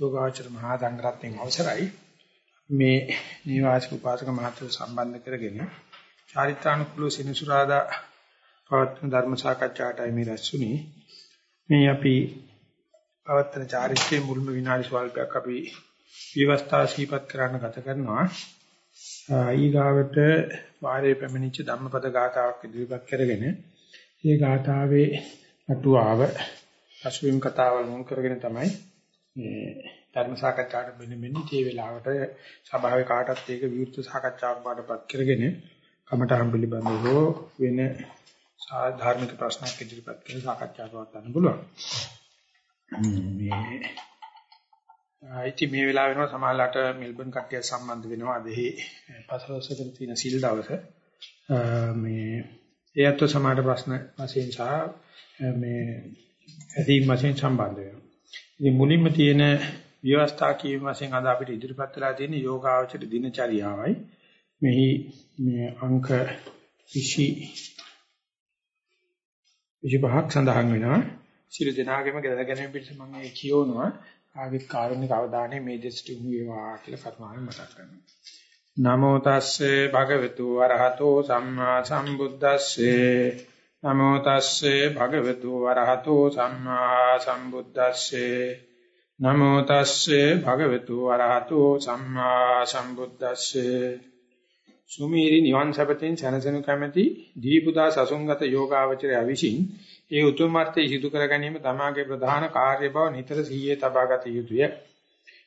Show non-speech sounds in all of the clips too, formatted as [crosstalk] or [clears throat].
යෝගාචර මහා සංඝරත්නයන් අවසරයි. මේ නිවාසික උපාසක මහත්ව සම්බන්ධ කරගෙන චාරිත්‍රානුකූල සිනසුරාදා පවත්වන ධර්ම සාකච්ඡාටයි මේ රැස්ුණි මේ අපි පවත්වන චාරිත්‍රයේ මුල්ම විනාඩි ස්වල්පයක් අපි විවස්ථා සීපත් කරන්න ගත කරනවා. ඊගාවට වාරයේ පැමිණිච්ච ධම්මපද ගාථාවක් ඉදිරිපත් කරගෙන මේ ගාථාවේ අටුවාව අසුවිම් කතාවල් මුල් කරගෙන තමයි මේ ධර්ම සාකච්ඡාවට මෙන්න මෙන්න මේ වෙලාවට සභාවේ කාටත් ඒක විවෘත සාකච්ඡාවක් වඩපත් කරගෙන කමඨහම් පිළිබඳව වෙන ධාර්මික ප්‍රශ්නක් ඉදිරිපත් කරලා සාකච්ඡාවක් ගන්න පුළුවන්. මේ ඉති මේ වෙලාව වෙනවා සමාජලාට මෙල්බන් කට්ටිය සම්බන්ධ වෙනවා අදහි පසළොස්වක තියෙන සිල් දවස. මේ ඒත් සමාජ ප්‍රශ්න වශයෙන් සහ මේ ඇදීම් වශයෙන් සම්බන්ධ වෙනවා. ඉතින් මුලින්ම තියෙන ව්‍යවස්ථා කීම වශයෙන් අද අපිට ඉදිරිපත් වෙලා තියෙන යෝගාවචර දිනචරියාවයි. මෙහි මේ අංක 20 25ක් සඳහන් වෙනවා. සියලු දෙනාගේම ගැදගෙන පිටස මම මේ කියවනවා. ආගිත් කාරුණික අවධානය මේ දෙසට යොමු වේවා කියලා කර්මාවෙන් මතක් කරනවා. නමෝ තස්සේ භගවතු වරහතෝ සම්මා සම්බුද්දස්සේ නමෝ තස්සේ භගවතු වරහතෝ සම්මා සම්බුද්දස්සේ නමෝ තස්සේ භගවතු වරහතෝ සම්මා සම්බුද්දස්සේ සුමීරි නිවන් සපතින් සනසනු කැමැති දීපුදා සසුන්ගත යෝගාවචරය විසින් ඒ උතුම් මාර්ථය සිදු කර ගැනීම තමාගේ ප්‍රධාන කාර්ය බව නිතර සිහියේ තබා ගත යුතුය.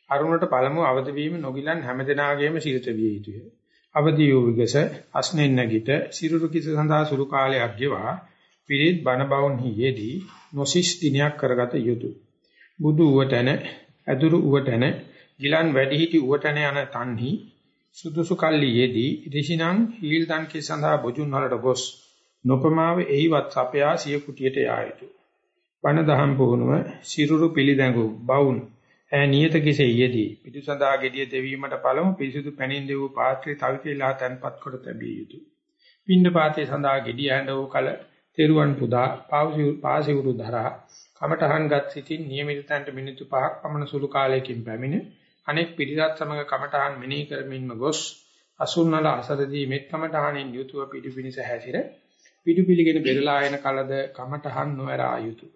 අරුණට පළමුව අවදි වීම නොගිලන් හැමදෙනාගේම සිරිත විය යුතුය. අවදි වූ විගස අස්නෙන් නැගිට සිරුරු කිස සඳහා සුළු කාලයක් ගෙවා පිරිත් බණ බවුන්හි යෙදී නොසිස් දිනයක් කරගත යුතුය. බුදු උවටන ඇදුරු උවටන ගිලන් වැඩිහිටි උවටන යන තන්හි සුදුසු කල්ලි යෙදී ඍෂිනම් හීල් දන් කි සඳහා බොජුන් වලට ගොස් නොපමාව එහිවත් සපයා සිය කුටියට යා යුතුය. බණ දහම් පුහුණුව සිරුරු පිළිදැඟු බවුන් ඈ නියත කිසේ යෙදී පිටු සඳහා gediya දෙවීමට පළමු පිරිසුදු පැනින් දෙවූ පාත්‍රය තවිතේලා තැන්පත් කොට තැබිය යුතුය. පින්න පාතේ සඳහා gediya ඇඬවූ කල තෙරුවන් පුදා පාසිවුරු දරා කමඨහන්ගත් සිටින් නියමිත තැන්ට මිනිත්තු 5ක් පමණ සුළු කාලයකින් පැමිණ අනෙක් පිරිසත් සමග කමඨහන් මෙනෙහි කරමින්ම ගොස් අසුන්නල අසරදී මෙත් කමඨහනින් යුතුව පිටු පිනිස හැසිර පිටු පිළිගෙන බෙරලා එන කලද කමඨහන් නොවර ආයුතුය.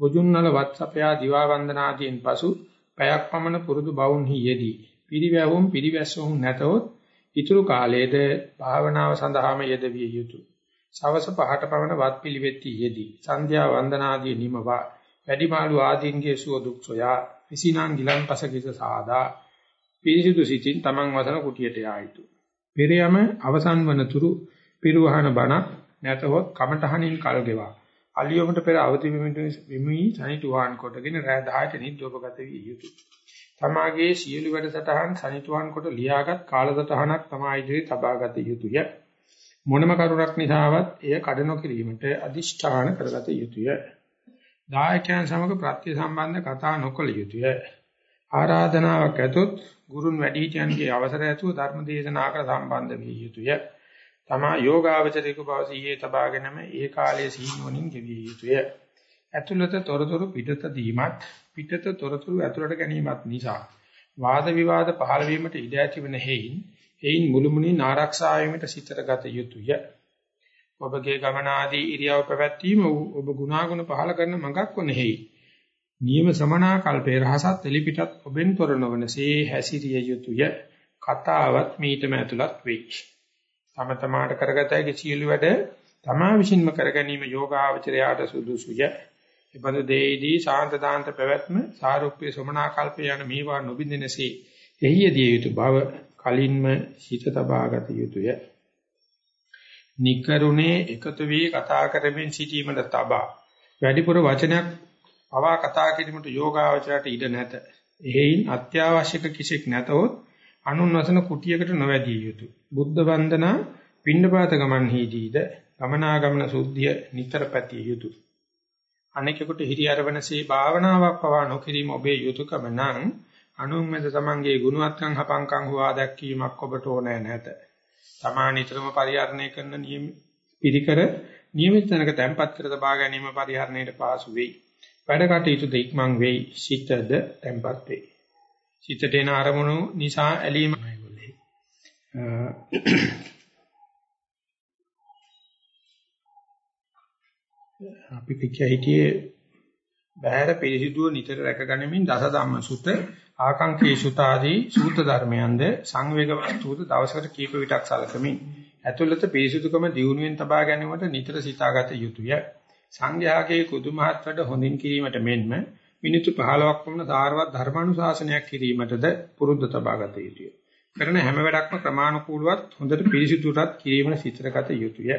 බුදුන්නල වත්සපයා දිවා වන්දනාදීන් පසු පැයක් පමණ පුරුදු බවුන්හි යෙදී පිරිවැවුම් පිරිවැස්සුම් නැතොත් ඊතුරු කාලයේද භාවනාව සඳහාම යෙදවිය යුතුය. සවස පහට පමණ වත් පිළිවෙත්ටි යෙදී සන්ධ්‍යා වන්දනාදී නිමවා වැඩිමාළු ආදීන්ගේ සුව දුක් සොයා විසිනාන් ගිලන්පස කිස සාදා පිරිසිදු සිතින් තමන් වසන කුටියට යා යුතුය. පෙරයම අවසන් වන තුරු පිරුවහන බණ නැතහොත් කමඨහනින් කල් ගෙවා අලියොමට පෙර අවදි වෙමින් සනිටුවාන් කොටගෙන රෑ 10ට නිද්දෝපගත විය යුතුය. තමාගේ සියලු වැඩසටහන් සනිටුවාන් කොට ලියාගත් කාලසටහනක් තමා ඉදිරියේ තබාගත යුතුය. මොනම කරුණක් නිසාවත් එය කඩ නොකිරීමට අදිෂ්ඨාන කරගත යුතුය. දායකයන් සමග ප්‍රත්‍ය සම්බන්ධ කතා නොකළ යුතුය. ආරාධනාවක් ඇතොත් ගුරුන් වැඩිහිටියන්ගේ අවසර ඇතුව ධර්ම දේශනා කර සම්බන්ධ විය යුතුය. තමා යෝගාවචරික බව සිහියේ තබාගෙනම ඒ කාලයේ සීනුවණින් ගෙවිය යුතුය. ඇතුළත තොරතුරු පිටත දීමත් පිටත තොරතුරු ඇතුළට ගැනීමත් නිසා වාද විවාද පහළ වීමට ඉඩ ඇතිවන හේයින් එයින් මුළුමනින් ආරක්ෂා වීමට සිතරගත යුතුය. ඔබගේ ගමන ආදී ඉරියව් පැවැත්වීම ඔබ ගුණාගුණ පහළ කරන මඟක් වනෙහි. නියම සමනා කල්පේ රහසත් එලිපිටත් ඔබෙන් තොර නොවනසේ හැසිරිය යුතුය. කතාවත් මීටම ඇතුළත් වෙයි. තම තමාට කරගත හැකි සියලු වැඩ තමා විසින්ම කර ගැනීම යෝගාවචරයාට සුදුසුය. එබඳු දෙයේදී ශාන්ත දාන්ත පැවැත්ම සාරුප්‍ය සමනාකල්ප යන මේවා නොබින්දෙනසේ එහියදී යුතු බව කලින්ම හිත තබාගත යුතුය. නිකරුණේ එකතු වී කතා කරමින් සිටීමට තබා වැඩිපුර වචනයක් පවා කතා කිරීමට යෝගාවචරයට ඉඩ නැත. එහෙයින් අත්‍යවශ්‍යක කිසික් නැතහොත් අනුන් වසන කුටියකට නොවැදිය යුතුය. බුද්ධ වන්දනා පින්නපාත ගමන්හිදීද ගමනාගමන සුද්ධිය නිතර පැතිය යුතුය. අනෙකුට හිරියරවනසේ භාවනාවක් පවා නොකිරීම ඔබේ යුතුයකම නම් අනුන් මැද තමන්ගේ ගුණවත්කම් හපංකම් හොවා දැක්වීමක් ඔබට ඕනෑ නැත. තමා නිතරම පරිහරණය කරන නියම පිරිකර නියමිත තැනක තැම්පත් කර තබා ගැනීම පරිහරණයට පාසු වෙයි. වැඩ කටයුතු දෙක්මන් වෙයි සිතද tempat වෙයි. සිතට එන අරමුණු නිසා ඇලීම අපි කිය හිටියේ බහැර පිරිසිදුව නිතර රැකගැනීමෙන් දස ධම්ම සුත ආකාංකී සුත ආදී සූත ධර්මයන්ද සංවේග වස්තුද දවසකට කීප විටක් සලකමින් ඇතුළත පිරිසිදුකම දියුණුවෙන් තබා ගැනීමට නිතර සිතාගත යුතුය. සංඝයාගේ කුදුමහත්වට හොඳින් කිරීමට මෙන්ම මිනිත්තු 15ක් වුණ සාරවත් ධර්මානුශාසනයක් කිරීමටද පුරුද්ද තබාගත යුතුය කරන හැම වැඩක්ම ක්‍රමානුකූලවත් හොඳට පිරිසිදුටත් කිරීමට සිතරගත යුතුය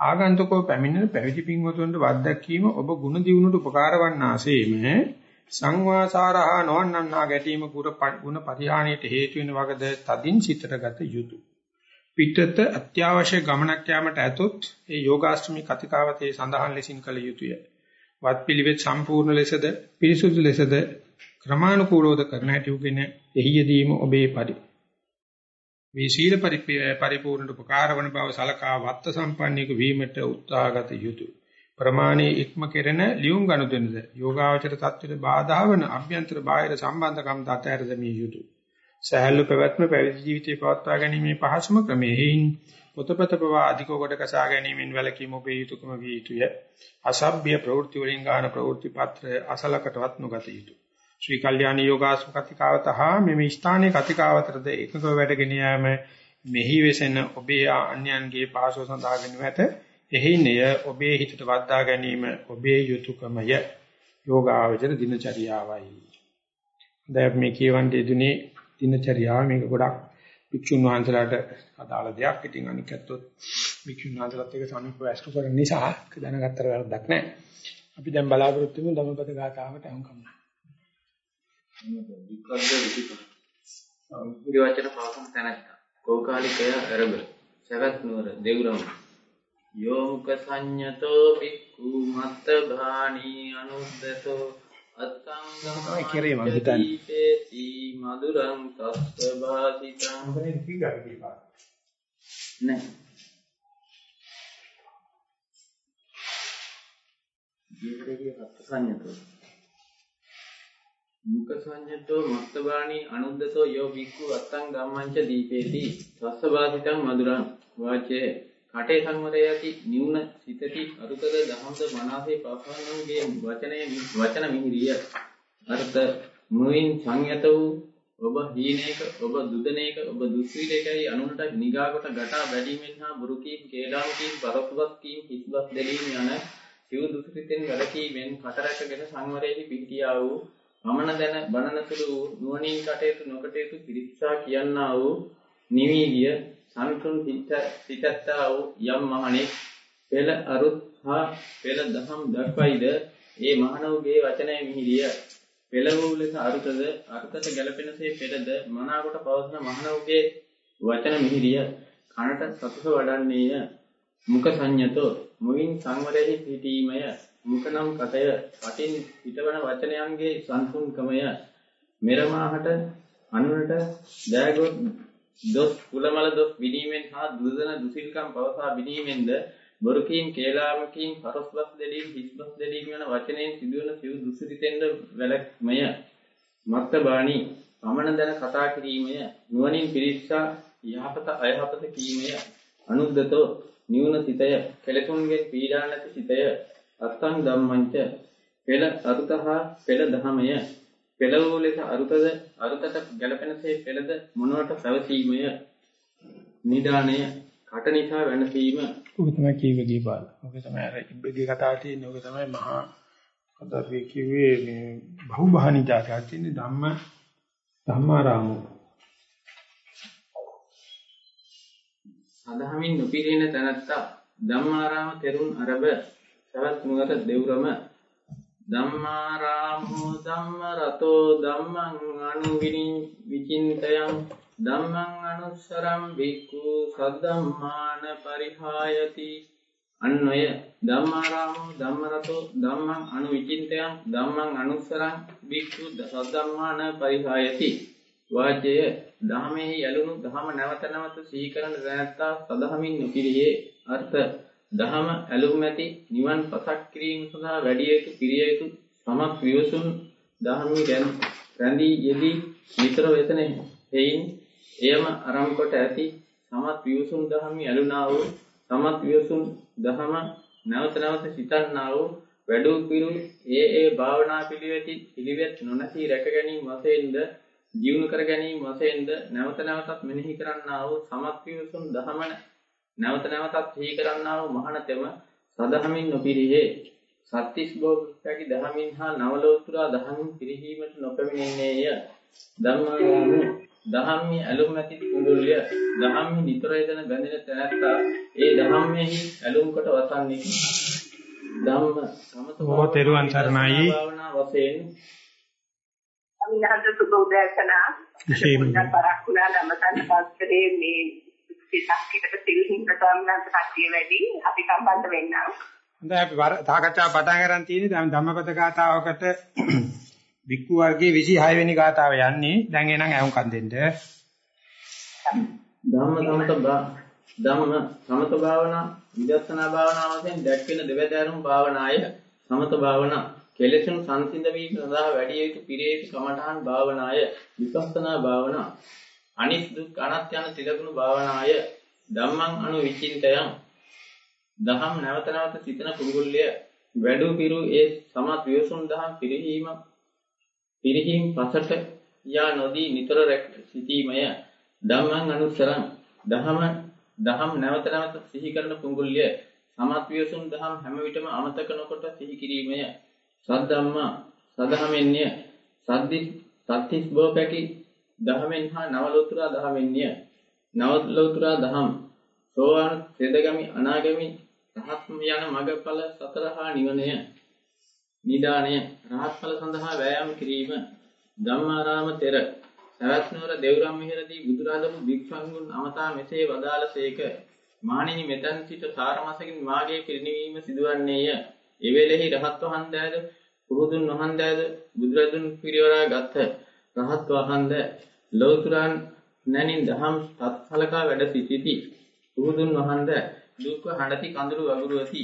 ආගන්තුකෝ පැමිණෙන පැවිදි පින්වතුන්ට වද්දක්වීම ඔබ ಗುಣ දියුණුවට උපකාර වන්නාseම සංවාසාරහා නොවන්නන්නා ගැටීම කුර ගුණ පරිහානියට හේතු වෙන වගද තදින් සිතටගත යුතුය. පිටත අත්‍යවශ්‍ය ගමනක් යාමට ඇතොත් ඒ යෝගාශ්‍රමී කතිකාවතේ සඳහන් ලෙසින් කළ යුතුය. වත් පිළිවෙත් සම්පූර්ණ ලෙසද පිරිසුදු ලෙසද ක්‍රමානුකූලව කරන හැටි උගෙන එහියදීම ඔබේ පරි මේ සීල පරිපූර්ණට උපකාර වන බව සලකා වත්ත සම්පන්නයෙකු වීමට උත්සාහගත යුතුය. ප්‍රමාණයේ ඉක්ම කෙරෙන ලියුම් ගනුදෙනුද යෝගාවචර தත්වෙට බාධා වන අභ්‍යන්තර බාහිර සම්බන්ධකම් දතහැර දැමිය යුතුය. සහැල්ලු පැවැත්ම පැවිදි ජීවිතේ පවත්වා ගැනීමේ පහසුම ක්‍රමයෙන් පොතපත පවා අධික කොට කසා ගැනීමෙන් වැළකීම ඔබේ යුතුයකම විය යුතුය. අසභ්‍ය ප්‍රවෘත්ති වලින් ගන්න ප්‍රවෘත්ති පත්‍රය අසලකටවත් නොගත යුතුය. ශ්‍රී කල්යාණ යෝගාශ්‍රම කතිකාවත හා මෙම ස්ථානයේ කතිකාවතරද එකකව වැඩගෙන යාම මෙහි වෙසෙන ඔබේ අන්‍යයන්ගේ පාසව සඳහා ගැනීමට එහිණය ඔබේ හිතට වද්දා ගැනීම ඔබේ යුතුයකමය යෝගාවචර දිනචරියාවයි. දැන් මේ කියවන්ට යෙදුනේ දිනචරියාව මේක ගොඩක් භික්ෂුන් වහන්සේලාට අදාළ දෙයක්. ඉතින් අනික ඇත්තොත් භික්ෂුන් වහන්සේලාත් එක සමීපව ඇස්තු කරන නිසා දැනගත්තර වැරද්දක් නැහැ. අපි දැන් බලාපොරොත්තු වෙමු ධම්මපද ගාථාවට අහුම්කම්. වික්‍රද්ද විදිත. උපරි වචන පාසම් තැනැත්තා. කෝකාලිකය අරබ. සවැත් නුවර දෙව්රම. යෝමුක සංඤතෝ බික්ඛු මත්ත භාණී අනුද්දතෝ අත්තංගම කෙරේ මං හිතන්නේ. මధుරං තස්ස භාසිතං මොකද කීගා කීපා. නෑ. ජීවිතයේ අත්ත සංඤතෝ මුක සංයතෝ මත්තබාණී අනුද්දතෝ යෝ වික්ඛු අත්තං ධම්මංච දීපේති සස්සවාසිතං මధుරං වාචේ කටේ සංවරය ඇති නිවුන සිතති අරුතද දහම්ද මනසේ පවසන්නගේ වචනය වචන මිහිරිය. අර්ථ මුයින් සංයත වූ ඔබ හීනේක ඔබ දුදනේක ඔබ දුස්සීලේකයි අනුන්ට නිගා කොට ගටා බැදීමෙන් හා බුරු කීම් කේලාම් කීම් පරස්පරස් කීම් හිස්බස් දෙලීම් යන සිව් දුසිතෙන් වැළකීමෙන් කතරැකගෙන සංවරයේහි පිහිටියා වූ මමන දැන බණන සුළු නුවණින් කටයුතු නොකටයුතු පිරික්සා කියන්නා වූ නිවීගිය සම්තුන් සිතත්තා වූ යම් මහණෙක් පෙළ අරුත් හා පෙළ දහම් දක්වයිද? ඒ මහණවගේ වචනය මිහිරිය. පෙළ වූ ලෙස අරුතද? අර්ථත ගැලපෙනසේ පෙළද? මනාකොට පවසන මහණවගේ වචන මිහිරිය. කනට සතුට වඩන්නේය. මුඛ සංයතෝ. මුවින් සංවරෙහි සිටීමය. මුකනම් කටය. කටින් පිටවන වචනයන්ගේ සංසුන්කමය මෙරමාහට අනුනට දෑගොත් දොස් කුලමල දොස් විදීමෙන් හා දුදන දුසිල්කම් පවසා විදීමෙන්ද බොරුකීම් කේලාමකීම් පරස්බස් දෙලීම් හිස්බස් දෙලීම් යන වචනයෙන් සිදුවන සිව් දුසිරිතෙන්ද වැළක්මය. මත්තබාණී පමණ දැන කතා කිරීමය. නුවණින් පිරික්සා යහපත අයහපත කීමය. අනුද්දතෝ නිවුන සිතය. කෙලෙසුන්ගෙන් පීඩා නැති සිතය. අත්තං ධම්මංච. පෙළ අරුතහා පෙළ ධමය පෙළ වූ ලෙස අරුතද අරුතට ගැලපෙනසේ පෙළද මොනවට පැවතීමය නිදාණය කට නිසා වෙනසීම ඔක තමයි කියවේ දීපාල. ඔක තමයි අර ඉබ්බගේ කතාවේ තියෙන ඔක තමයි මහා කතාවේ කිව්වේ මේ බහුබහනි જાතයක් තියෙන ධම්ම ධම්මාරාමෝ. සදහමින් නොපිරින තැනත්තා ධම්මාරාම තෙරුන් අරබ සවස් නුවර දෙව්රම ධම්මාරාමෝ ධම්ම රතෝ ධම්මං අනුවිනි විචින්තයං ධම්මං අනුස්සරම් බික්ඛු සද්ධම්මාන පරිහායති. අන්වය ධම්මාරාමෝ ධම්ම රතෝ ධම්මං අනුවිචින්තයං ධම්මං අනුස්සරම් බික්ඛු සද්ධම්මාන පරිහායති. වාචය ධහමෙහි යලුණු ධහම නැවත නැවත සීකරන දැනත්තා සදහමින් නොකිරියේ අර්ථ දහම ඇලුම් ඇති නිවන් පසක් කිරීම සඳහා වැඩි යුතු පිරිය යුතු සමත් විවසුන් දහමි රැඳී යෙදී විතර වෙතන හේයින් එයම අරම් කොට ඇති සමත් විවසුන් දහමි ඇලුනා වූ සමත් විවසුන් දහම නැවත නැවත සිතන්නා වූ වැඩූ පිරු ඒ ඒ භාවනා පිළිවෙති පිළිවෙත් නොනැසී රැක ගැනීම වශයෙන්ද ජීවුන කර ගැනීම වශයෙන්ද නැවත නැවතත් මෙනෙහි කරන්නා වූ සමත් විවසුන් දහම නැවත නැවතත් සිහි කරන්නා වූ මහානතම සදහමින් නොපිරිහේ. සත්‍තිස් භෝගිකකි දහමින් හා නවලෝතුරා දහමින් පිරිහීමට නොපැමිණෙන්නේය. ධම්මානුමු දහම්මි ඇලුම් ඇති කුඳුල්ය දහම්මි නිතර යදන බැඳෙන තැනැත්තා. ඒ දහම්මෙහි ඇලුම් කොට වසන්නේ. ධම්ම සමතෝ තෙරුවන් සරණයි. භාවනා වශයෙන් අමිනාද සුබ උදෑසනා විශේෂයෙන් පරක්කුණා ධම්මසන් පස්තරේ මේ සිතක්කට සිල් හිඳ ස්වාමීන් වහන්සේ වැඩි අපි සම්බන්ධ වෙන්නම්. හොඳයි අපි සාකච්ඡාව පටන් ගන්න තියෙන්නේ දැන් ධම්මපද ගාථාවකට වික්කු වර්ගයේ 26 වෙනි ගාථාව යන්නේ. දැන් එනං අහුම්කම් දෙන්න. ධම්ම සමත ධම්ම සමත භාවනා විදර්ශනා භාවනා වශයෙන් දැක්වෙන දෙවැදෑරුම් භාවනාය සමත භාවනා. කෙලෙසුන් සංසිඳ වීම සඳහා වැඩි යුතු පිරේසි කමඨාන් භාවනාය විපස්සනා භාවනා අනිත් දුක් අනත් යන තිලකුණු භාවනාය ධම්මං අනු විචින්තයං දහම් නැවත නැවත සිතන කුඟුල්‍ය වැඩු පිරු ඒ සමත් විවසුන් දහම් පිරිහීම පිරිහීම පසට යා නොදී නිතර සිටීමය. ධම්මං අනුසරං. දහම දහම් නැවත නැවත සිහි කරන කුඟුල්‍ය සමත් විවසුන් දහම් හැම විටම අමතක නොකොට සිහි කිරීමය. සද්ධම්මා සදහමෙන්ය. සද්දි සත්‍තිස් බෝපැකි දහමෙන් හා නවලෝතුරා දහමෙන්ය නවලෝතුරා දහම්. සෝවාන් සෙදගමි අනාගමි රහත් යන මගඵල සතර හා නිවනය. නිදානය. රහත් ඵල සඳහා වෑයම් කිරීම. ධම්මාරාම තෙර. සවැත්නුවර දෙව්රම් මෙහෙරදී බුදුරජාණන් භික්ෂුන්ගුන් අමතා මෙසේ වදාළසේක මහණෙනි මෙතන් සිට සාරමසකින් මාගේ පිරිනිවීම සිදුවන්නේය. එවෙලෙහි රහත් වහන්දෑද පුරුදුන් වහන්දෑද බුදුරජුන් පිරිවරා ගත්ත රහත් වහන්ද ලෞතුරන් නැනින් දහම් තත්ඵලකා වැඩ සිටිති. පුරුදුන් වහන්ද දුක්ඛ හඬති කඳුළු වගුරුවති.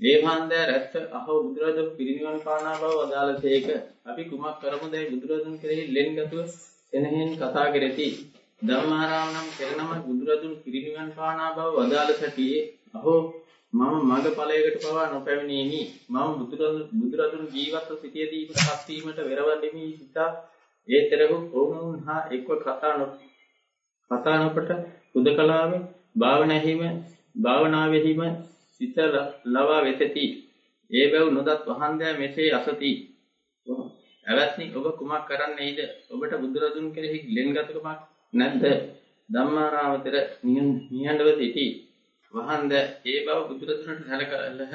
දේවාන්දය රැස්ස අහෝ බුදුරජුන් පිරිනිවන් පානා බව වදාළසේක අපි කුමක් කරමුදයි බුදුරජුන් කෙරෙහි ලෙන්ගතුව එනහෙන් කතා කෙරෙති. ධම්මාරාම නම් කෙරනම බුදුරජුන් පිරිනිවන් පානා බව වදාළ සැටියේ අහෝ මම මඟ ඵලයකට පවා නොපැමිණෙමි. මම බුදුරජුන් බුදුරජුන් ජීවත්ව සිටියදී පත් වීමට වෙරවැදෙමි සිතා ඒ තරහු ඔවුන් හා එක්ව කතා නො කතා නොකොට උදකලාවේ භාවනාවෙහිම භාවනාවෙහිම සිත ලවා වෙතති. ඒ බැව් නොදත් වහන්දෑ මෙසේ අසති. ඇවැත්නි ඔබ කුමක් කරන්නේද? ඔබට බුදුරදුන් කෙරෙහි ලෙන්ගතකමක් නැද්ද? ධම්මාරාමතර නිහඬව සිටි වහන්ද ඒ බව බුදුරදුනට සැලකලහ.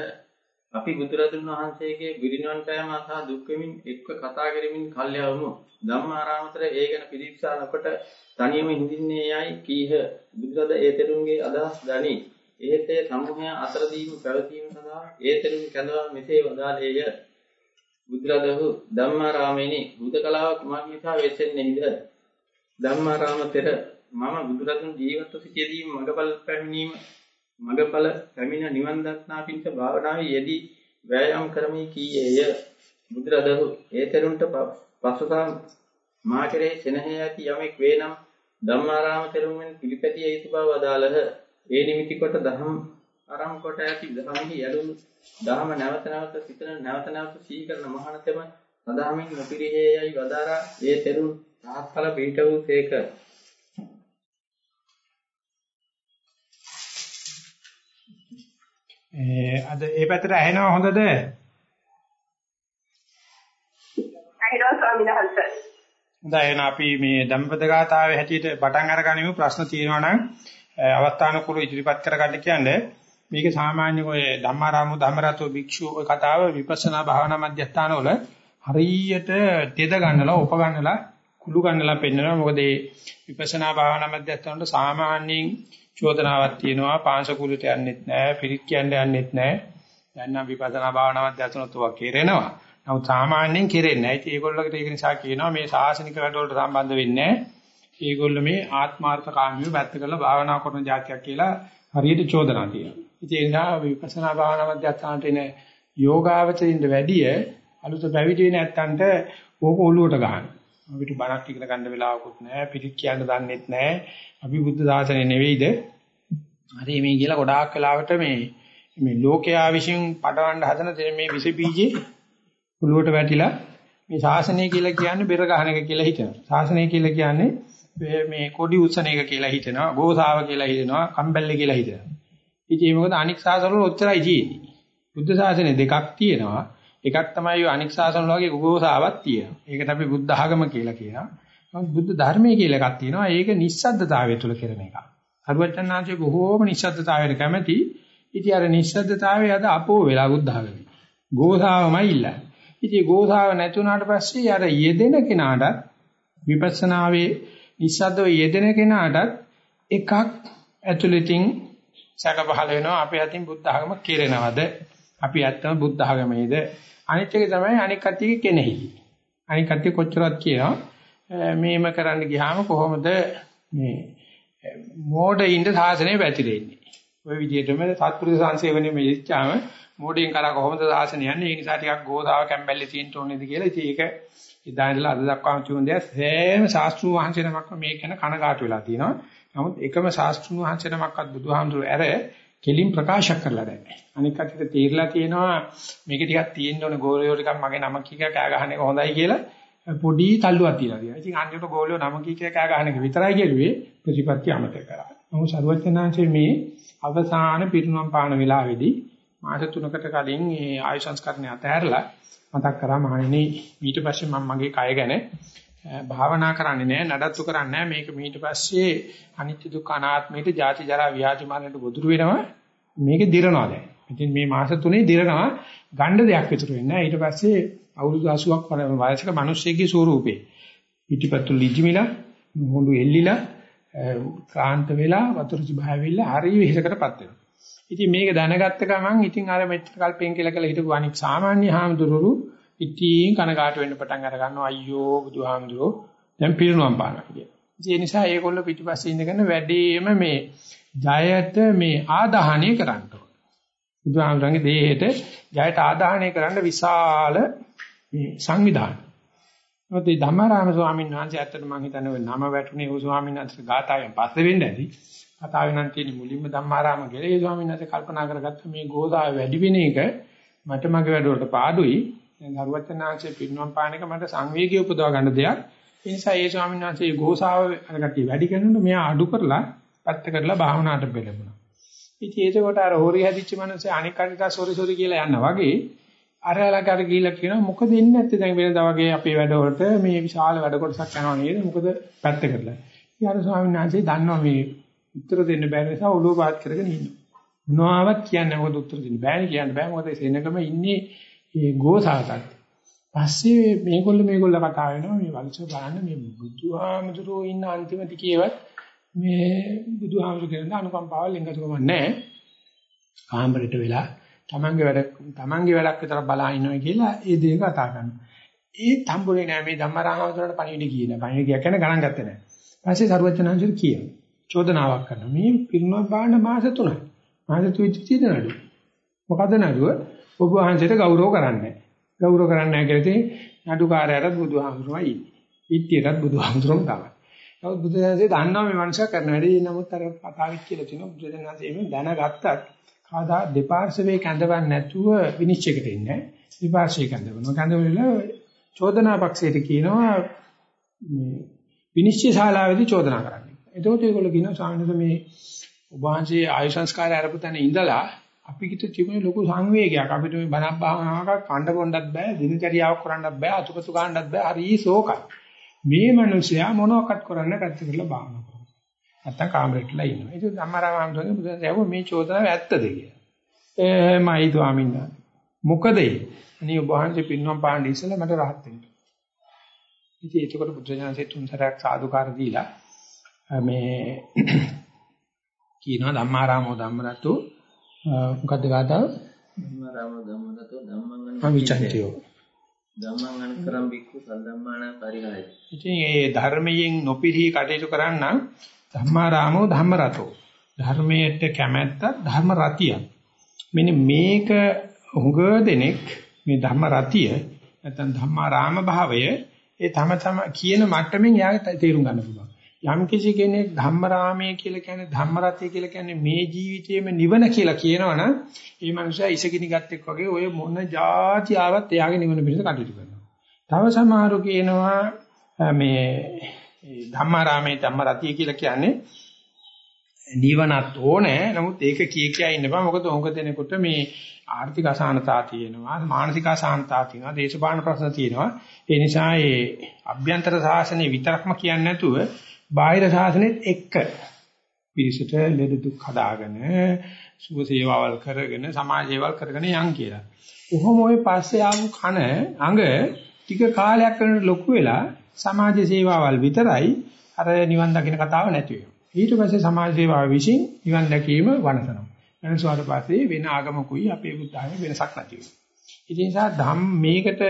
අපි බුදුරදුන් වහන්සේගේ බිරිනිවන් පෑම සහ දුක් වෙමින් එක්ව කතා කරමින් කල්යවමු ධම්මාරාමතර ඒ ගැන පිළිපසා නොකොට තනියම හිඳින්නේ යයි කීහ. බුදුරද ඒ තෙරුන්ගේ අදහස් දනි. එහෙත් ඒ සමූහය අතරදීම පැවතීම සඳහා ඒ තෙරුන් කැඳවා මෙසේ වදාළේය. බුදුරදහු ධම්මාරාමේනි බුදකලාව කුමක් නිසා වෙසෙන්නේද ධම්මාරාමතර මම බුදුරදුන් ජීවත්ව සිටියදී මඟපල් පැමිණීම මඟඵල පැමිණ නිවන් දක්නා පිණිස භාවනාවේ යෙදී වෑයම් කරමි කීයේය. බුදුරදහු ඒ තෙරුන්ට පසුතම් මා කෙරෙහි සෙනෙහය ඇති යමෙක් වේනම් ධම්මාරාම තෙරුන්ෙන් පිළිපැතිය යුතු බව අදාළහ. ඒ නිමිති කොට දහම් අරම් කොට ඇති දහමෙහි යඩුණු දහම නැවත නැවත සිතන නැවත නැවත සිහි කරන මහානතම සදාමින් නොපිරිහේයයි වදාරා. ඒ තෙරුන් රහත්ඵල පිහිට වූ සේක. අද ඒ පැත්තට ඇහෙනව හොඳද? ඇහෙනවා ස්වාමීන් වහන්සේ. එහෙනම් අපි මේ ධම්මපද ගාථාවේ හැටියට පටන් අරගනිමු ප්‍රශ්න තියෙනවා නම් අවස්ථානුකූලව ඉදිරිපත් කරගන්න කියන්නේ මේක සාමාන්‍ය ඔය ධම්මාරාම ධම්මරතෝ භික්ෂු ඔය කතාව විපස්සනා භාවනා මධ්‍යස්ථාන වල හරියට තෙද ගන්නලා උප ගන්නලා කුළු ගන්නලා පෙන්නනවා මොකද මේ විපස්සනා භාවනා මධ්‍යස්ථාන වල සාමාන්‍යයෙන් චෝදනාවක් තියෙනවා. පාංශකුලට යන්නෙත් නැහැ පිරිත් කියන්න යන්නෙත් නැහැ දැන් නම් විපස්සනා භාවනා මධ්‍යස්ථානත් ඔවා කෙරෙනවා. නමුත් සාමාන්‍යයෙන් කෙරෙන්නේ නැහැ ඉතින් ඒගොල්ලෝකට ඒක නිසා කියනවා මේ සාසනික වැඩවලට සම්බන්ධ වෙන්නේ නැහැ ඒගොල්ලෝ මේ ආත්මාර්ථකාමීව වැත්ත කරලා භාවනා කරන જાතියක් කියලා හරියට චෝදනා තියෙනවා. ඉතින් ඒ නිසා විපස්සනා භාවනා මධ්‍යස්ථානට එන යෝගාවචරින්ද වැඩිය අලුත පැවිදි වෙන ඇත්තන්ට ඕක ඔලුවට ගන්න. අපිට බණක් ඉගෙන ගන්න වෙලාවකුත් නැහැ, පිළිත් කියන්න දන්නෙත් නැහැ. අපි බුද්ධ දාසනේ නෙවෙයිද? හරි මේ කියලා ගොඩාක් වෙලාවට මේ මේ ලෝකයා විසින් පටවන්න හදන මේ විස බීජේ ඔලුවට වැටිලා මේ ශාසනය කියලා කියන්නේ බෙර ගහන එක කියලා හිතනවා. ශාසනය කියලා කියන්නේ මේ කොඩි උත්සන එක කියලා හිතනවා. ගෝසාව කියලා හිතනවා. කම්බැල්ල කියලා හිතනවා. ඉතින් මොකද අනික් ශාසනවල ඔච්චරයි තියෙන්නේ. බුද්ධ ශාසනය දෙකක් තියෙනවා. එකක් තමයි ඔය අනික් ශාසන වගේ ගෝසාවක් තියෙනවා. ඒකට අපි බුද්ධ ආගම කියලා කියනවා. නමුත් බුද්ධ ධර්මයේ කියලා එකක් තියෙනවා. ඒක නිස්සද්දතාවය තුල කරන එකක්. අරුවචනාංශයේ බොහෝම නිස්සද්දතාවයට කැමැති. ඉතින් අර නිස්සද්දතාවය අද අපෝ වෙලා බුද්ධ ආගමේ. ගෝසාවමයි ඉල්ලන්නේ. ඉතින් ගෝසාව නැතුණාට පස්සේ අර යෙදෙන කෙනාට විපස්සනාවේ නිස්සද්දව යෙදෙන කෙනාටත් එකක් ඇතුළතින් සැක පහල වෙනවා අපේ අතින් බුද්ධ ආගම කෙරෙනවද අපි ඇත්තම බුද්ධ ආගමේද අනිත් එක තමයි අනික් කට්ටියගේ කෙනෙහිලි අනික් කට්ටිය කොච්චරක් කියනවා? මේම කරන්න ගියාම කොහොමද මේ මෝඩින්ද සාසනය පැතිරෙන්නේ ওই විදිහටම සත්පුරුෂ සංසේවනයේ මෙච්චාම මෝඩින් කරා කොහොමද සාසනය යන්නේ? ඒ නිසා ටිකක් ගෝසාව කැම්බැල්ලේ තියෙන්න ඕනේද කියලා. ඉතින් ඒක ඉදා ඉඳලා අද දක්වාම තියුණ දෙයක්. සෑම ශාස්ත්‍රීය වහන්සේ නමක්ම මේක ගැන කනගාටු වෙලා තියෙනවා. නමුත් එකම ශාස්ත්‍රීය වහන්සේ නමක්වත් බුදුහාමුදුරුවෝ ඇර කෙලින් ප්‍රකාශ කරලා නැහැ. අනික කටිට තීරලා තියෙනවා මේක ටිකක් තියෙන්න ඕනේ ගෝලියෝ ටිකක් මගේ නම කීක කෑ ගහන එක හොඳයි කියලා පොඩි තල්ලුවක් තියලා තියෙනවා. ඉතින් අන්තිමට ගෝලියෝ නම කීක කෑ ගහන එක විතරයි කියුවේ ප්‍රතිපත්ති අමතක කරා. නමුත් සරුවචනාංශයේ මේ අවසාන පිරිනුවම් පාන වෙලාවේදී මාස 3කට කලින් මේ ආයු සංස්කරණය අතහැරලා මතක් කරා මහණෙනි ඊට පස්සේ මම මගේ කය ගැන භාවනා කරන්නේ නැහැ නඩත්තු කරන්නේ නැහැ මේක ඊට පස්සේ අනිත්‍ය දුක්ඛ අනාත්මයට ජාති ජරා ව්‍යාධි මරණයට ගොදුරු වෙනවා මේක දිරනවා දැන්. ඉතින් මේ මාස තුනේ දිරනවා. ගණ්ඩ දෙයක් විතර වෙන්නේ ඊට පස්සේ අවුරුදු 80ක් වයසක මිනිස්සෙක්ගේ ස්වරූපේ. පිටිපත්තු ලිජිමිලා හොඬු එල්ලිලා ක්‍රාන්ත වෙලා වතුර සිභාය වෙලා හරි විහිසකටපත් වෙනවා. ඉතින් මේක දැනගත්ත ගමන් ඉතින් අර මෙච්චර කල්පෙන් කියලා කියලා හිටපු අනික් සාමාන්‍ය හාමුදුරුවෝ ඉතින් කනගාටු වෙන්න පටන් අර ගන්නවා අයියෝ බුදුහාමුදුරුවෝ දැන් පිරිනුවම් පානවා කියලා. ඒ නිසා ඒගොල්ලෝ පිටිපස්සේ ඉඳගෙන වැඩිම මේ ජයයට මේ ආදාහණය කරන්න ඕන. බුදුහාමුදුරන්ගේ දේහයට ජයට ආදාහණය කරන්න විශාල මේ සංවිධාන. මොකද ධම්මාරාම ස්වාමීන් වහන්සේ ඇත්තට මම හිතන්නේ නම වැටුනේ ਉਹ ස්වාමීන් වහන්සේ ගාතාවෙන් පස්සේ වෙන්න ඇති. කතාවේ නම් තියෙන මුලින්ම ධම්මාරාම කියලා ඒ ස්වාමීන් වහන්සේ කල්පනා කරගත්ත මේ ගෝසාව වැඩි වෙන එක මට මගේ වැඩවලට පාඩුයි. දැන් හරුවචනාංශයේ පින්නම් පාන එක මට සංවේගය උපදවා ගන්න දෙයක්. ඒ නිසා ඒ ස්වාමීන් වහන්සේ ගෝසාව අරකට වැඩි කරනකොට මෙයා අඩු කරලා පැත්ත කරලා භාවනාවට බෙලුණා. ඉතින් ඒකකොට අර හොරි හැදිච්ච මනසේ අනික් කඩට සෝරි සෝරි කියලා යනවා වගේ අර ළඟට ගිහිල්ලා කියනවා මොකද එන්නේ නැත්තේ දැන් වෙනදා වගේ අපේ වැඩවලට මේ විශාල වැඩ කොටසක් යනවා නේද මොකද පැත්ත කරලා. ඉතින් අර ස්වාමීන් වහන්සේ දන්නවා මේ උත්තර දෙන්න බැරි නිසා ඔළුව පාත් කරගෙන ඉන්නවා. මොනවාවත් කියන්නේ මොකද උත්තර දෙන්න බෑනේ කියන්න බෑ මොකද සෙනගම ඉන්නේ ඒ ගෝසාවකට. පස්සේ මේගොල්ල මේගොල්ල කතා වෙනවා මේ වංශ බලන්න මේ බුදුහාමුදුරෝ ඉන්න අන්තිම දිකේවත් මේ බුදුහාමුදුරු කියන අනුකම්පාව ලිංගතුකම නැහැ. කාමරයට වෙලා තමන්ගේ වැඩ තමන්ගේ වැඩක් විතර බලා ඉන්නවා කියලා ඒ දේ කතා කරනවා. ඒ තම්බුනේ නෑ මේ ධම්මරාමවතුරට පණිවිඩ කියන. පණිවිඩ කියන ගණන් ගත්තේ නෑ. පස්සේ සරුවචනංශර කියනවා. චෝදනාවක් කරනවා. මේ පිරුණා බාන මාස 3යි. මාස 3 ඉච්චිද නඩු. මොකද නඩුව? ඔබ වහන්සේට ගෞරව කරන්නේ ගෞරව කරන්නේ නැහැ කියලා ඉතින් නඩුකාරයාට බුදුහාමුදුරුවෝ ඉන්නේ. පිටියටත් බුදුහාමුදුරුවෝ තමයි. නමුත් බුදුදහමේ දන්නවා මේ මනුස්සයා කරන වැඩේ. නමුත් අර කතාවෙත් කියලා තියෙනවා බුදුදහමේ එහෙම දැනගත්තත් කාදා දෙපාර්ශවයේ කැඳවන්නේ නැතුව විනිශ්චයකට ඉන්නේ. දෙපාර්ශවයේ කැඳවනවා. කැඳවලා චෝදනා පක්ෂයට කියනවා මේ විනිශ්චය ශාලාවේදී චෝදනා කරන්න. එතකොට ඒගොල්ලෝ කියනවා ස්වාමීන් මේ ඔබ වහන්සේ ආයු සංස්කාරය අරපු තැන ඉඳලා අපිට තිබුණේ ලොකු සංවේගයක්. අපිට මේ බණක් භාවනාවක් කණ්ඩ බොණ්ඩත් බෑ, දිනචරියාවක් කරන්නත් බෑ, අතුපතු ගන්නත් බෑ. හරි සෝකයි. මේ මිනිසයා මොනවක්වත් කරන්න කැත්ත කරලා භාවනා කරනවා. නැත්තම් කාමරේටලා ඉන්නවා. ඒක ධම්මරාමතුන්ගේ බුදුන් දැව මේ චෝදනාව ඇත්තද කියලා. එහෙමයි ස්වාමීන් වහන්සේ. මොකද ඒ? අනේ ඔබ වහන්සේ පින්නම් පාණ්ඩ ඉස්සලා මට rahat වෙන්න. ඉතින් ඒකකොට බුදුජානසෙ තුන් සැරයක් සාදුකාර දීලා මේ [clears throat] කියනවා ධම්මාරාමෝ ධම්මරතු මොකද්ද ගාතාව ධම්මරතු ධම්මං ධම්මං අනුකරම් බික්කු සද්ධම්මාන පරිහාය. ඉතින් මේ ධර්මයෙන් නොපිරී කටයුතු කරන්න ධම්මාරාමෝ ධම්මරතෝ. ධර්මයට කැමැත්ත ධර්ම රතිය මෙන්න මේක හුඟ දෙනෙක් මේ ධර්ම රතිය නැත්නම් ධම්මාරාම භාවය ඒ තම තම කියන මට්ටමින් යාට තේරුම් ගන්න පුළුවන්. යම් කිසි කෙනෙක් ධම්මරාමයේ කියලා කියන්නේ ධම්මරතය කියලා කියන්නේ මේ ජීවිතයේම නිවන කියලා කියනවනම් ඒ මනුස්සයා ඉසගිනි ගත්තෙක් වගේ ඔය මොන જાති ආවත් එයාගේ නිවන පිණිස කටයුතු කරනවා. තව සමහරු කියනවා මේ ධම්මාරාමයේ ධම්මරතිය කියලා කියන්නේ නිවනත් ඕනේ. නමුත් ඒක කිය කියා ඉන්න බෑ. මොකද උංග දෙනෙකුට මේ ආර්ථික අසහනතා තියෙනවා, මානසික අසහනතා තියෙනවා, දේශපාලන ප්‍රශ්න තියෙනවා. ඒ නිසා ඒ අභ්‍යන්තර සාසනේ විතරක්ම කියන්නේ නැතුව බාහිර සාසනෙත් එක්ක පිරිසට ලෙඩ දුක් හදාගෙන සුභ සේවාවල් කරගෙන සමාජ සේවාවල් කරගෙන යන් කියලා. කොහොම ওই පස්සේ ආපු කන අඟ ටික කාලයක් කරනකොට ලොකු වෙලා සමාජ සේවාවල් විතරයි අර නිවන් දකින්න කතාව නැති වෙනවා. ඊට පස්සේ සමාජ සේවාව විසින් නිවන් දැකීම වනසනවා. වෙනසුවාට පස්සේ වෙන ආගමකුයි අපේ බුද්ධාගම වෙනසක් නැති වෙනවා. ඒ නිසා ධම් මේකට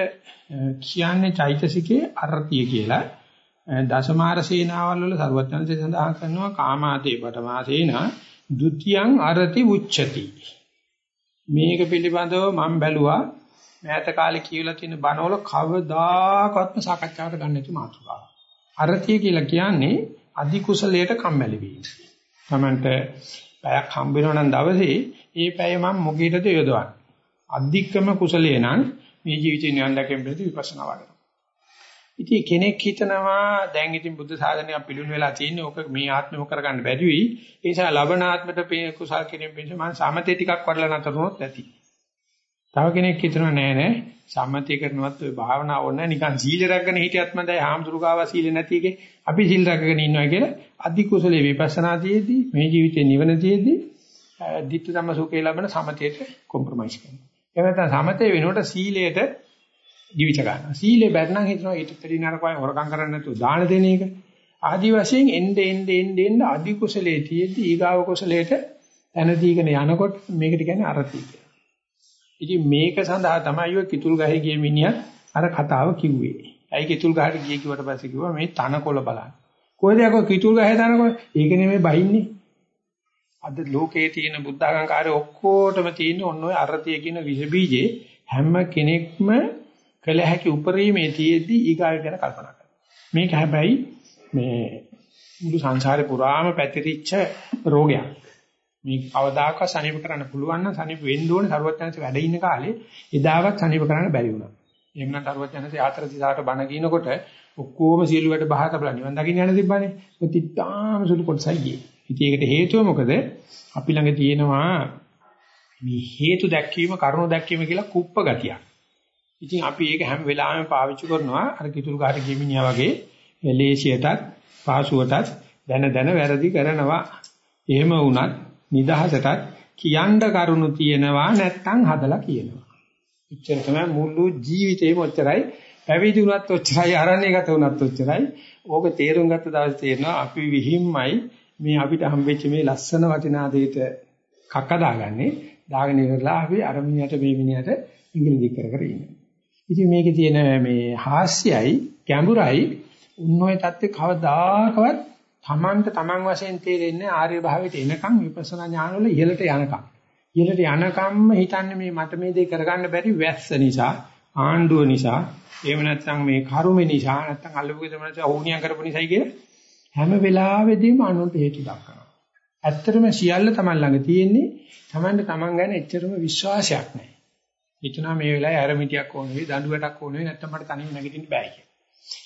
කියන්නේ චෛතසිකේ අර්ථිය කියලා. දසමාර සේනාවල් වල සරුවත්යන්සේ සඳහන් කරනවා කාමාතේ පටමාසේනා ဒ ුතියං අරති උච්චති. මේක පිළිබඳව මම බැලුවා මෑත කාලේ කියවලා තියෙන බණවල කවදාකවත්ම සාකච්ඡාවට ගන්න නැති මාතෘකාවක්. අරතිය කියලා කියන්නේ අධි කුසලයට කම්මැලි වීම. Tamanට පැයක් හම්බ වෙනවා නම් දවසේ ඒ පැය මම මොකීටද යොදවන්නේ? අධික්‍රම කුසලයේ නම් මේ ජීවිතේ නිවන් දැකෙන්න බැරි විපස්සනා වඩනවා. ඉතින් කෙනෙක් හිතනවා දැන් ඉතින් බුද්ධ සාධනයක් පිළිුණ වෙලා තියෙන්නේ ඕක මේ ආත්මෙම කරගන්න බැරි වෙයි. ඒ නිසා ලබන ආත්මෙට කුසල් කිරීම පිණිස මම සමතේ ටිකක් වඩලා නැතර වුණොත් ඇති. තව කෙනෙක් හිතනවා නෑ නෑ සම්මතය කරනවත් ඔය භාවනාව ඕනේ නිකන් සීල රැකගෙන හිටියත් මන්දයි හාමුදුරුගාව සීල නැති එකේ අපි සීල් රැකගෙන ඉන්නවා කියලා අධි කුසලයේ විපස්සනා තියේදී මේ ජීවිතේ නිවන තියේදී ditth ධම්ම සුඛේ ලබන සමතයට කොම්ප්‍රොමයිස් කරනවා. එහෙම නැත්නම් සමතේ වෙනකොට සීලයට දිවිච ගන්නවා. සීලේ බැරනම් හිතනවා ඊට පෙරි නරකවයි හොරකම් කරන්නේ නැතුව දාන දෙන එක. ආදි වශයෙන් එnde එnde එnde එnde අධි කුසලයේ තියේදී ඊගාව කුසලයට එනදීගෙන යනකොට මේකට කියන්නේ අරති කියලා. ඉතින් මේක සඳහා තමයි ඔය කිතුල් ගහේ ගිය මිනිහා අර කතාව කිව්වේ. ඇයි කිතුල් ගහට ගියේ කිව්වට පස්සේ කිව්වා මේ තනකොළ බලන්න. කොහෙද යකෝ කිතුල් ගහේ තනකොළ? ඒක නෙමෙයි බහින්නේ. අද ලෝකයේ තියෙන බුද්ධාගංකාරය ඔක්කොටම තියෙන ඔන්න ඔය අරතිය කියන විස බීජේ හැම කෙනෙක්ම කළ හැකි උපරිමේ තියෙද්දි ඊගාය ගැන කල්පනා කරනවා. මේක හැබැයි මේ මුළු සංසාරේ පුරාම පැතිරිච්ච රෝගයක්. මේ කවදාකවත් සනීප කරන්න පුළුවන් නම් සනීප වෙන්න ඕනේ සරුවත්යන්සේ වැඩ ඉන්න කාලේ එදාවත් සනීප කරන්න බැරි වුණා. එහෙම නම් සරුවත්යන්සේ ආතර දිසාවට බණ කියනකොට ඔක්කොම සියලු වැඩ බහ තබලා නිවන් දකින්න යන තිබ්බනේ. ඔය තිත්තාම සුළු කොටසයි ගියේ. ඉතින් ඒකට හේතුව මොකද? අපි ළඟ තියෙනවා මේ හේතු දැක්වීම කරුණු දැක්වීම කියලා කුප්ප ගතියක්. ඉතින් අපි ඒක හැම වෙලාවෙම පාවිච්චි කරනවා අර කිතුල් කාට ගෙමිනියා වගේ ලේසියටත් පාසුවටත් දැන දැන වැරදි කරනවා. එහෙම වුණත් නිදහසටත් කියන්න කරුණු තියෙනවා නැත්තම් හදලා කියනවා. එච්චර තමයි මුළු ජීවිතේම ඔච්චරයි. පැවිදි වුණත් ඔච්චරයි, අරණ්‍යගත වුණත් ඔච්චරයි. ඕක තේරුම් ගත්ත දවසේ තේරෙනවා අපි විහිම්මයි මේ අපිට හම්බෙච්ච මේ ලස්සන වටිනා දෙයට කක්ක දාගන්නේ. දාගෙන ඉවරලා අපි අර මිනිහට මේ මිනිහට ඉංග්‍රීසි කර කර ඉන්නවා. ඉතින් මේකේ තියෙන මේ හාස්‍යයි, ගැඹුරයි උන්වයි தත්ත්වේ කවදාකවත් තමන්ට තමන් වශයෙන් තේරෙන්නේ ආර්ය භාවයට එනකන් විපස්සනා ඥාන වල ඉහළට යනකම්. ඉහළට යනකම්ම හිතන්නේ මේ මට මේ දේ කරගන්න බැරි වැස්ස නිසා, ආණ්ඩුව නිසා, එහෙම නැත්නම් මේ කර්ම නිසා, නැත්නම් අල්ලපු ගෙදරට ඕනියම් කරපු නිසායි කියලා හැම වෙලාවෙදීම අනුන්ට හේතු දක්වනවා. ඇත්තටම සියල්ල තමන් ළඟ තියෙන්නේ තමන්ට තමන් ගැන එච්චරම විශ්වාසයක් නැහැ. හිතනවා මේ වෙලාවේ ඇරමිටියක් ඕන වෙයි, දඬුවටක් ඕන වෙයි, නැත්නම් මට තනියම නැගිටින්න බෑ කියලා.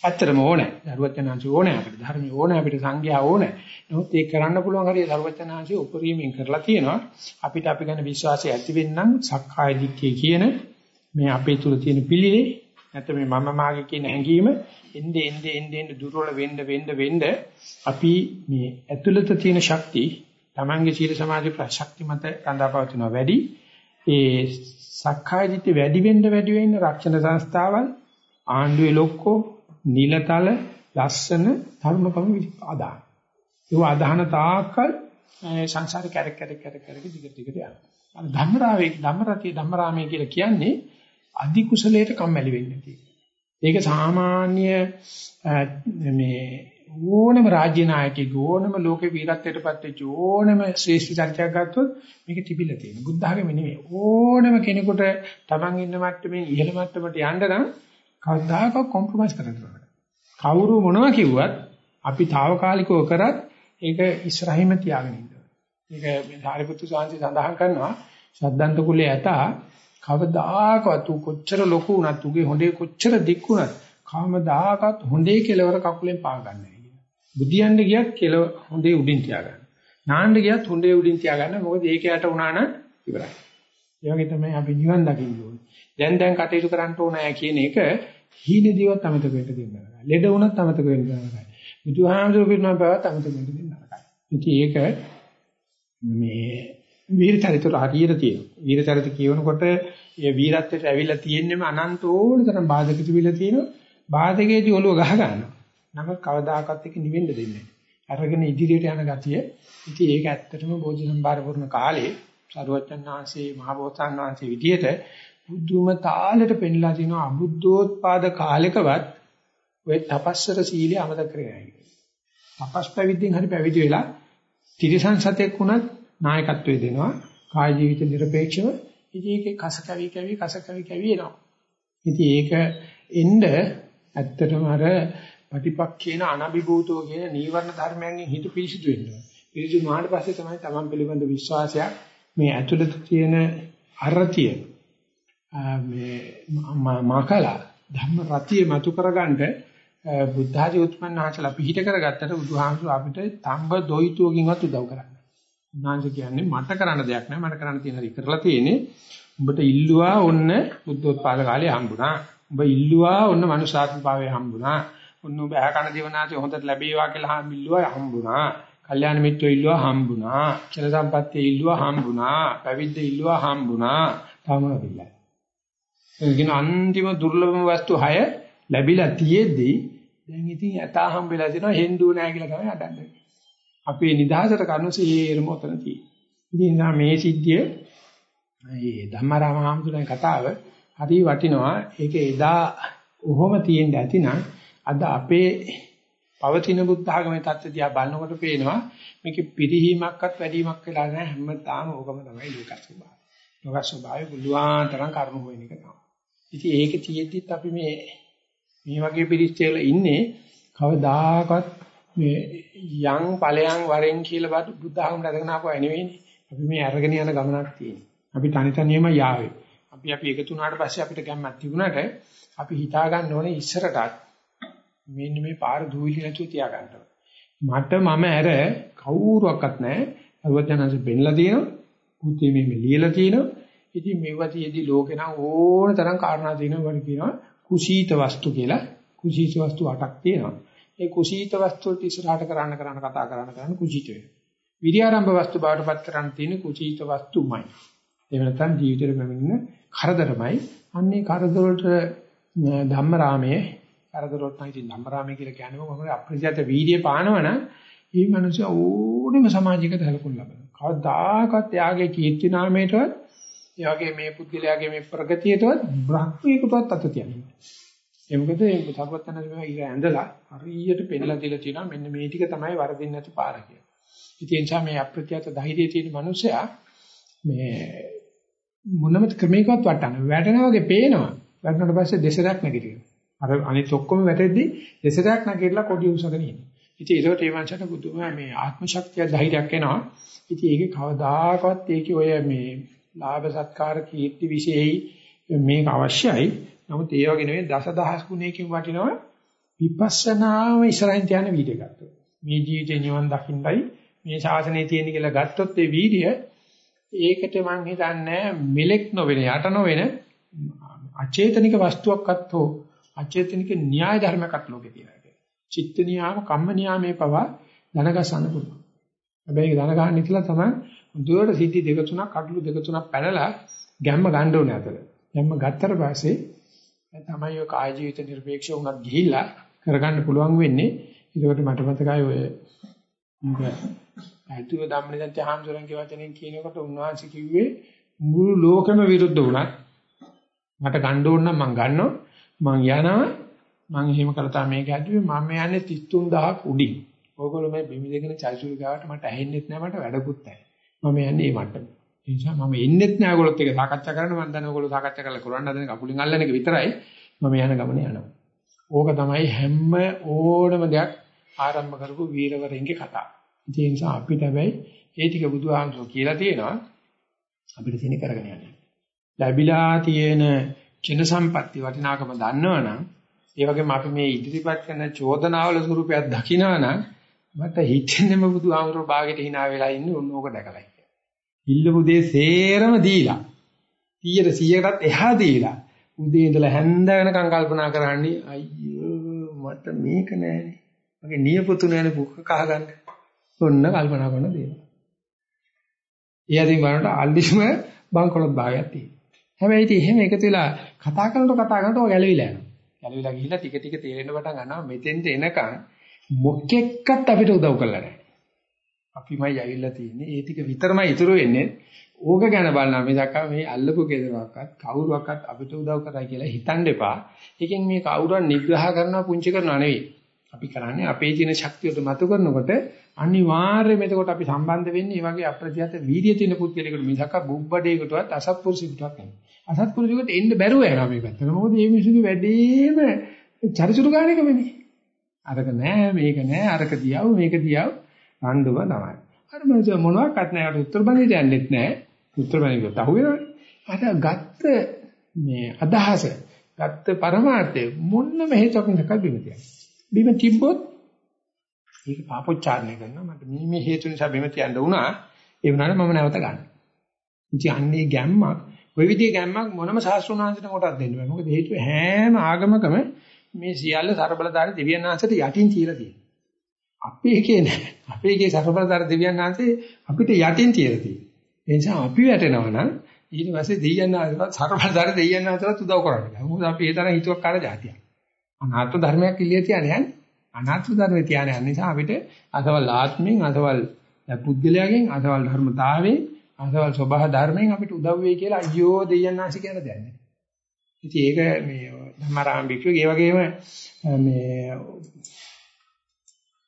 ඇත්තටම ඕනේ. දරුවචනාංශ ඕනේ අපිට. ධර්මය ඕනේ අපිට සංඝයා ඕනේ. නමුත් ඒක කරන්න පුළුවන් හරිය දරුවචනාංශي උපරිමයෙන් කරලා තියෙනවා. අපිට අපි ගැන විශ්වාසය ඇති වෙන්නම් සක්කාය දිට්ඨිය කියන මේ අපේ තුල තියෙන පිළිලේ නැත්නම් මේ මම මාගේ කියන හැඟීම එnde ende ende ende දුර්වල වෙන්න වෙන්න වෙන්න අපි මේ ඇතුළත තියෙන ශක්තිය Tamange සීල සමාධි ප්‍රශක්ති මත රඳාපවතිනවා වැඩි ඒ සක්කාය දිට්ඨිය වැඩි වෙන්න වැඩි වෙන්න රක්ෂණ සංස්ථාවල් ආණ්ඩුවේ ලොක්කෝ නිලතල ලස්සන ධර්මකම ආදාන. ඒ ආදාන තාක්කල් සංසාරේ කැරක් කැරක් කැරක් කැරක් දිගට දිගට යනවා. අර ධම්මරාවේ ධම්මරතිය ධම්මරාමයේ කියලා කියන්නේ අධි කුසලයට කම්මැලි වෙන්නේ තියෙන. ඒක සාමාන්‍ය මේ ඕනම රාජ්‍ය නායකයෙක් ඕනම ලෝකේ වීරත්වයටපත් වෙච්ච ඕනම ශ්‍රේෂ්ඨ චරිතයක් ගත්තොත් මේක තිබිලා තියෙනවා. බුද්ධ ආගමේ නෙමෙයි. ඕනම කෙනෙකුට Taman ඉන්න මට්ටමින් ඉහළ මට්ටමට යන්න නම් කවදාකවත් කොම්ප්‍රොමයිස් කරන්න බෑ. කවුරු මොනවා කිව්වත් අපි తాවකාලිකව කරත් ඒක ඉස්සරහින්ම තියාගෙන ඉන්න. මේක සාරිපුත්තු සාංශي සඳහන් කරනවා සද්දන්ත කුලේ ඇතා කවදාකවත් ඌ කොච්චර ලොකු වුණත් ඌගේ හොඳේ කොච්චර දික් වුණත් කවමදාකවත් හොඳේ කෙලවර කකුලෙන් පා ගන්නෑ කියන. බුදියන්න ගියත් කෙලව හොඳේ උඩින් තියාගන්න. නාන්න ගියත් හොඳේ උඩින් තියාගන්න. මොකද ඒක යට වුණා නම් ඉවරයි. ඒ වගේ තමයි අපි නිවන් දකින්න ඕනේ. දැන් දැන් කටයුතු කරන්න ඕනෑ කියන එක හීනදීවත් අමතක වෙන්න දෙන්න නරකයි. ලෙඩ වුණත් අමතක වෙන්න නරකයි. බුදුහාමුදුරු පිරුණා බවත් අමතක වෙන්න දෙන්න නරකයි. ඉතින් ඒක මේ වීරචරිතවල හරියට තියෙනවා. වීරචරිත කියනකොට ඒ වීරත්වයට ඇවිල්ලා තියෙන්නම අනන්ත ඕන තරම් බාධක තිබිලා තියෙනවා. බාධකයේදී ඔළුව ගහ ගන්නවා. නමුත් කවදාකවත් ඒක නිවෙන්න දෙන්නේ නැහැ. අරගෙන ඉදිරියට යන ගතිය. ඉතින් ඒක ඇත්තටම බෝධි සම්භාර පුරුණ කාලේ සරුවචන් වහන්සේ මහ බෝසතාණන් වහන්සේ විදියට බුදුම තාලෙට පෙන්ලා තිනවා අබුද්ධෝත්පාද කාලෙකවත් ඔය තපස්සර සීලය අමතක කරගන්න. තපස් පැවිද්දෙන් හරි පැවිදි වෙලා තිරිසන් සතෙක් වුණත් නායකත්වයේ දෙනවා කාය ජීවිත নিরপেক্ষව ඉතින් ඒකේ කස කැවි කැවි කස කැවි කැවි එනවා. ඉතින් ඒක එන්න ඇත්තටම අර ප්‍රතිපක්ෂේන අනබිභූතෝ කියන නීවරණ ධර්මයන්ගෙන් හිත පිරිසිදු වෙනවා. පිරිසිදු වුණාට පස්සේ තමයි Taman පිළිබඳ විශ්වාසයක් මේ ඇතුළත තියෙන අරතිය මේ මාකලා ධම්ම රතිය මතු කරගන්න බුද්ධ ආදී උත්පන්න ආචලා පිහිට කරගත්තට බුදුහාමුදුර අපිට තඹ දොයිතුවකින්වත් උදව් කරන්නේ. උන්වහන්සේ කියන්නේ මට කරන්න දෙයක් නැහැ මට කරන්න තියෙන හරි කරලා තියෙන්නේ. උඹට ඉල්ලුවා ඔන්න බුද්ධෝත්පාද කාලේ හම්බුණා. උඹ ඉල්ලුවා ඔන්න මනුෂ්‍යාත්ම භාවයේ හම්බුණා. ඔන්න ඔබ ඇකන ජීවනාදී හොඳට ලැබේවා කියලා හම්බිල්ලුවා හම්බුණා. කල්යාණ මිත්‍රෝ ඉල්ලුවා හම්බුණා. චල සම්පත්තිය ඉල්ලුවා හම්බුණා. පැවිද්ද ඉල්ලුවා හම්බුණා. තාම ලැබිලා. එකින් අන්තිම දුර්ලභම වස්තු 6 ලැබිලා තියෙද්දි දැන් ඉතින් යථා හම්බෙලා දෙනවා හෙන්දුව නැහැ කියලා තමයි අදන්නේ. අපේ නිදහසට කරුණු සීරම උතන තියෙන්නේ. මේ සිද්ධිය මේ ධම්මරාම හාමුදුරන් කතාව හරි වටිනවා. ඒක එදා කොහොම තියෙන්න ඇතිනම් අද අපේ පවතින බුද්ධ ආගමේ தත්ත්වය දිහා බලනකොට පේනවා මේකේ පිරිහීමක්වත් වැඩිවීමක් වෙලා නැහැ හැමදාම ඕකම තමයි ලෝක ස්වභාවය. ලෝක ස්වභාවය බුදුආන් තරම් කර්ම හොයන එක තමයි. ඉතින් ඒක තියෙද්දිත් අපි මේ මේ වගේ පිරිස්චේල ඉන්නේ කවදාකවත් මේ යම් ඵලයන් වරෙන් කියලා බුද්ධ ආගම රැගෙන ආපුවා නෙවෙයිනේ. අපි මේ අරගෙන යන ගමනක් තියෙනවා. අපි තනි තනියම යාවේ. අපි අපි එකතු වුණාට පස්සේ අපිට ගැම්මක් තිබුණාට අපි හිතා ගන්න ඕනේ ඉස්සරටත් මෙන්න මේ පාර දුවිලි නැතුව තියාගන්න මට මම ඇර කවුරුවක්වත් නැහැ. අරුවචනanse බෙන්ලා තියෙනවා. පුතේ මේ ලියලා තියෙනවා. ඉතින් මෙවතියේදී ලෝකේ නම් ඕන තරම් කාරණා තියෙනවා වගේ කියනවා. කුසීත වස්තු කියලා. කුසීත වස්තු අටක් තියෙනවා. ඒ කුසීත වස්තු වලට ඉස්සරහට කරන්න කරන්න කතා කරන්න කරන්න කුසීත වෙනවා. විරියාරම්භ වස්තු බවටපත් කරන්න තියෙන කුසීත වස්තුමයි. එහෙම නැත්නම් ජීවිතේ පැමිණෙන කරදරමයි. අන්නේ කරදර වලට ධම්මරාමයේ කරදරොත් නම් ඉතින් ධම්මරාමයේ කියලා කියන්නේ මොකද අප්‍රජාත වීර්ය පානවන මේ මිනිස්සු ඕනෙම සමාජයකට හැලකුම් ලබනවා. කවදාකවත් යාගේ කීර්ති නාමයටවත් එයාගේ මේ පුද්ගලයාගේ මේ ප්‍රගතියටවත් බ්‍රහ්මීකටවත් අත තියන්නේ. ඒ මොකද මේ සර්වඥාන්සේ ඉර ඇඳලා හරියට පෙන්ලා දීලා තියෙනවා මෙන්න මේ ටික තමයි වරදින්න නැති පාර කියලා. ඉතින් ඒ නිසා මේ අප්‍රත්‍යත ධෛර්යය තියෙන මිනිසයා මේ මොනම ක්‍රමයකවත් වටන්න වැටෙනා වගේ පේනවා. වැටුණාට පස්සේ දෙසරක් නැගිටිනවා. අර අනිත් ඔක්කොම වැටෙද්දි දෙසරක් නැගිටලා කොඩි උසගෙන ඉන්නේ. ඉතින් ඒකට ඒ වංශයට බුදුමා මේ ආත්ම ශක්තිය ධෛර්යයක් එනවා. ඉතින් ඒකේ කවදාකවත් ඒකේ ඔය මේ ලාභ සත්කාර කීර්ති විශේෂයි මේක අවශ්‍යයි. නමුත් ඒ වගේ නෙවෙයි දසදහස් ගුණයකින් වටිනවා විපස්සනාම ඉස්සරහින් තියන වීඩියෝ ගත්තොත්. මේ ජීවිතේ නිවන් දකින්නයි මේ ශාසනයේ තියෙන කියලා ගත්තොත් ඒ වීඩිය ඒකට මං හිතන්නේ මෙලෙක් නොවෙන යට නොවෙන අචේතනික වස්තුවක්වත් හෝ අචේතනික න්‍යාය ධර්මයක්වත් ලෝකේ තියෙනවා කියන්නේ. චිත්ත නියාම කම්ම නියාමේ පවා දැනගසන්න පුළුවන්. හැබැයි දැන ගන්න ඉතලා තමයි දුවට සිද්ධි දෙක තුනක් අඩලු දෙක තුනක් පැනලා ගැම්ම ගන්න ඕනේ අතර. ගැම්ම ගත්තට පස්සේ තමයි ඔය කාය ජීවිත නිර්පේක්ෂ වුණත් ගිහිල්ලා කරගන්න පුළුවන් වෙන්නේ. ඒකට මට මතකයි ඔය ඇතුව ධම්මනිසත්‍ය හාමුදුරන්ගේ වචනෙන් කියනකොට උන්වහන්සේ කිව්වේ මුළු ලෝකෙම විරුද්ධ වුණත් මට ගන්න ඕන නම් මං ගන්නවා මං යනවා මං එහෙම කරලා මේක හැදුවේ මම යන්නේ 33000ක් උඩින්. ඕගොල්ලෝ මේ බිමි දෙකන චෛසුල් ගාවට මට ඇහෙන්නෙත් නැහැ මට වැඩකුත් නැහැ. මම යන්නේ මේ මට්ටම. ඒ නිසා මම එන්නෙත් නැහැ ඔයගොල්ලොත් එක සාකච්ඡා කරන්න මම දන්නේ ඔයගොල්ලෝ සාකච්ඡා කරලා කරන්න හදන කකුලින් අල්ලන එක විතරයි. මම යන ගමනේ යනවා. ඕක තමයි හැම ඕනම දෙයක් ආරම්භ කරපු වීරවරයන්ගේ කතාව. ඒ නිසා අපිට හැබැයි ඒ ටික බුදුහාමුදුරුවෝ කියලා තියෙනවා අපිට තියෙන කරගෙන යන්න. ලැබිලා තියෙන චින සම්පatti වටිනාකම දන්නවනම් ඒ වගේම අපි මේ ඉදිරිපත් කරන චෝදනාවල ස්වරූපයක් දකිනවනම් මට හිතෙන්නේම බුදුහාමුදුරුවෝ ਬਾගෙට hina වෙලා ඉන්නේ ඕන ඕක දැකලා කියලා. ඉල්ලපු දේ සේරම දීලා 100ට 100කටත් එහා දීලා උදේ ඉඳලා හැන්ද වෙනකම් කල්පනා කරන්නේ අයියෝ මට මේක නෑනේ. මගේ නියපොතු නෑනේ පුක්ක කහ ගන්න. ඔන්න කල්පනා කරන දේ. ඒ අදින් බලනකොට අල්ලිස්ම බංකොලොත් භාගයක් තියෙනවා. හැබැයි ඉතින් එහෙම එකතු වෙලා කතා කරනකොට කතා කරනකොට ඔය ගැලවිලා යනවා. ගැලවිලා ගිහිල්ලා ටික ටික තේරෙන්න පටන් ගන්නවා මෙතෙන්ට එනකන් මොකෙක්වත් අපිට උදව් කරලා නැහැ. අපිමයි ඇවිල්ලා තියෙන්නේ. ඒ ටික විතරමයි ඉතුරු වෙන්නේ. ඕක ගැන බලනවා මිසක් මේ අල්ලපු කෙදරක්වත් කවුරුවක්වත් අපිට උදව් කරයි කියලා හිතන්න එපා. ඒකෙන් මේ කවුරුන් නිග්‍රහ කරනවා පුංචි කරනවා නෙවෙයි. අපි කරන්නේ අපේ තියෙන ශක්තියට මතු කරනකොට අනිවාර්යයෙන්ම එතකොට අපි සම්බන්ධ වෙන්නේ මේ වගේ අප්‍රතිහත වීර්ය තියෙන පුද්ගලයෙකුට මිසක් බුබ්බඩේකටවත් අසත්පුරුෂයෙකුටවත් නෙවෙයි. අසත්පුරුෂයෙකුට එන්න බැරුව යනවා මේ පැත්තට. මොකද මේ මිනිස්සුගේ වැඩේම චරිචුරු ගන්න එක වෙන්නේ. අරක නෑ මේක නෑ අරක දියව මේක දියව රණ්ඩුව තමයි. අර මනස මොනවාක්වත් නෑ අර උත්තර බඳිට යන්නෙත් නෑ. උත්තර බඳිට තහු වෙනවනේ. අර ගත්ත මේ අදහස ගත්ත පරමාර්ථය මොන්නම හේතුවක් නැකල් බිම තියන්නේ. බිම තිබ්බොත් ඒක පාපොච්චාරණය කරනවා මට මේ මේ හේතු නිසා බිම තියන්න වුණා ඒ වුණාට මම නැවත ගන්න. ඉතින් අන්නේ ගැම්මක් ওই විදිහේ ගැම්මක් මොනම ශාස්ත්‍රඥාන්සට කොටක් දෙන්න බෑ. මොකද හේතුව හැම ආගමකම මේ සියල්ල ਸਰබලදාරි දෙවියන් වහන්සේට යටින් තියලා තියෙනවා. අපි එකේ නෑ. අපි එකේ ਸਰබලදාරි දෙවියන් වහන්සේ අපිට යටින් තියලා තියෙනවා. ඒ නිසා අපි වැටෙනවා නම් ඊට පස්සේ දෙවියන් වහන්සේට ਸਰබලදාරි දෙවියන් වහන්සේට උදව් කරන්න බෑ. මොකද අපි ඒ තරම් හිතුවක් කාලා જાතියක්. අනාත්ම ධර්මයක් ඉල්ලිය තියන්නේ යන්නේ. අනාත්ම ධර්මය තියන්නේ නිසා අපිට අසවල් ආත්මෙන් අසවල් පුද්ගලයාගෙන් අසවල් ධර්මතාවයෙන් අසවල් ස්වභාව ධර්මයෙන් අපිට උදව් වෙයි කියලා අයියෝ දෙයයන් ආශි කියන දෙයක් නෑ. ඉතින් ඒක මේ ධම්මාරාම භික්ෂුවගේ ඒ වගේම මේ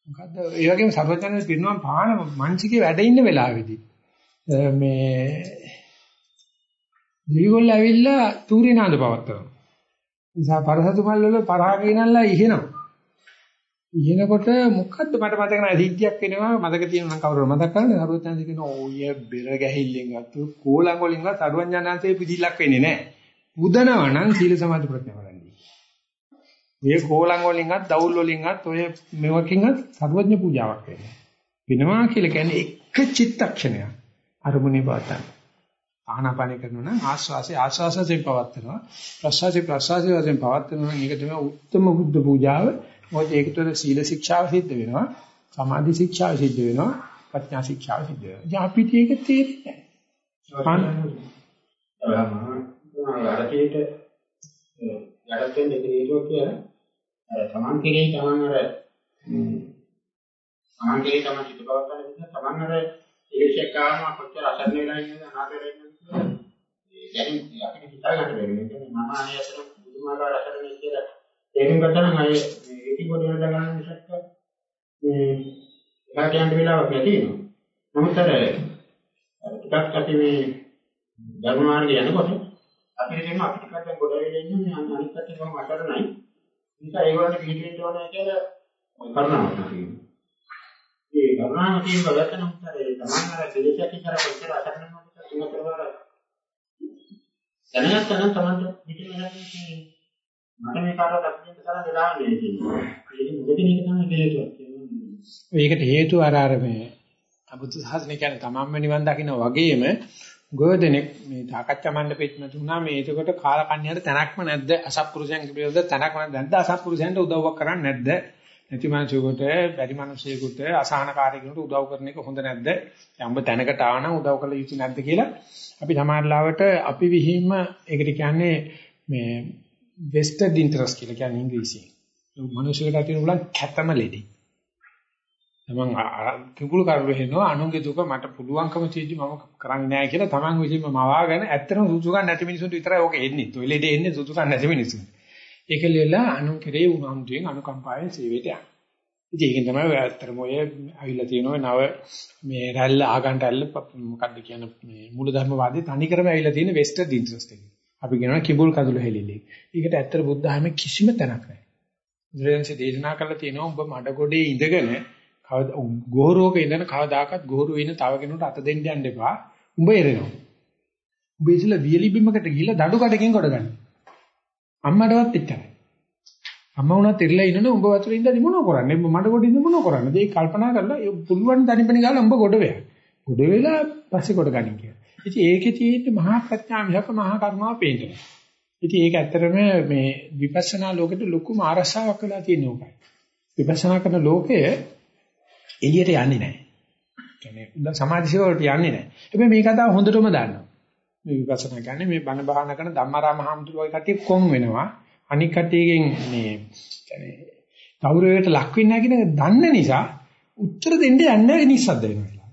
මොකද්ද ඒ වගේම සර්වඥයන් පිරිනවම් පාන මංචිකේ වැඩ ඉන්න වෙලාවේදී මේ දීගොල්ල ඇවිල්ලා තූරේ නාද පවත්තරනවා. නිසා පරසතු මල් වල පරාගිනල්ලා ඉහෙනවා. ඉහෙනකොට මොකද්ද මට මතක නැහැ සිද්ධියක් වෙනවා මතක තියෙනවා නම් කවුරු මතක කරන්නේ සරුවචන්දි කියන ඕය බෙර ගැහිල්ලෙන්වත් කෝලං වලින්වත් සරුවඥාන්සේ පිළිලක් වෙන්නේ නැහැ. උදනවා නම් සීල සමාධි ප්‍රඥා වඩන්නේ. මේ කෝලං වලින්වත් දවුල් වලින්වත් ඔය මෙවකින්වත් සර්වඥ පූජාවක් වෙනවා. වෙනවා කියලා කියන්නේ එක චිත්තක්ෂණයක්. අරමුණේ බවතන. ආහනපාන කරනවා නම් ආස්වාසේ ආස්වාසයෙන් පවත්නවා. ප්‍රසවාසේ ප්‍රසවාසයෙන් වශයෙන් පවත්නවා නම් ඒක තමයි උත්තම බුද්ධ පූජාව. මොකද ඒක තුළ සීල ශික්ෂාව සිද්ධ වෙනවා, සමාධි ශික්ෂාව සිද්ධ වෙනවා, ප්‍රඥා ශික්ෂාව සිද්ධ වෙනවා. ඉතින් අපිට ඒක තේරෙන්නේ නැහැ. යටත් වෙන එක හේතුව කියලා අර තමන් කෙරේ තමන් අර තමන් කෙරේ තමන් චිත්ත පවත්තන විදිහ තමන් අර ඒකෙක් ආවම කොච්චර අසන්න වෙලා ඉන්නද අනාතේ වෙන්නේ දැන් අපිට හිතා ගන්න බැරි නේද මම ආයෙත් බුදුමාලා රසන කියලා තේරුම් ගත්තා නම් අය ඒකි පොඩි වෙනද ගන්න මිසක් මේ එහාට යන්න වෙලාවක් නැති වෙනවා නමුත් අර ටිකක් අපි මේ ධර්ම මාර්ගය යනකොට අපිට දෙන්න අපිට කටෙන් ගොඩ වෙලා ඉන්නේ අනිත් පැත්තේ කොහොම අසරණයි. නිසා ඒගොල්ලන්ට පිළිපෙන්න ඕනේ කියලා කරුණාවක් තියෙනවා. ඒ කරුණාව කියන ගලතන උත්තරේ තමන් අර දෙලෙසක් ඉතර කොච්චර අසරණ වුණාද කියලා තුනතරවර දැනගත්තා නම් තමන්ට පිටින් මට මේ කාටවත් අපිට තරම් වෙලා නෙවෙයි කියන්නේ. ඒක මුදකින එක තමයි හේතුව. ඒකට හේතුව අර අර මේ අබුද්ධ සාසනය කියන්නේ තමන්ම නිවන් දකින්න වගේම ගොඩනෙක් මේ තාකච්ඡා මණ්ඩපෙත් මතුණා. මේ එතකොට කාලකන්‍යයට තැනක්ම නැද්ද? අසත්පුරුෂයන් පිළිබඳ තැනක් නැද්ද? අසත්පුරුෂයන්ට උදව්වක් කරන්නේ නැද්ද? නැති මිනිසෙකුට බැරි මිනිසෙකුට අසහනකාරීකෙකුට උදව් කරන එක හොඳ නැද්ද? යම්බ තැනකට ආවනම් උදව් කළ යුතු නැද්ද කියලා අපි සමාජලාවට අපි විහිම ඒකට කියන්නේ මේ වෙස්ටඩ් ඉන්ටරස් කියලා කියන්නේ ඉංග්‍රීසියෙන් මිනිසෙකුට ඇති වෙන උලන් කැතම ලෙඩි තමන් කිකුළු කරුළු හෙනවා අනුන්ගේ දුක මට පුළුවන්කම තියෙදි මම කරන්නේ නැහැ කියලා තමන් විසින්ම මවාගෙන ඇත්තටම සුසුකම් නැති මිනිසුන්ට විතරයි ඕක එන්නේ. toilet එන්නේ සුසුකම් නැති මිනිසුන්. ඒක ලෙලා අනුන් කෙරේ උනන්දුවෙන් අනුකම්පාවෙන් සේවයට යනවා. ඉතින් ඒකෙන් තමයි ඔය ඇත්තටම ඔය අවිල්ල තියෙනවා නව මේ රැල්ල ආගන්ට ඇල්ල මොකද්ද කියන මේ මූලධර්මවාදී තනිකරම ඇවිල්ලා තියෙන වෙස්ටර්න් ඉන්ට්‍රස්ට් එක. අපි කියනවා කිඹුල් කඳුළු හෙලිලි. ඒකට ඇත්තට බුද්ධ ධර්මයේ කිසිම තැනක් නැහැ. බුදුරජාණන්සේ දේශනා කළා තියෙනවා උඹ මඩ ගොඩේ ඉඳගෙන කවදා ගෝරෝක ඉඳන කවදාකවත් ගෝරු වෙන තව කෙනෙකුට අත දෙන්න යන්න එපා. උඹ එරෙනවා. උඹ ඉස්සලා වියලි බිමකට ගිහිල්ලා දඩු කඩකින් කොට ගන්න. අම්මටවත් එච්චරයි. අම්මා වුණත් ඉරලා ඉන්නනේ උඹ වතුරේ ඉඳලා මොනව කරන්නේ? උඹ මඩ ගොඩ ඉඳ මොනව කරන්නේ? ඒක කල්පනා කරලා පුළුවන් තනිපෙන ගාලා උඹ ගොඩ වෙයි. ගොඩ වෙලා පස්සේ කොට ගනින් කියලා. ඉතින් ඒකේ තියෙන්නේ මහා ප්‍රඥා මිසක මහා කර්මාව පේන්නේ. ඉතින් ඒක ඇත්තටම මේ විපස්සනා ලෝකෙට ලොකුම ආරසාවක් වෙලා තියෙන උකයි. විපස්සනා කරන ලෝකය එළියට යන්නේ නැහැ. කියන්නේ සමාධි වලට යන්නේ නැහැ. හැබැයි මේ කතාව හොඳටම දන්නවා. මේ විපස්සනා කියන්නේ මේ බණ භාවනා කරන ධම්මාරාම හාමුදුරුවෝ වගේ කට්ටිය කොන් වෙනවා. අනික් කට්ටියගෙන් මේ කියන්නේ ගෞරවයට ලක් වෙන්නේ නැහැ කියන දන්න නිසා උත්තර දෙන්න යන්නේ නැහැ නිස්සද්ද වෙනවා.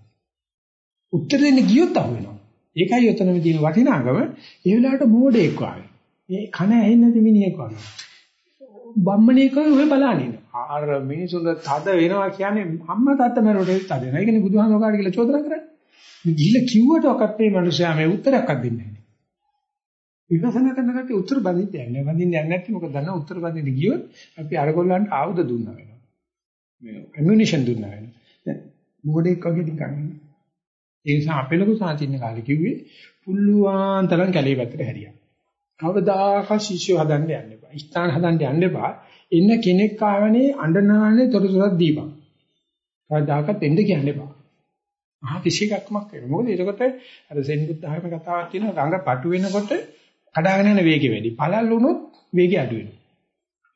උත්තර දෙන්න ගියොත් අහු වෙනවා. ඒකයි උතනම තියෙන වටිනාකම. ඒ වෙලාවට මෝඩෙක් වගේ. මේ කන ඇහෙන්නේ නැති මිනිහෙක් වගේ. බම්මණේක ඔය බලන්නේ. අර මිනිසුන්ට තද වෙනවා කියන්නේ අම්මා තාත්තා මරුවට තද වෙනවා. ඒකනේ බුදුහාමෝ කාට කියලා චෝදනා කරන්නේ. මේ ගිහිල්ලා කිව්වට ඔකත් මේ මිනිස්සයා මේ උත්තරයක්වත් දෙන්නේ නැහැ. විපස්සනා කරන කට උත්තර බඳින්න යන්නේ. බඳින්න යන්නේ නැත්නම් මොකද දන්නා උත්තර බඳින්න ගියොත් අපි අරගොල්ලන්ට ආයුධ දුන්නා වෙනවා. මේ ඇමිනිෂන් දුන්නා වෙනවා. දැන් මොඩෙක් වගේ නිකන්. ඒ නිසා අපේ ලොකු සාචින්න කාලේ කිව්වේ පුල්ලුවාන් තරම් කැලේ පැත්තට හැරියා. කවදාකවත් ශිෂ්‍යව හදන්න යන්න එපා. ස්ථාන හදන්න යන්න එපා. එන්න කෙනෙක් ආවනේ අඬනානේ තොරතුරක් දීපන්. කවදාකවත් එන්න කියන්න එපා. මහා විශේෂකමක් වෙනවා. මොකද එතකොට අර සෙන් බුද්ධ ධර්ම කතාවක් තියෙනවා රංග පටු වෙනකොට කඩාගෙන යන වේගය වැඩි. පළල් වුණොත් වේගය අඩු වෙනවා.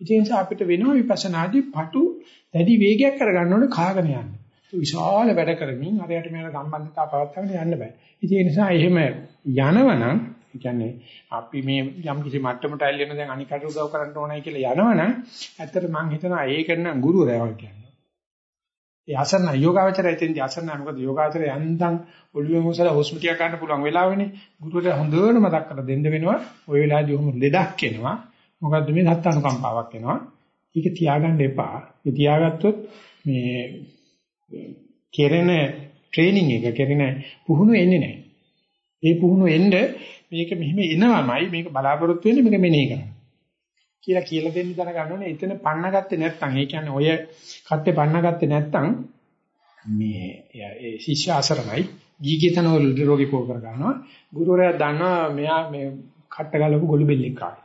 ඒ නිසා අපිට වෙනවා විපස්සනාදී පටු දැඩි වේගයක් කරගන්න ඕනේ කාගෙන යන්න. විශාල වැඩ කරමින් අරයට මෙයාට සම්බන්ධතාව පවත්වාගෙන යන්න බෑ. ඉතින් ඒ නිසා එහෙම යනවනම් ඒ කියන්නේ අපි මේ යම් කිසි මට්ටමට ඇල්ලෙන දැන් අනිකට උදව් කරන්න ඕනයි කියලා යනවනම් ඇත්තට මම හිතනවා ඒක නම් ගුරුවරයා කියන්නේ. ඒ අසන්න යෝගාවචරය එතෙන්දී අසන්න මොකද යෝගාවචරය යන්තම් ඔළුවෙන් උසල හොස්ම ටික ගන්න පුළුවන් වෙලාවෙනේ ගුරුවරයා හොඳට මතක් කරලා දෙන්න වෙනවා. ওই වෙලාවේදී ඔහොම ලෙඩක් එනවා. මොකද්ද මේ සත්තානුකම්පාවක් එනවා. ඒක තියාගන්න එපා. ඒ තියාගත්තොත් මේ කෙරෙන ට්‍රේනින් එක කෙරෙන පුහුණු එන්නේ නැහැ. ඒ පුහුණු එන්න මේක මෙහෙම එනවමයි මේක බලාපොරොත්තු වෙන්නේ මේක මෙනෙහි කරන්න. කියලා කියලා දෙන්න දැනගන්න ඕනේ. එතන පන්නගත්තේ නැත්නම් ඒ කියන්නේ ඔය කත්තේ පන්නගත්තේ නැත්නම් මේ ඒ ශිෂ්‍ය ආසරණයි ගීගීතන වල රෝගී පෝ කර ගන්නවා. ගුරුවරයා දන්නවා මෙයා මේ කට්ට ගලපු ගොළු බෙල්ලෙක් ආවේ.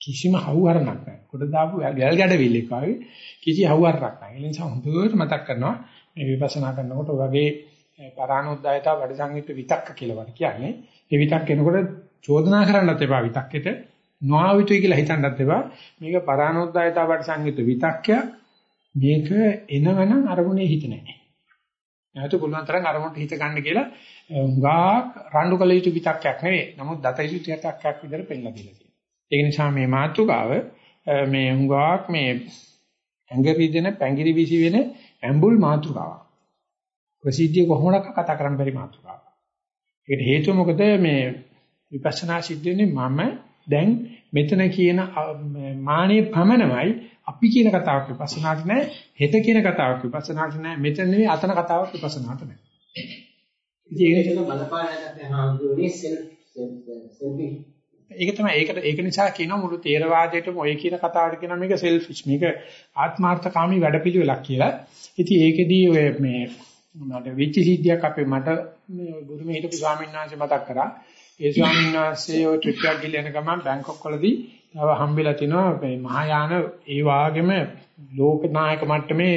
කිසිම හවුහරණක් නැහැ. කොට දාපු ගැල් ගැඩවිල්ලෙක් ආවේ. කිසි හවුහරණක් නැහැ. ඒ නිසා හොඳට මතක් කරනවා මේ විපස්සනා කරනකොට වගේ පරානෝද්දායතා වැඩ සංහිත විතක්ක කියලා වට කියන්නේ. ඒ විතක් එනකොට චෝදනා කරන්නත් එපා විතක්කෙට නොආවිතුයි කියලා හිතන්නත් එපා. මේක පරානෝද්දායතා වැඩ සංහිත විතක්කයක්. මේක එනවනම් අරමුණේ හිත නැහැ. නැවත පුළුවන් තරම් අරමුණට හිත ගන්න කියලා හුඟා රණ්ඩු කළ යුතු විතක්කයක් නෙවෙයි. නමුත් දත යුතු විතක්කයක් විතර පෙන්නලා දීලා තියෙනවා. ඒ නිසා මේ මාතෘකාව මේ හුඟාක් මේ ඇඟ රිදෙන පැංගිරි විසි වෙන ඇඹුල් මාතෘකාවක්. ප්‍රසිද්ධිය කොහොමද කතා කරන්න බැරි මාතෘකාවක්. ඒකට හේතුව මොකද මේ විපස්සනා සිද්ධ වෙන්නේ මම දැන් මෙතන කියන මානෙ පමණමයි අපි කියන කතාවක් විපස්සනාට නෑ හෙට කියන කතාවක් විපස්සනාට නෑ මෙතන නෙවෙයි අතන කතාවක් විපස්සනාට නෑ. ඉතින් ඒක තමයි බලපාන හාමුදුරනේ සෙල්ෆ් සෙල්ෆි ඒක තමයි ඒකට ඒක නිසා කියනවා මුළු තේරවාදයටම ඔය කියන කතාවට කියනවා මේක සෙල්ෆිෂ් මේක ආත්මార్థකාමී වැඩපිළිවෙලක් කියලා. ඉතින් ඒකෙදී ඔය මේ මට වෙච්ච සිද්ධියක් අපේ මට මේ බුදුමේ හිටපු ස්වාමීන් වහන්සේ මතක් කරා. ඒ ස්වාමීන් වහන්සේ ඔය ට්‍රිප් එකක් ගිහලා යන ගමන් බැංකොක් වලදී තව හම්බෙලා තිනවා මේ මහායාන ඒ වාගෙම ලෝක නායක මට්ටමේ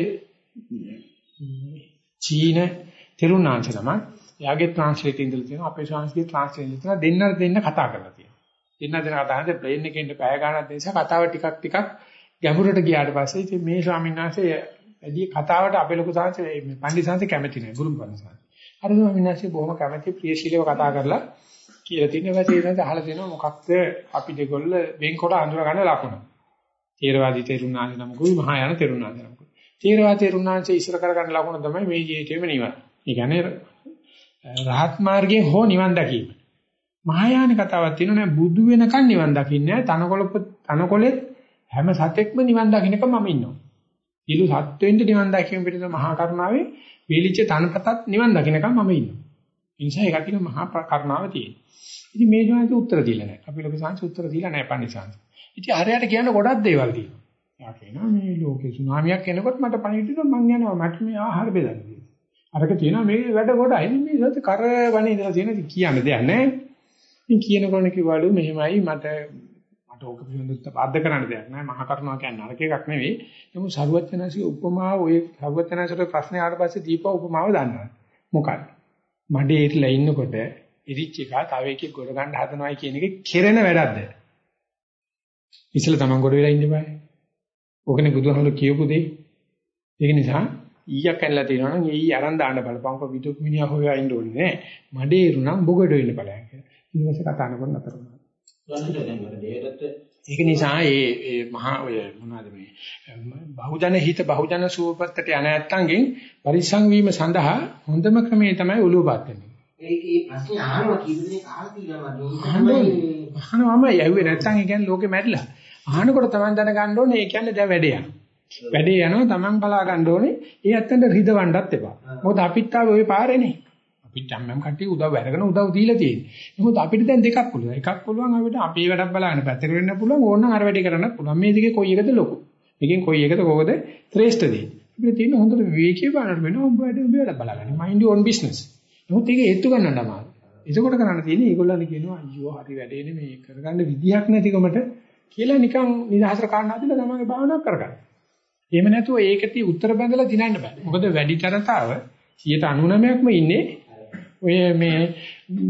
චීන තිරුණාංශ තමයි. එයාගේ ට්‍රාන්ස්ලේට් ඉඳලා තියෙනවා අපේ ස්වාමීන්ගේ ට්‍රාන්ස්ලේට් ඉඳලා දෙන්නට දෙන්න කතා කරලා තියෙනවා. දෙන්න දෙන කතා කරද්දී ප්ලේන් එකේ ඉන්න පැය ගාණක් නිසා කතාව ටිකක් ටිකක් ගැඹුරට ගියාට පස්සේ ඉතින් මේ ස්වාමීන් වහන්සේ වැඩි කතාවට අපේ ලොකු සාංශ මේ පණ්ඩිත සාංශ කැමති නෑ බුරුම් පණ්ඩිත සාංශ. අර ස්වාමීන් බොහොම කැමති ප්‍රියශීලව කතා කරලා කියලා තියෙන ඊපස්සේ ඒක අහලා දෙනවා මොකක්ද අපි දෙගොල්ල වෙන්කොට අඳුර ගන්න ලකුණ. තේරවාදී තේරුණාංශ නමකුයි මහායාන තේරුණාංශ නමකුයි. තේරවාදී තේරුණාංශ ඉස්සර කරගන්න ලකුණ තමයි මේ ජීවිතේම නිවන. ඒ කියන්නේ රහත් මාර්ගයේ හෝ නිවන් දැකීම. මහායාන කතාවක් තියෙනවා නෑ බුදු වෙනකන් නිවන් දකින්නේ නෑ තනකොළ තනකොළෙත් හැම සතෙක්ම නිවන් දකින්නක මම ඉන්නවා. ඊළු සත්වෙන්ට නිවන් දැකීම පිටත මහා කරුණාවේ වීලිච්ච තනපතත් නිවන් දකින්නකම් මම ඉන්නවා. ඒ නිසා ඒකට කියන මහා කරුණාව තියෙනවා. ඉතින් මේ ජීවිතේ උත්තර දීලා නැහැ. අපි ලොකු සංසි උත්තර දීලා නැහැ පන්සිංශ. ඉතින් හරියට කියන්න ගොඩක් දේවල් තියෙනවා. යා කියනවා මේ ලෝකේ සුනාමියක් එනකොට මට පණිවිඩ මං යනවා මට මේ ආහාර බෙදන්න කියලා. අරක තියෙනවා මේ වැඩ ගොඩයි මේ සත්‍ය කරවනේ ඉඳලා තියෙන කියන්න දෙයක් නැහැ. ඉතින් කියනකොට කිව්වලු මෙහෙමයි මට මට ඕක පිළිබඳව බාධා කරන්න දෙයක් නැහැ. මහා කරුණා කියන්නේ නරක එකක් නෙවෙයි. නමුත් සරුවචනසික උපමාව ඔය සරුවචනසට ප්‍රශ්නේ ආවට පස්සේ දීපා උපමාව දන්නවා. මොකක්ද? මඩේ ඉట్లా ඉන්නකොට ඉරිච් එක තව එකෙක් ගොඩ ගන්න හදනවයි කියන එක කෙරෙන වැඩක්ද? ඉස්සෙල්ලා Taman ගොඩ වෙලා ඉන්න බෑ. ඕකනේ බුදුහාමුදුරු කියපු දෙය. ඒක නිසා ඊයක් ඇල්ලලා තියෙනවා නම් ඊ අරන් දාන්න බලපංකො විදුක් මිනිහා හොයා ඉන්න ඕනේ නෑ. මඩේ ඉරුණම් බොගඩ වෙන්න බලයන් කියලා. පස්සේ කතා කරන අතර ඒක නිසා ඒ ඒ මහා ඔය මොනවද මේ බහුජන හිත බහුජන සුවපත්තට යන නැත්තන්ගෙන් පරිසං වීම සඳහා හොඳම ක්‍රමය තමයි ඔළුවපත් වෙන්නේ. ඒකේ ප්‍රශ්නේ අහනවා අහනවාම යැව්වේ නැත්තම් ඒ කියන්නේ ලෝකෙ මැරිලා. අහනකොට තමයි දැනගන්න ඕනේ ඒ කියන්නේ දැන් වැඩේ යනවා. වැඩේ යනවා Taman බලා ගන්න ඕනේ. ඒ ඇත්තට රිදවන්නත් එපා. මොකද අපිත් ආවේ ওই පාරේනේ. අපිට ජම්මම් කට්ටිය උදව් අරගෙන උදව් දීලා තියෙන්නේ. නමුත් අපිට දැන් දෙකක් පුළුවන්. එකක් පුළුවන් අපිට අපේ වැඩක් බලාගෙන පැත්තකට වෙන්න පුළුවන්. ඕනනම් අර වැඩේ කරන්නත් පුළුවන්. මේ දෙකේ කොයි එකද ලොකු? මේකෙන් කොයි එකද කොහොමද ශ්‍රේෂ්ඨ දේ? අපිට තියෙන හොඳට විවේකී බලන්න වෙනවා. ඔබ වැඩ ඔබ වැඩ බලාගන්න. mind your own business. නමුත් ඒක හේතු ගන්නට අමාරුයි. එතකොට කරන්න තියෙන්නේ ඒගොල්ලන් කියනවා අයියෝ හරි වැඩේනේ මේ කරගන්න විදියක් නැතිකමට කියලා නිකන් නිදහසට කාරණා දීලා තමන්ගේ භාවනාව කරගන්න. එහෙම නැතුව ඒකටි උත්තර බඳලා දිනන්න බෑ. මොකද වැඩි තරතාව 99%ක්ම ඉන්නේ ඔය මේ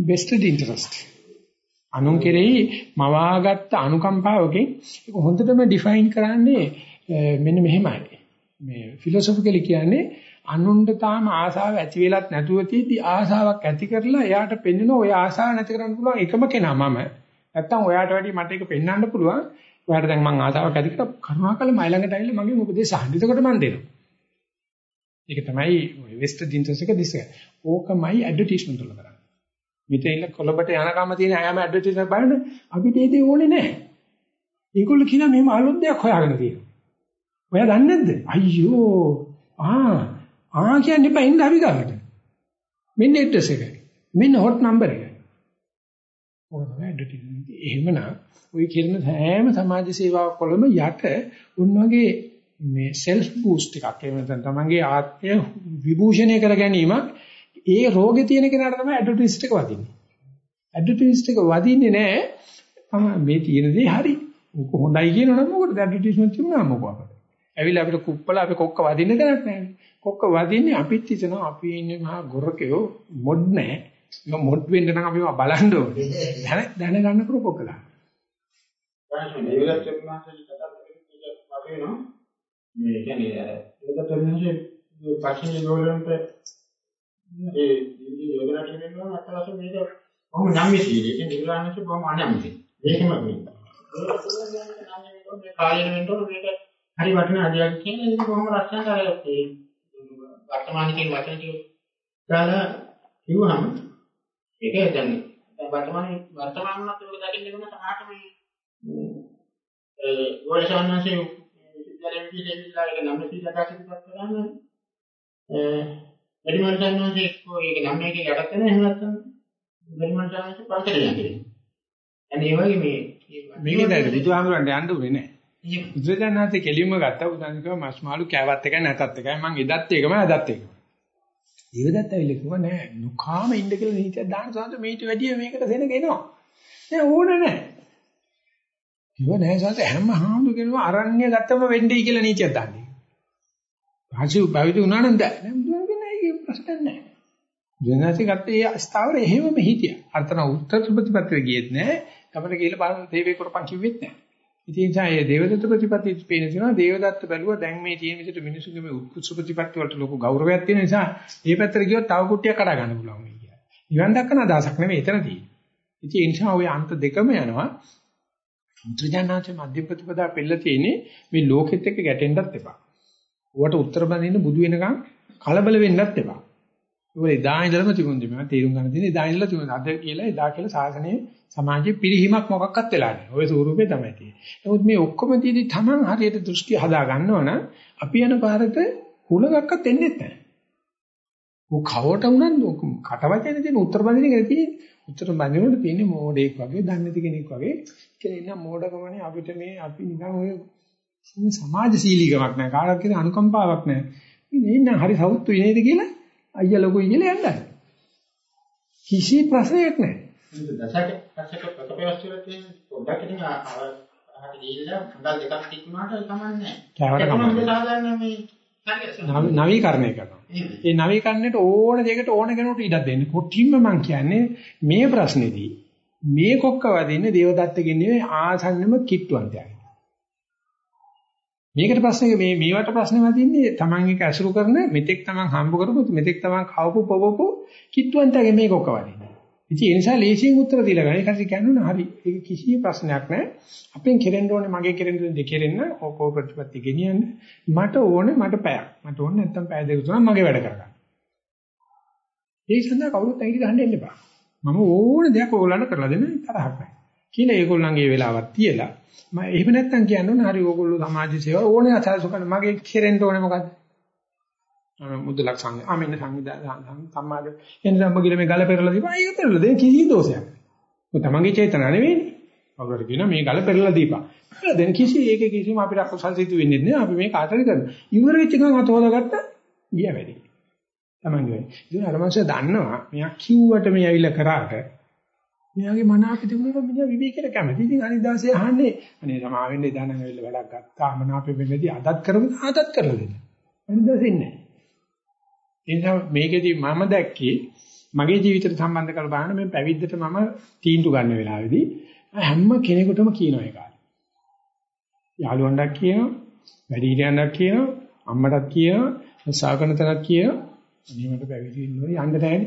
vested interest. අනුන් කෙරෙහි මවාගත්ත අනුකම්පාවකින් ඒක හොඳටම ඩිෆයින් කරන්නේ මෙන්න මෙහෙමයි. මේ ෆිලොසොෆිකලි කියන්නේ අනුන්ට තාම ආසාව ඇති වෙලත් නැතුව තියෙද්දි ආසාවක් ඇති කරලා එයාට පෙන්වන ඔය ආසාව නැති කරන්න පුළුවන් එකම කෙනා මම. නැත්තම් ඔයාට වැඩි මට ඒක පෙන්වන්න පුළුවන්. ඔයාට දැන් මම ආසාවක් ඇති කරලා කරුණාකර මයි ළඟට ඇවිල්ලා මගෙන් උපදේශ අහන්න. එතකොට මම දෙනවා. ඒක තමයි වෙස්ට් ඉන්ට්‍රස් එක දිස. ඕකමයි ඇඩ්වර්ටයිස්මන්ට් වල කරන්නේ. මෙතන කොළඹට යනකම තියෙන අයම ඇඩ්වර්ටයිස්මන්ට් බලන්න අපිට ඒ දේ ඕනේ නැහැ. ඒගොල්ලෝ කියනවා මෙහෙම අලුත් දෙයක් හොයාගෙන තියෙනවා. ඔයා දන්නේ නැද්ද? අයියෝ ආ ආ කියන්න එපා එන්න අපි ගාවට. මෙන්න ඇඩ්‍රස් එක. මෙන්න හොට් නම්බර් එක. ඔය තමයි ඇඩ්වර්ටයිස්මන්ට්. එහෙමනම් ඔය කියන හැම සමාජ සේවාවක් වලම යට උන් වගේ මේ සෙල්ෆ් බූස්ට් එකක් එහෙම නැත්නම් තමන්ගේ ආත්මය විභූෂණය කර ගැනීම ඒ රෝගේ තියෙන කෙනාට තමයි ඇඩ්වර්ටයිස්ට් එක වදින්නේ. ඇඩ්වර්ටයිස්ට් එක වදින්නේ නැහැ මේ තියෙන දේ හරි. උක හොඳයි කියනවනම් මොකටද ඇඩ්වර්ටයිස්මන්ට් තිබුණා මොකෝ අපිට. ඇවිල්ලා අපිට කුප්පලා අපි කොක්ක වදින්න දෙයක් නැහැ. කොක්ක වදින්නේ අපිත් හිතනවා අපි ඉන්නේ මහා ගොරකයෝ මොඩ් නැහැ. ඒක මොඩ් වෙන්න නම් අපි බලන්න ඕනේ. දැන දැනගන්න කරපොකලා. මේ විලක් මේ කියන්නේ අර ඒක තොරන්නේ මේ පස්සේ ගෝලන්ට ඒ ඉන්දිය යෝගනා කියනවා අතලස මේක කොහොම නම් මිසී ඒක නිර්වාණයට බොහොම අනම්මයි මේකම මේ. මේ කාලයෙන් වෙනකොට මේක හරි වටිනා අධ්‍යයනයක් කියන්නේ ඒක කොහොම ලක්ෂණ අර ඒ වර්තමාන කියන වචන ටික දාලා කිව්වහම ඒක දැන් දැන් වර්තමාන වර්තමාන උනත් ඔය දකින්න වෙන සමහරට මේ ඒ ගෝලසවන්නන්සේ විද්‍යාලයෙන් පිළිවිලා ඒක නම් සීලකට සිදුපත් කරන්නේ වැඩිමල් සවන්නන්සේ ඒක නම් එකේ යටත් වෙන එහෙම නැත්නම් වැඩිමල් සවන්නන්සේ පන්සලට යන්නේ. අනේ ඒ වගේ මේ මේකේ දැන් බුදුහාමුදුරන්ට යන්න උනේ නැහැ. බුදුදහනාතේ කෙලින්ම ගත්තා බුදුන් කිව්වා මස් මාළු කෑවත් එකයි නැතත් එකයි මං එදත් එකම අදත් එකම. ඊවදත් ඇවිල්ලා කිව්වා නෑ නුකාම ඉන්න කියලා නීතියක් දාන සාන්ත මේට වැඩිය මේකට දෙනක එනවා. නෑ ඕන නෑ. කිව්වා නෑ සාන්ත හැම හාමුදුරු කෙනෙකුම අරණ්‍ය ගත්තම වෙන්නේ කියලා නීතියක් දාන්නේ. භාෂි භාවිත උනා නම් දැන් නෑ බුදුන් කියන්නේ ඒක ප්‍රශ්නයක් නෑ. ජනනාති ගත්තේ ඒ ස්ථාවර එහෙමම හිටියා. අර්ථන උත්තර ප්‍රතිපත්තිය ගියෙත් නෑ. අපිට කියලා බලන්න තේවේ කරපන් කිව්වෙත් නෑ. ඉතින් ඒ දේවදත්ත ප්‍රතිපත්තිය පේන තියෙනවා දේවදත්ත බැලුවා දැන් මේ තියෙන විදිහට මිනිසුන්ගේ මේ උත්කෘෂ්ඨ ප්‍රතිපත්ති වලට ලොකු ගෞරවයක් තියෙන නිසා මේ පැත්තට ගියොත් තව කුට්ටියක් කඩා ගන්න පුළුවන් මේ කියන්නේ. නිවන් දක්කන අදහසක් නෙමෙයි එතන තියෙන්නේ. ඉතින් ඒ නිසා ওই අන්ත දෙකම යනවා. මුත්‍රාඥාච මධ්‍ය ප්‍රතිපදා පෙළ තියෙන්නේ මේ ලෝකෙත් එක්ක ගැටෙන්නත් එපා. ඌට උත්තර බඳින්න බුදු වෙනකන් කලබල වෙන්නත් එපා. ඒක එදා ඉඳලම තිබුණේ මම තේරුම් ගන්න තියෙන්නේ එදා ඉඳලා තිබුණා. අද කියලා එදා කියලා සාසනයේ සමාජයේ පිරිහීමක් මොකක්වත් වෙලා නැහැ. ওই ස්වරූපේ තමයි තියෙන්නේ. නමුත් මේ ඔක්කොම තියදී Taman හරියට දෘෂ්ටි හදා ගන්නවනම් අපි යන පාරට හුලඟක්වත් එන්නේ නැහැ. ඔය කවට උනන් කටවචනේ තියෙන උත්තර බඳින එක තියෙන්නේ. උත්තර බඳිනකොට තියෙන්නේ මෝඩෙක් වගේ, දන්නේ කෙනෙක් වගේ. කියලා ඉන්න මෝඩකමනේ අපිට මේ අපි නිකන් ඔය සමාජශීලීකමක් නැහැ. කාටවත් කියන අනුකම්පාවක් නැහැ. ඉතින් ඉන්න හරි සෞත්තු නේද කියලා අයියා ලොකුයි කියලා යන්නයි. කිසි ප්‍රශ්නයක් නැහැ. දසක පස්සක ප්‍රකපයස්වල තියෙන පොඩ්ඩක් ඉතින් අහකට ගිහිල්ලා හඳල් දෙකක් තිබුණාට කමන්නේ කෑවට කමන්නේ. සාමාන්‍ය මේ නවීකරණය කරනවා. ඒ නවීකරණයට ඕන දෙයකට ඕන කෙනෙකුට ඉඩක් දෙන්න. කොටින්ම මම කියන්නේ මේ ප්‍රශ්නේදී මේ කොක්ක වදින්නේ දේවදත්තගෙන් නෙවෙයි ආසන්නෙම කිට්ටුවන්තයයි. මේකට ප්‍රශ්නේ මේ මේවට ප්‍රශ්නේ වදින්නේ Taman එක ඇසුරු කරන මෙතෙක් Taman හම්බ කරපු මෙතෙක් Taman කවපු පොවපු කිට්ටුවන්තයගේ මේ කොක්ක වදින්නේ. ඉතින් ඒ නිසා ලේසියෙන් උත්තර දීලා ගන්න. ඒකත් කියන්නේ හරි. ඒක කිසි ප්‍රශ්නයක් නැහැ. අපෙන් කෙරෙන්න ඕනේ මගේ කෙරෙන්න ඕනේ දෙකෙරෙන්න ඕකෝ ප්‍රතිපත්ති ගෙනියන්න. මට ඕනේ මට පැයක්. මට ඕනේ නැත්තම් පැය දෙක තුනක් මගේ වැඩ කරගන්න. ඒ සඳහා කවුරුත් ඇඟිලි ගහන්න එන්න එපා. මම ඕන දෙයක් ඕගොල්ලන්ට කරලා දෙන්න තරහක් නැහැ. කියලා ඒගොල්ලන්ගේ වෙලාවක් තියලා මම එහෙම නැත්තම් කියන්නේ හරි ඕගොල්ලෝ සමාජ සේවාව ඕනේ අසල්සු කරන මගේ කෙරෙන්න ඕනේ මොකද්ද? මුදලක් සංග ආමෙන්න සංවිධාන සම්මාද එන්න සම්බ මේ ගල පෙරලා දීපන් ඒක පෙරලා දෙන්න කිසි දෝෂයක් නැහැ. ඔය තමන්ගේ චේතනාව නෙවෙයිනේ. කවුරුහරි කියනවා මේ ගල පෙරලා දීපන්. පෙරලා දෙන්න කිසි ඒකේ කිසිම අපිට අකුසල් සිදු වෙන්නේ නැහැ. අපි මේ කාටරි කරනවා. ඉවර වෙච්ච ගමන් අත හොදාගත්ත ගිය වැඩි. තමන්ගේ වැඩි. ඉතින් අර මාංශය දන්නවා මෙයා කිව්වට මේ ඇවිල්ලා කරාට මෙයාගේ මන අපිට තිබුණා මෙයා විවේකයට කැමති. ඉතින් අනිත් දවසේ අහන්නේ අනේ සමා වෙන්නේ දානන් ඇවිල්ලා වැඩක් ගත්තා. මන අපේ වෙලදී අදත් කරමු ආදත් කරලා දෙන්න. අනිත් දවසේ ඉන්නේ නැහැ. ඒ නිසා මේකෙදි මම දැක්කේ මගේ ජීවිතයට සම්බන්ධ කරලා බලන්න මේ පැවිද්දට මම තීන්දුව ගන්න වෙලාවේදී හැම කෙනෙකුටම කියනවා ඒක. යාළුවන්ටත් කියනවා, වැඩිහිටියන්ටත් කියනවා, අම්මටත් කියනවා, සාකනතනත් කියනවා. අනිවාර්යට පැවිදි වෙන්න ඕනේ යන්න නැහැ.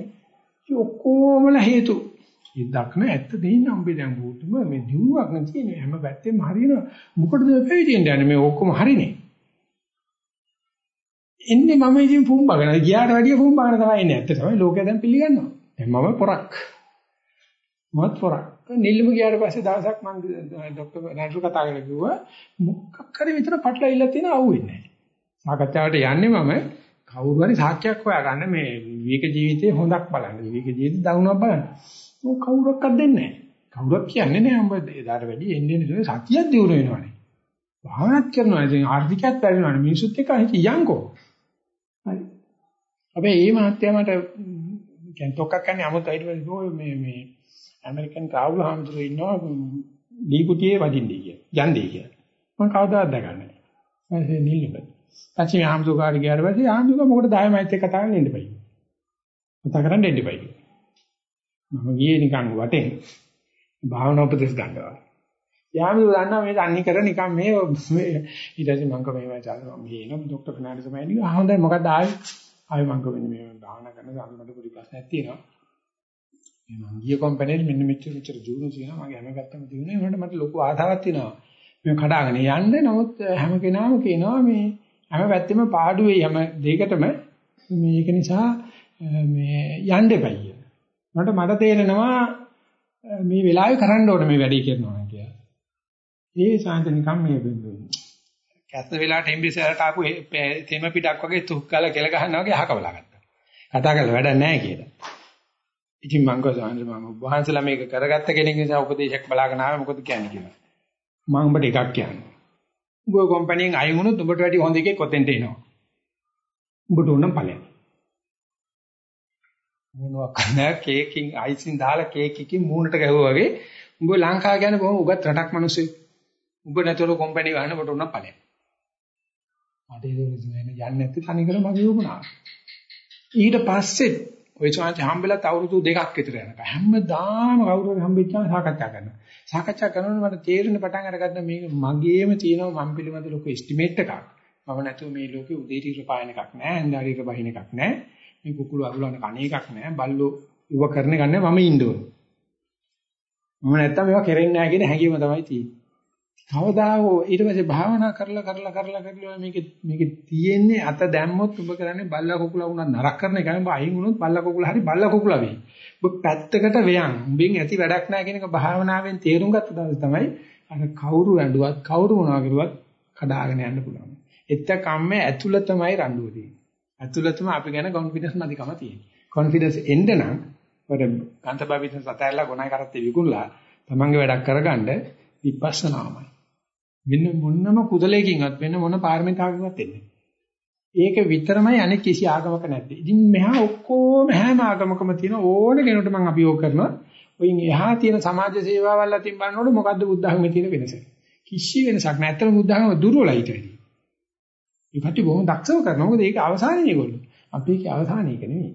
ඒ ඔක්කොමලා හේතු. ඒ දක්න ඇත්ත දෙන්න උඹේ දැන් බුදුම මේ දිනුවක් නැති හැම පැත්තෙම හරියනවා. මොකටද පැවිදි වෙන්න යන්නේ මේ ඔක්කොම හරිනේ. එන්නේ මම ඉතින් පුම්බගෙන ගියාට වැඩිය පුම්බගෙන තමයි එන්නේ. ඇත්ත තමයි ලෝකයා දැන් පිළිගන්නවා. දැන් මම පොරක්. මමත් පොරක්. නිල්ලුම ගියාට පස්සේ දවසක් මම ડોක්ටර් නඩු කතා කරලා කිව්වා මොකක් හරි මෙතන පටලවිලා තියෙන අවුෙන්නේ නැහැ. සාකච්ඡාවට යන්නේ මම කවුරු හරි සාක්ෂියක් හොයාගන්න මේ විවේක ජීවිතේ හොඳක් බලන්න. විවේක ජීවිතේ දවුණක් බලන්න. මොක කවුරක්වත් දෙන්නේ නැහැ. කවුරක් කියන්නේ නැහැ. උඹ එදාට වැඩි එන්නේ නෙවෙයි සතියක් දිනු වෙනවනේ. භාවනාත් කරනවා. ඉතින් ආර්ථිකයත් වැඩිනවනේ. මිනිසුත් එක්ක හිත යංකෝ. හරි. හැබැයි මේ මහත්ය මට කියන්නේ තොක්කක් කන්නේ අමුත් අයිඩිය මේ මේ ඇමරිකන් කාවුල හාමුදුරුවෝ ඉන්නවා දීකුටියේ වදින්නේ කිය. යන්නේ කිය. මම කවදාවත් දැකන්නේ නැහැ. ඊපස්සේ නිල්ලුක. පස්සේ හාමුදුරුවෝ කාට ගියාට පස්සේ හාමුදුරුවෝ මොකටද ආයෙ මයිත් එක්ක කතා කරන්න ඉන්න බයි. කතා කරන්න ඉන්න බයි. මම ගියේ නිකන් වටෙන් භාවනා උපදෙස් ගන්නවා. යාමිව දන්නා මේ තන්නේ කර නිකන් මේ ඊට පස්සේ මම කව මේවා චාලනවා. මේ එන ડોක්ටර් ෆර්නෑන්ඩස් තමයි නිකන් ආ හොඳයි මොකක්ද ආවේ ආවේ මම කව මේ භාවනා කරන සම්මත පොඩි ප්‍රශ්නයක් තියෙනවා. මේ මං ගිය කම්පැනිෙ මෙන්න මෙච්චර මෙච්චර ජීවුන තියෙනවා. මගේ හැම පැත්තම තියෙනවා ඒකට මට ලොකු ආසාවක් තියෙනවා. මේ කඩාගෙන යන්න. නමුත් හැම කෙනාම කියනවා මේ හැම පැත්තෙම පාඩුවේ හැම දෙයකටම මේක නිසා මේ යන්න එපයි මට මට තේරෙනවා මේ වෙලාවේ කරන්න ඕනේ මේ වැඩේ කරනවා කියලා. ඒ සාන්ත නිකම් මේ කැස්ස වෙලාවට එම්බිසරට ආපු තෙම පිටක් වගේ තුක් කාලා කෙල ගහනවා වගේ අහකවලා ගත්තා. කතා කරලා වැඩක් නැහැ කියලා. ඉතින් මං ගොසාන්ද මම වහන්සලා මේක කරගත්ත කෙනෙක් නිසා උපදේශයක් බලාගෙන ආවේ මොකද කියන්නේ කියලා. මම උඹට එකක් කියන්නේ. උඹ කම්පැනිෙන් අය වුණොත් උඹට වැඩි හොඳ එකෙක් ඔතෙන්ට එනවා. උඹට උනම් ඵලයක්. මොනවා කන්නේ කේකින් අයිසින් දාලා කේක් එකකින් මූණට ගැහුවා වගේ උඹ ලංකාව කියන්නේ බොහොම උගත් රටක් මිනිස්සු. උඹ නැතර කම්පැනි ගන්න කොට උනම් ඵලයක්. මට ඒක නිසි යන්නේ නැති තනිකර මගේ වුණා. ඊට පස්සේ ඔය chance හම්බෙලා අවුරුදු දෙකක් විතර යනකම් හැමදාම කවුරු හරි හම්බෙච්චාම සාකච්ඡා කරනවා. සාකච්ඡා කරනකොට මට තේරෙන පටන් අරගත්තා මේක මගේම තියෙනවා මම පිළිබඳ ලොකු එස්ටිමේට් එකක්. මම නැතුව මේ ලෝකේ උදේට ඉර පායන එකක් නෑ, හන්දාරියට බහින එකක් නෑ. මේ කුකුළු අරුලන කණ එකක් නෑ. බල්ලෝ ඉව කරන එක නෑ මම ඉන්න ඕනේ. මම නැත්තම් මේවා කෙරෙන්නේ නෑ කියන හැඟීම තමයි තියෙන්නේ. කවදා හෝ ඊට පස්සේ භාවනා කරලා කරලා කරලා කරලා මේක මේක තියෙන්නේ අත දැම්මොත් ඔබ කරන්නේ බල්ලා කුකුලා වුණා නරක කරන එකයි ඔබ අයින් වුණොත් බල්ලා කුකුලා හරි බල්ලා කුකුලා වෙයි. ඔබ පැත්තකට වෙයන්. උඹෙන් ඇති වැඩක් නැහැ කියන එක භාවනාවෙන් තේරුම් ගත්ත දවස් තමයි අර කවුරු ඇඬුවත් කවුරු මොනවා කරුවත් කඩාගෙන යන්න පුළුවන්. එත්තකම්ම ඇතුළතමයි රණ්ඩුව තියෙන්නේ. ඇතුළතම අපි ගැන කොන්ෆිඩන්ස් නැතිකම තියෙනවා. කොන්ෆිඩන්ස් එන්න නම් ඔය කාන්තබාවිත සතැල්ලා ගොනයි කරත්තේ විකුණලා තමන්ගේ වැඩක් කරගන්න විපස්සනාමයි. මෙන්න මොන්නම කුදලයකින්වත් වෙන මොන පාරමිතාවකින්වත් එන්නේ. ඒක විතරමයි අනෙක් කිසි ආගමක නැත්තේ. ඉතින් මෙහා ඔක්කොම හැම ආගමකම තියෙන ඕන කෙනෙකුට මම අභියෝග කරනවා. ඔයින් එහා තියෙන සමාජ සේවාවල් අතින් බලනකොට මොකද්ද බුද්ධ ධර්මයේ තියෙන වෙනස? කිසි වෙනසක් නැහැ. ඇත්තටම බුද්ධ ධර්ම දුර්වලයි කියලා. ඒකට බොහොම දක්ෂව කරනවා. මොකද ඒක අවසානයේ ඒගොල්ලෝ. අපි ඒකේ අවසානය ඒක නෙමෙයි.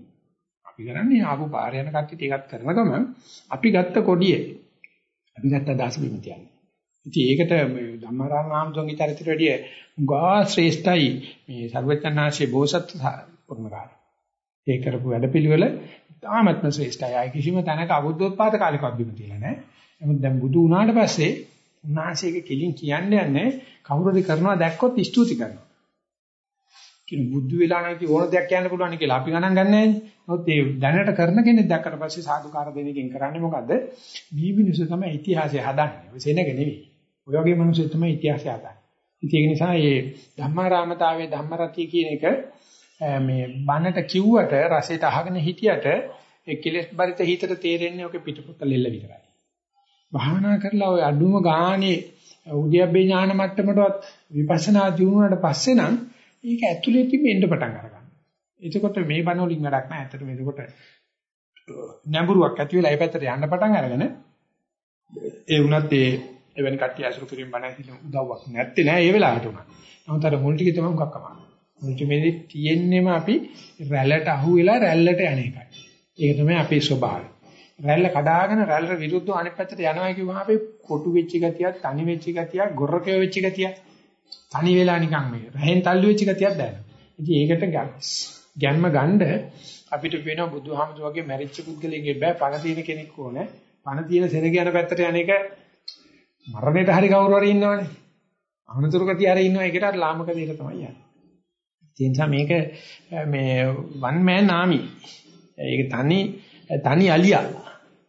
අපි කරන්නේ ආපු පාර යන කට්ටිය ටිකක් කරන ගමන් අපි ගත්ත කොඩිය අපි ගත්ත දාස බිම තියන්නේ. ඉතින් ඒකට මේ ධම්මරාම ආමතුන්ගේ චරිතයට වැඩිය ගා ශ්‍රේෂ්ඨයි මේ සර්වඥාන්සේ බෝසත් පුරමකාරය. ඒ කරපු වැඩපිළිවෙල තාමත්ම ශ්‍රේෂ්ඨයි. ආයි කිසිම තැනක අබුද්ධෝත්පාද කාලෙකවත් බිම තියලා නැහැ. නමුත් දැන් බුදු වුණාට පස්සේ උන්වහන්සේක කෙලින් කියන්නේ නැහැ කවුරුරි කරනවා දැක්කොත් ස්තුති කරනවා. කියන බුද්ධ වෙලා නැති ඕන දෙයක් කියන්න පුළුවන් කියලා අපි ගණන් ගන්නෑ නේ. නමුත් ඒ දැනට කරන කෙනෙක් දැක්කට පස්සේ සාදුකාර දෙන එකෙන් කරන්නේ මොකද්ද? මේ මිනිස්සු තමයි ඉතිහාසය හදන්නේ. ඔය සෙනග නෙවෙයි. ඔය වගේ මිනිස්සු තමයි ඉතිහාසය හදන්නේ. ඉතින් ඒක නිසා මේ ධම්මාරාමතාවයේ ධම්මරතිය කියන එක මේ බණට කිව්වට රසයට අහගෙන හිටියට ඒ කෙලෙස් බරිත හිතට තේරෙන්නේ ඔක පිටපොත ලෙල්ල විතරයි. භාවනා කරලා ඔය අඩුම ගානේ උද්‍යප්පේ ඥාන මට්ටමටවත් විපස්සනා දිනුනාට පස්සේ නම් ඒක ඇතුළේදී මෙන්න පටන් අරගන්න. එතකොට මේ බණ වලින් වැඩක් නැහැ. ඇත්තටම එතකොට නැඹුරුවක් ඇති වෙලා ඒ පැත්තට යන්න පටන් අරගෙන ඒ වුණත් ඒ එවැනි කට්ටිය අසුරු කිරීම බණ ඇහිලා උදව්වක් නැත්තේ නෑ ඒ වෙලාවට උනා. නමුත් අර මුල් ටික තමයි මොකක් කමන්නේ. මුල් ටිකේදී තියෙන්නේම අපි රැල්ලට අහු වෙලා රැල්ලට යන එකයි. ඒක තමයි අපේ ස්වභාවය. රැල්ල කඩාගෙන රැල්ලට විරුද්ධව අනිත් පැත්තට යනවා කියුවම අපි කොටු වෙච්ච ගතියක්, තනි වෙච්ච ගතියක්, ගොරකේ වෙච්ච ගතියක්, තනි වෙලා නිකන් මේ රහෙන් තල්ලු වෙච්ච ගතියක් දැනෙනවා. ඉතින් ඒකට ගැම්ම ගන්න අපිට වෙන බුදුහාමුදුර වගේ මැරිච්ච පුද්ගලයෙක්ගේ බෑ පණ තියෙන කෙනෙක් ඕනේ. පණ තියෙන සෙනග යන පැත්තට යන එක මරණයට හරි කවුරු හරි ඉන්නවනේ. අනුතුරු ගතිය හරි ඉන්නවා ඒකට අර ලාමක දෙයක තමයි යන්නේ. ඒ නිසා මේක මේ වන් මෑන් ආමි. ඒක තනි තනි අලියා.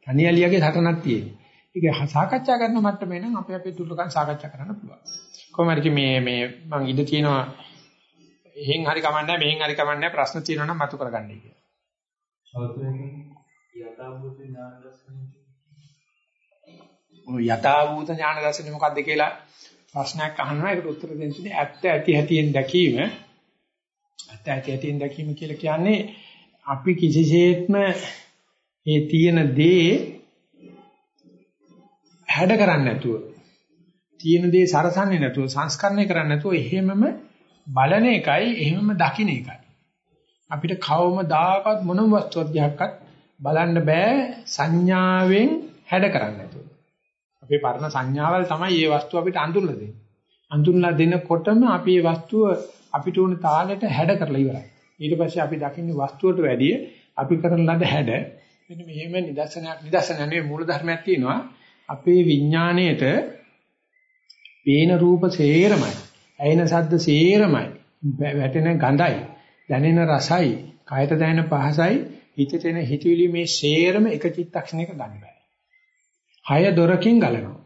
තනි අලියාගේ සටනක් තියෙන්නේ. ඒක සාකච්ඡා කරන මට්ටමේ නම් අපි අපේ දුර්ලකම් සාකච්ඡා කරන්න පුළුවන්. කොහොමද මේ මේ මං ඉඳ තියෙනවා එහෙන් හරි කමන්නේ මෙහෙන් හරි කමන්නේ ප්‍රශ්න තියෙනවා නම් මතු කරගන්නයි කියලා. යථාභූත ඥාන දර්ශනය ඔය යථාභූත ඥාන දර්ශනය මොකක්ද කියලා ප්‍රශ්නයක් අහනවා. ඒකට උත්තර දෙන්න තියෙන්නේ ඇත්ත ඇති හැටියෙන් දැකීම ඇත්ත ඇති හැටියෙන් දැකීම කියලා කියන්නේ අපි කිසිසේත්ම මේ තියෙන දේ හැඩ කරන්නේ නැතුව තියෙන දේ සරසන්නේ නැතුව සංස්කරණය කරන්නේ නැතුව එහෙමම බලන එකයි එහෙමම දකින්න එකයි. අපිට කවමදාකවත් මොනම වස්තුවක් දිහාක්වත් බලන්න බෑ සංඥාවෙන් හැඩ කරන්නේ. නැතුව අපේ පරණ සංඥාවල් තමයි මේ වස්තුව අපිට අඳුරලා දෙන්නේ. අඳුරලා දෙනකොටම අපි මේ වස්තුව අපිට උන තාලෙට හැඩ කරලා ඉවරයි. ඊට පස්සේ අපි දකින්නේ වස්තුවට වැඩිය අපි කරන ලද හැඩ මෙන්න මෙහෙම නිදර්ශනයක් නිදර්ශන නෙවෙයි මූල ධර්මයක් තියෙනවා. අපේ විඥාණයට පේන රූප සේරමයි. ඇයෙන ශබ්ද සේරමයි. වැටෙන ගඳයි, දැනෙන රසයි, කායට දැනෙන පහසයි, හිතට එන හිතවිලි මේ සේරම එක චිත්තක්ෂණයක ගන්න බෑ. හය දොරකින් ගලනවා.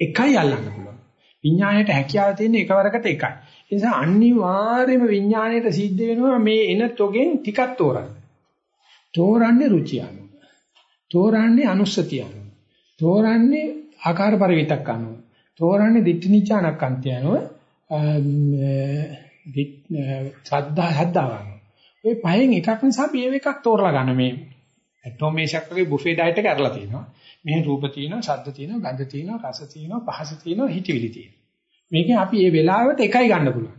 එකයි අල්ලන්න පුළුවන්. විඥාණයට හැකියාව තියෙන එකවරකට එකයි. ඒ නිසා අනිවාර්යයෙන්ම විඥාණයට සිද්ධ වෙනවා මේ එන තොගෙන් ටිකක් තෝරන්න. තෝරන්නේ රුචිය අනුව. තෝරන්නේ අනුස්සතිය අනුව. තෝරන්නේ ආකාර පරිවිතක් අනුව. තෝරන්නේ දිට්ඨිනිචානක්කන්තය අනුව සද්දා හද්දාවන. ඔය පහෙන් එකක් නිසා මේ එකක් තෝරලා ගන්න මේ ඇටෝමේෂක් වගේ බුෆේ ඩයට් එක කරලා තියෙනවා. මේ රූප තියෙනවා, ශබ්ද තියෙනවා, ගන්ධ තියෙනවා, රස තියෙනවා, පහස තියෙනවා, හිතවිලි තියෙනවා. මේකෙන් අපි මේ වෙලාවට එකයි ගන්න පුළුවන්.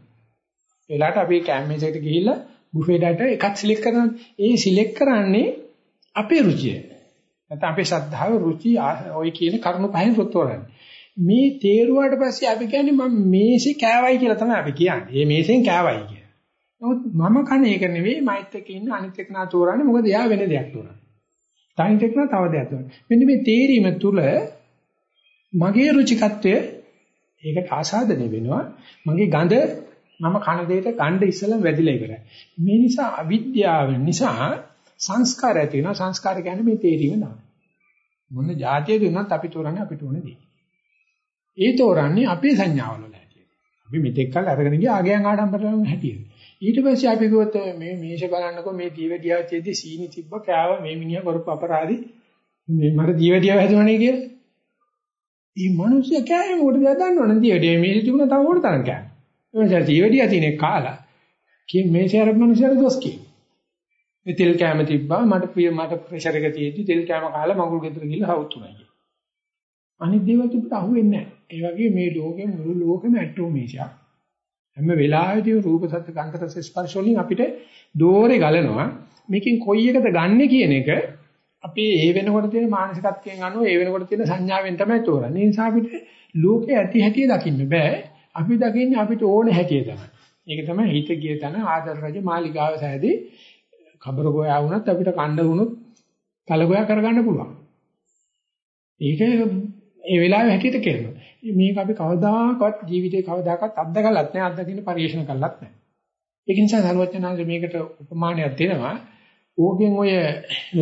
ඒ වෙලාවට අපි කැම්මේස් එකට ගිහිල්ලා බුෆේ ඩයට් එකක් සිලෙක්ට් කරනවා. ඒ සිලෙක්ට් කරන්නේ අපේ රුචිය. නැත්නම් අපේ ශ්‍රද්ධාව, රුචි, ඔය කියන කරුණු පහෙන් තෝරන්නේ. මේ තේරුවාට පස්සේ අපි කියන්නේ මම මේසෙ කෑවයි කියලා තමයි අපි කියන්නේ. මේ මේසෙන් කෑවයි කියලා. නමුත් මම කන එක නෙවෙයි මයිත් එක්ක ඉන්න අනිත් එක්ක නා තෝරන්නේ මොකද එයා වෙන දෙයක් තෝරන්නේ. තනින් එක්ක නා තව දෙයක් තෝරන්නේ. මෙන්න මේ තේරීම තුල මගේ රුචිකත්වය ඒකට ආසාදනය වෙනවා. මගේ ගඳ මම කන දෙයට ගන්න ඉස්සෙල්ලා වැඩිලා ඉවරයි. මේ නිසා අවිද්‍යාව නිසා සංස්කාර ඇති වෙනවා. සංස්කාර කියන්නේ මේ තේරීම නම. මොන જાතිය දුන්නත් අපි තෝරන්නේ අපිට ඕනේ දේ. ඒ තෝරන්නේ අපේ සංඥාවල හැටියට. අපි මෙතෙක් කල් අරගෙන ගිය ආගයන් ආඩම්බරවල හැටියට. ඊට පස්සේ අපි කිව්වොත් මේ මේෂ බලන්නකෝ මේ දීවැඩියාව තියදී සීනි තිබ්බ කෑව මේ මිනිහා කරපු අපරාධි මේ මට දීවැඩියාව හැදුවනේ කියලා. මේ මිනිස්සු කෑවේ මොකටද දන්නවනේ දීවැඩියාව මේෂ තිබුණා තව මොකට තරම් කෑවා. ඒ නිසා දීවැඩියාව තියෙන කාලා කිය මේෂ අර මිනිස්සුන්ට දොස් කියනවා. මේ තෙල් කෑම තිබ්බා මට ප්‍රිය මට ප්‍රෙෂර් එක තියෙද්දි තෙල් කෑම කාලා මඟුල් ගෙදර ගිහලා හවුතුණා කිය. අනිත් දේවල් තිබුණා අහුවෙන්නේ නැහැ. ඒ වගේ මේ ලෝකෙ මුළු ලෝකෙම ඇටෝමේෂයක්. හැම වෙලාවෙදී රූප සත්‍ය ගන්ධ රස ස්පර්ශ වලින් අපිට දෝරේ ගලනවා. මේකෙන් කොයි එකද ගන්නෙ කියන එක අපි ඒ වෙනකොට තියෙන මානසිකත්වයෙන් අනුව ඒ වෙනකොට තියෙන සංඥාවෙන් තමයි තෝරන්නේ. ඒ නිසා අපිට ලෝකේ ඇති හැටි දකින්න බෑ. අපි දකින්නේ අපිට ඕන හැටි තමයි. ඒක තමයි හිත ගිය තැන ආදර රජ මාලිගාව සෑදී කබර ගෝයා වුණත් අපිට කණ්ඩ වුණොත් කල ගෝයා කරගන්න පුළුවන්. ඒක ඒ වෙලාවේ හැටියට කරනවා. මේක අපි කවදාකවත් ජීවිතේ කවදාකවත් අත්දකලත් නැහැ අත්දකින්න පරිශන කළත් නැහැ. ඒක නිසා සරුවචනාංශ මේකට උපමානයක් දෙනවා. ඕකෙන් ඔය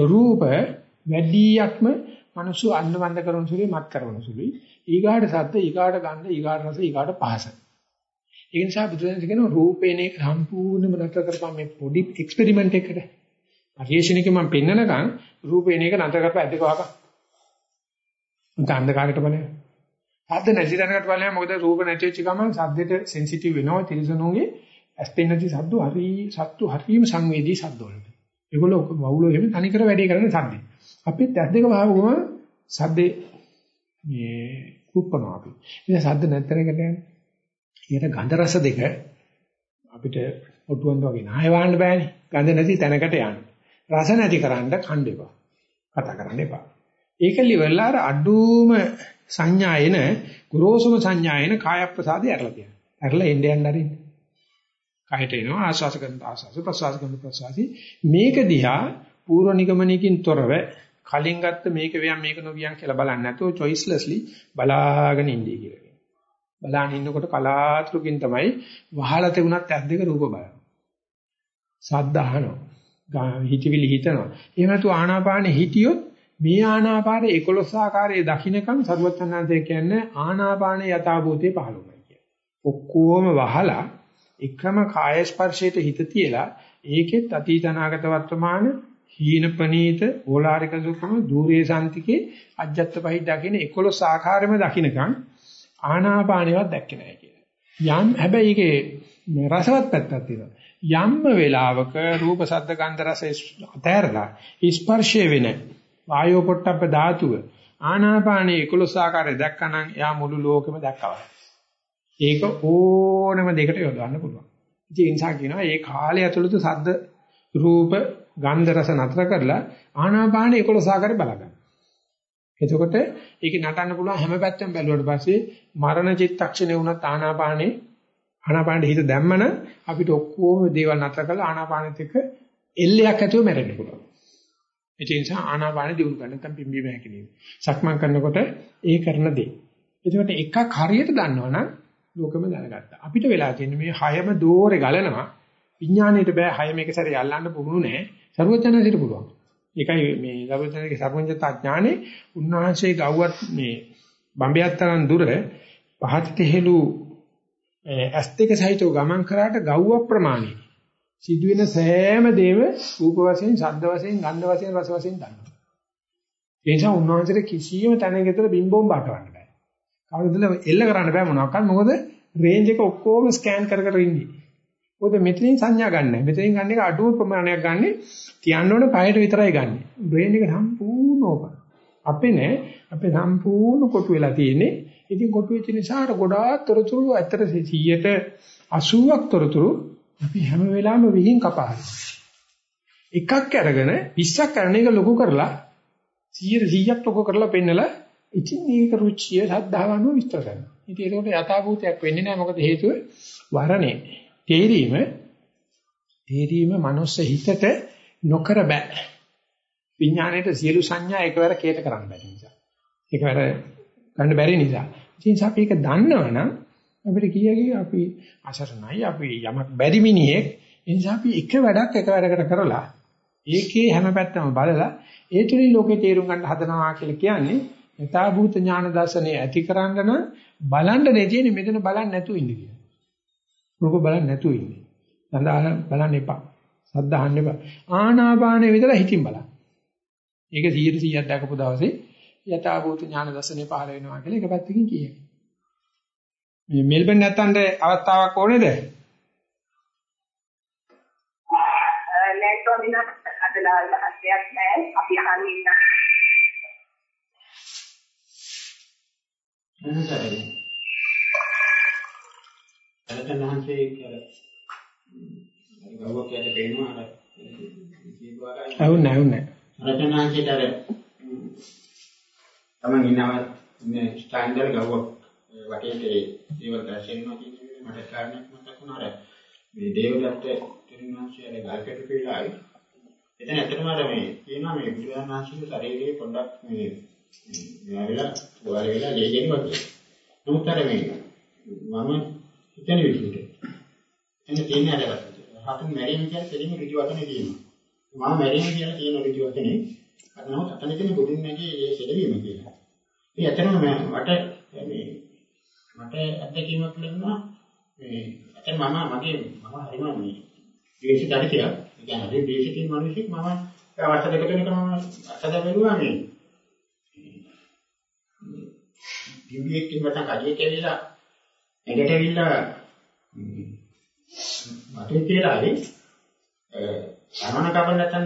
රූප වැඩියක්ම මනසු අන්නවන්ද කරන සුළුයි මත් කරන සුළුයි. ඊගාට සද්ද, ඊගාට ගන්ධ, ඊගාට රස, ඊගාට පහස. ඒ නිසා බුදුරජාණන් කියනවා රූපේනේ සම්පූර්ණයෙන්ම නතර කරපම් මේ පොඩි එක්ස්පෙරිමන්ට් එකකට. පරිශනික මම පෙන්නනකම් රූපේනේ එක නතර කරපම් ඇද්දක වහක. උන්ට අන්ධකාරයට බලන්න. සද්ද නැති තැනකට බලන්න මොකද රූප නැති වෙච්ච ගමන් සද්දෙට සෙන්සිටිව් වෙනවා තිරසනුගේ ඇස් පෙන්නති සද්ද හරි සත්තු හරිම සංවේදී සද්ද වලට. ඒගොල්ලෝ වවුලෝ එහෙම තනිකර වැඩි කරන සද්ද. අපිත් ඇස් දෙක වහවුවම සද්දේ මේ කුප්පනවා අපි. ඉතින් සද්ද නැත්තරකට යන්නේ. ඊට ගන්ධ රස දෙක අපිට ඔටුවන් වගේ නාය වහන්න බෑනේ. ගන්ධ නැති තැනකට යන්න. රස නැති කරන්න කන්න එපා. කතා කරන්න එපා. ඒක liverලා අර අඩුම සංඥායන ගුරුසුම සංඥායන කාය ප්‍රසාදය ඇරලා තියෙනවා. ඇරලා එන්න යන්න අරින්න. කයට එනවා ආස්වාස කරන ආස්වාස ප්‍රසවාස කරන ප්‍රසවාසි මේක දිහා පූර්ව නිගමනයකින් තොරව කලින් ගත්ත මේක වියන් මේක නොවියන් කියලා බලන්නේ නැතුව choicelessly බලාගෙන ඉන්නේ කියලා. බලාගෙන ඉන්නකොට කලාතුරකින් තමයි වහලා තිබුණත් ඇස් දෙක රූප බලනවා. සද්ද අහනවා. හිතවිලි හිතනවා. එහෙම නැතු ආනාපානෙ හිටියොත් මේ ආනාපාන 11 ආකාරයේ දකින්නකම් සරුවචනාන්තය කියන්නේ ආනාපාන යථාභූතේ පහළ වෙනවා කියන්නේ. ඔක්කොම වහලා එකම කාය ස්පර්ශයට හිත තියලා ඒකෙත් අතීත අනාගත වර්තමාන හීන ප්‍රනීත ඕලාරික සුඛම দূරේ සාන්තිකේ අජ්ජත් පහිද්දා කියන 11 ආකාරෙම දකින්නකම් ආනාපානෙවත් දැක්කේ නැහැ කියලා. යම් හැබැයි ඒකේ රසවත් පැත්තක් තියෙනවා. යම්ම වේලාවක රූප ශබ්ද ගන්ධ රස අතහැරලා ස්පර්ශය වෙන වායෝ පොට්ටබ්බ ධාතුව ආනාපානයේ 11 ආකාරය දැක්කනම් එයා මුළු ලෝකෙම දැක්කවා. ඒක ඕනම දෙයකට යොදවන්න පුළුවන්. ඉතින් ඒ නිසා කියනවා මේ කාලය ඇතුළත සද්ද රූප ගන්ධ රස නතර කරලා ආනාපානයේ 11 ආකාරය බලගන්න. එතකොට ඒක නටන්න පුළුවන් හැම පැත්තෙම බැලුවට පස්සේ මරණ චිත්තක්ෂණේ වුණත් ආනාපානේ ආනාපානෙ හිත දැම්මන අපිට ඔක්කොම දේවල් නතර කරලා ආනාපානෙත් එක්ක එල්ලයක් ඇතුව මැරෙන්න පුළුවන්. ඒ නිසා ආනාපාන දියුණු කරන්න නැත්නම් පිම්බීම හැකිනේ. සක්මන් කරනකොට ඒ කරන දේ. එතකොට එකක් හරියට දන්නවනම් ලෝකෙම දැනගත්තා. අපිට වෙලා තියෙන්නේ මේ හයම දෝරේ ගලනවා. විඥාණයට බෑ හය මේක සැරේ යල්ලන්න පුහුණු නෑ. ਸਰවඥාණයට පුළුවන්. ඒකයි මේ ਸਰවඥාණයේ ਸਰවඥතා ඥානේ උන්වහන්සේ ගව්වත් මේ බම්බයත්තරන් දුර පහතට හෙළු ඇස් දෙක සහිතව ගමන් කරාට ගව්ව ප්‍රමාණී සිදුවෙන සෑම දේම රූප වශයෙන්, ශබ්ද වශයෙන්, ගන්ධ වශයෙන්, රස වශයෙන් දන්නවා. ඒ නිසා උන්වහන්සේට කිසියම් තැනකතර බිම්බෝම් බාටවන්න බෑ. කවුරුදල එල්ල කරන්න බෑ මොනවාක්වත්. මොකද රේන්ජ් එක ඔක්කොම ස්කෑන් කර කර ඉන්නේ. මොකද මෙතනින් සංඥා ගන්න. මෙතනින් ගන්න එක අඩුව ප්‍රමාණයක් ගන්න. තියන්න ඕන පහයට විතරයි ගන්න. බ්‍රේන් එක සම්පූර්ණ ඕපන්. අපේ නෑ අපේ සම්පූර්ණ කොටු වෙලා තියෙන්නේ. ඉතින් කොටු වෙච්ච නිසා ගොඩාක් තොරතුරු ඇත්තට 100ට 80ක් තොරතුරු අපි හැම වෙලාවෙම විහිං කපාහරි. එකක් අරගෙන 20ක් කරන එක ලොකු කරලා 100 100ක් ලොකු කරලා පෙන්නලා ඉතින් මේක රුචිය සද්ධාව අනුව විස්තර කරනවා. ඉතින් ඒකට යථාභූතයක් වෙන්නේ නැහැ මොකද හේතුව වරණේ. තේරීම තේරීම මනුස්ස හිතට නොකර බෑ. විඥාණයට සියලු සංඥා එකවර කේත කරන්න බැරි නිසා. එකවර ගන්න බැරි නිසා. ඉතින් අපි ඒක දන්නවනම් අපිට කියකි අපි අසරණයි අපි යමක් බැරි මිනිහෙක්. ඒ නිසා අපි එක වැඩක් එක වැඩකට කරලා ඒකේ හැම පැත්තම බලලා ඒ තුලින් ලෝකේ තේරුම් ගන්න හදනවා කියලා කියන්නේ යථාභූත ඥාන දර්ශනය ඇති කරන්න නම් බලන්න නේ තියෙන්නේ මෙතන බලන්න නැතුව ඉන්න කියලා. රූප බලන්න නැතුව ඉන්නේ. දඳාන බලන්න එපා. සද්ද අහන්න එපා. ආනාපානෙ විතර හිතින් බලන්න. ඒක 100 100ක් දැකපු දවසේ යථාභූත ඥාන දර්ශනේ පහළ වෙනවා කියලා එක පැත්තකින් කියනවා. මේ මෙල්බන් නැත්තන්ට අවස්ථාවක් ඕනේද? නෑ ස්වාමීන් වහන්සේ අදලා හත්යක් නෑ අපි අහන් ඉන්න. එනසරයි. අරතනහන්සේ කියලා ගෞරවකයට දෙනවා අර කියපුවා අවුන්නේ අවුන්නේ. අරතනහන්සේට අර තමන් ඉන්නව ඉන්නේ ස්ටෑන්ඩර් ගෞරව වටේට දේවල් දැසෙනවා කියන්නේ මට කාරණයක් මතක් වුණා අර මේ දේවදත්ත තිරුණාංශයේ ගල්කටු පිළායි එතන ඇත්තටම අර මේ කියනවා මේ බුදුරජාණන් වහන්සේගේ ශරීරයේ පොඩ්ඩක් මේ මේ වෙලා වල වෙලා ලේගෙන වගේ. නමුත් අර මේ මම හිතන විදිහට එන්න තියෙන අර හතුන් මැරීම කියන්නේ දෙලිම ඍජු වචනේ තියෙනවා. මම මැරීම කියලා තියෙන ඍජු වචනේ අර නමුත් අතන තියෙන බුදුන් නැගේ ඒ සෙලවීම කියලා. ඒ ඇත්තටම මට මේ මට අත්දැකීමක් ලැබුණා මේ ඇත්තට මම මගේ මම හරිම මේ දේශ චරිතයක්. ඒ කියන්නේ හරි දේශිකින් මිනිසෙක් මම අවස්ථා දෙකට එක මම අත්දැක බැලුවා මේ දිවියෙක් කිව්වට කඩේ කියලා එකට ඇවිල්ලා මතේ කියලා හරි අනවන කපන නැත්නම්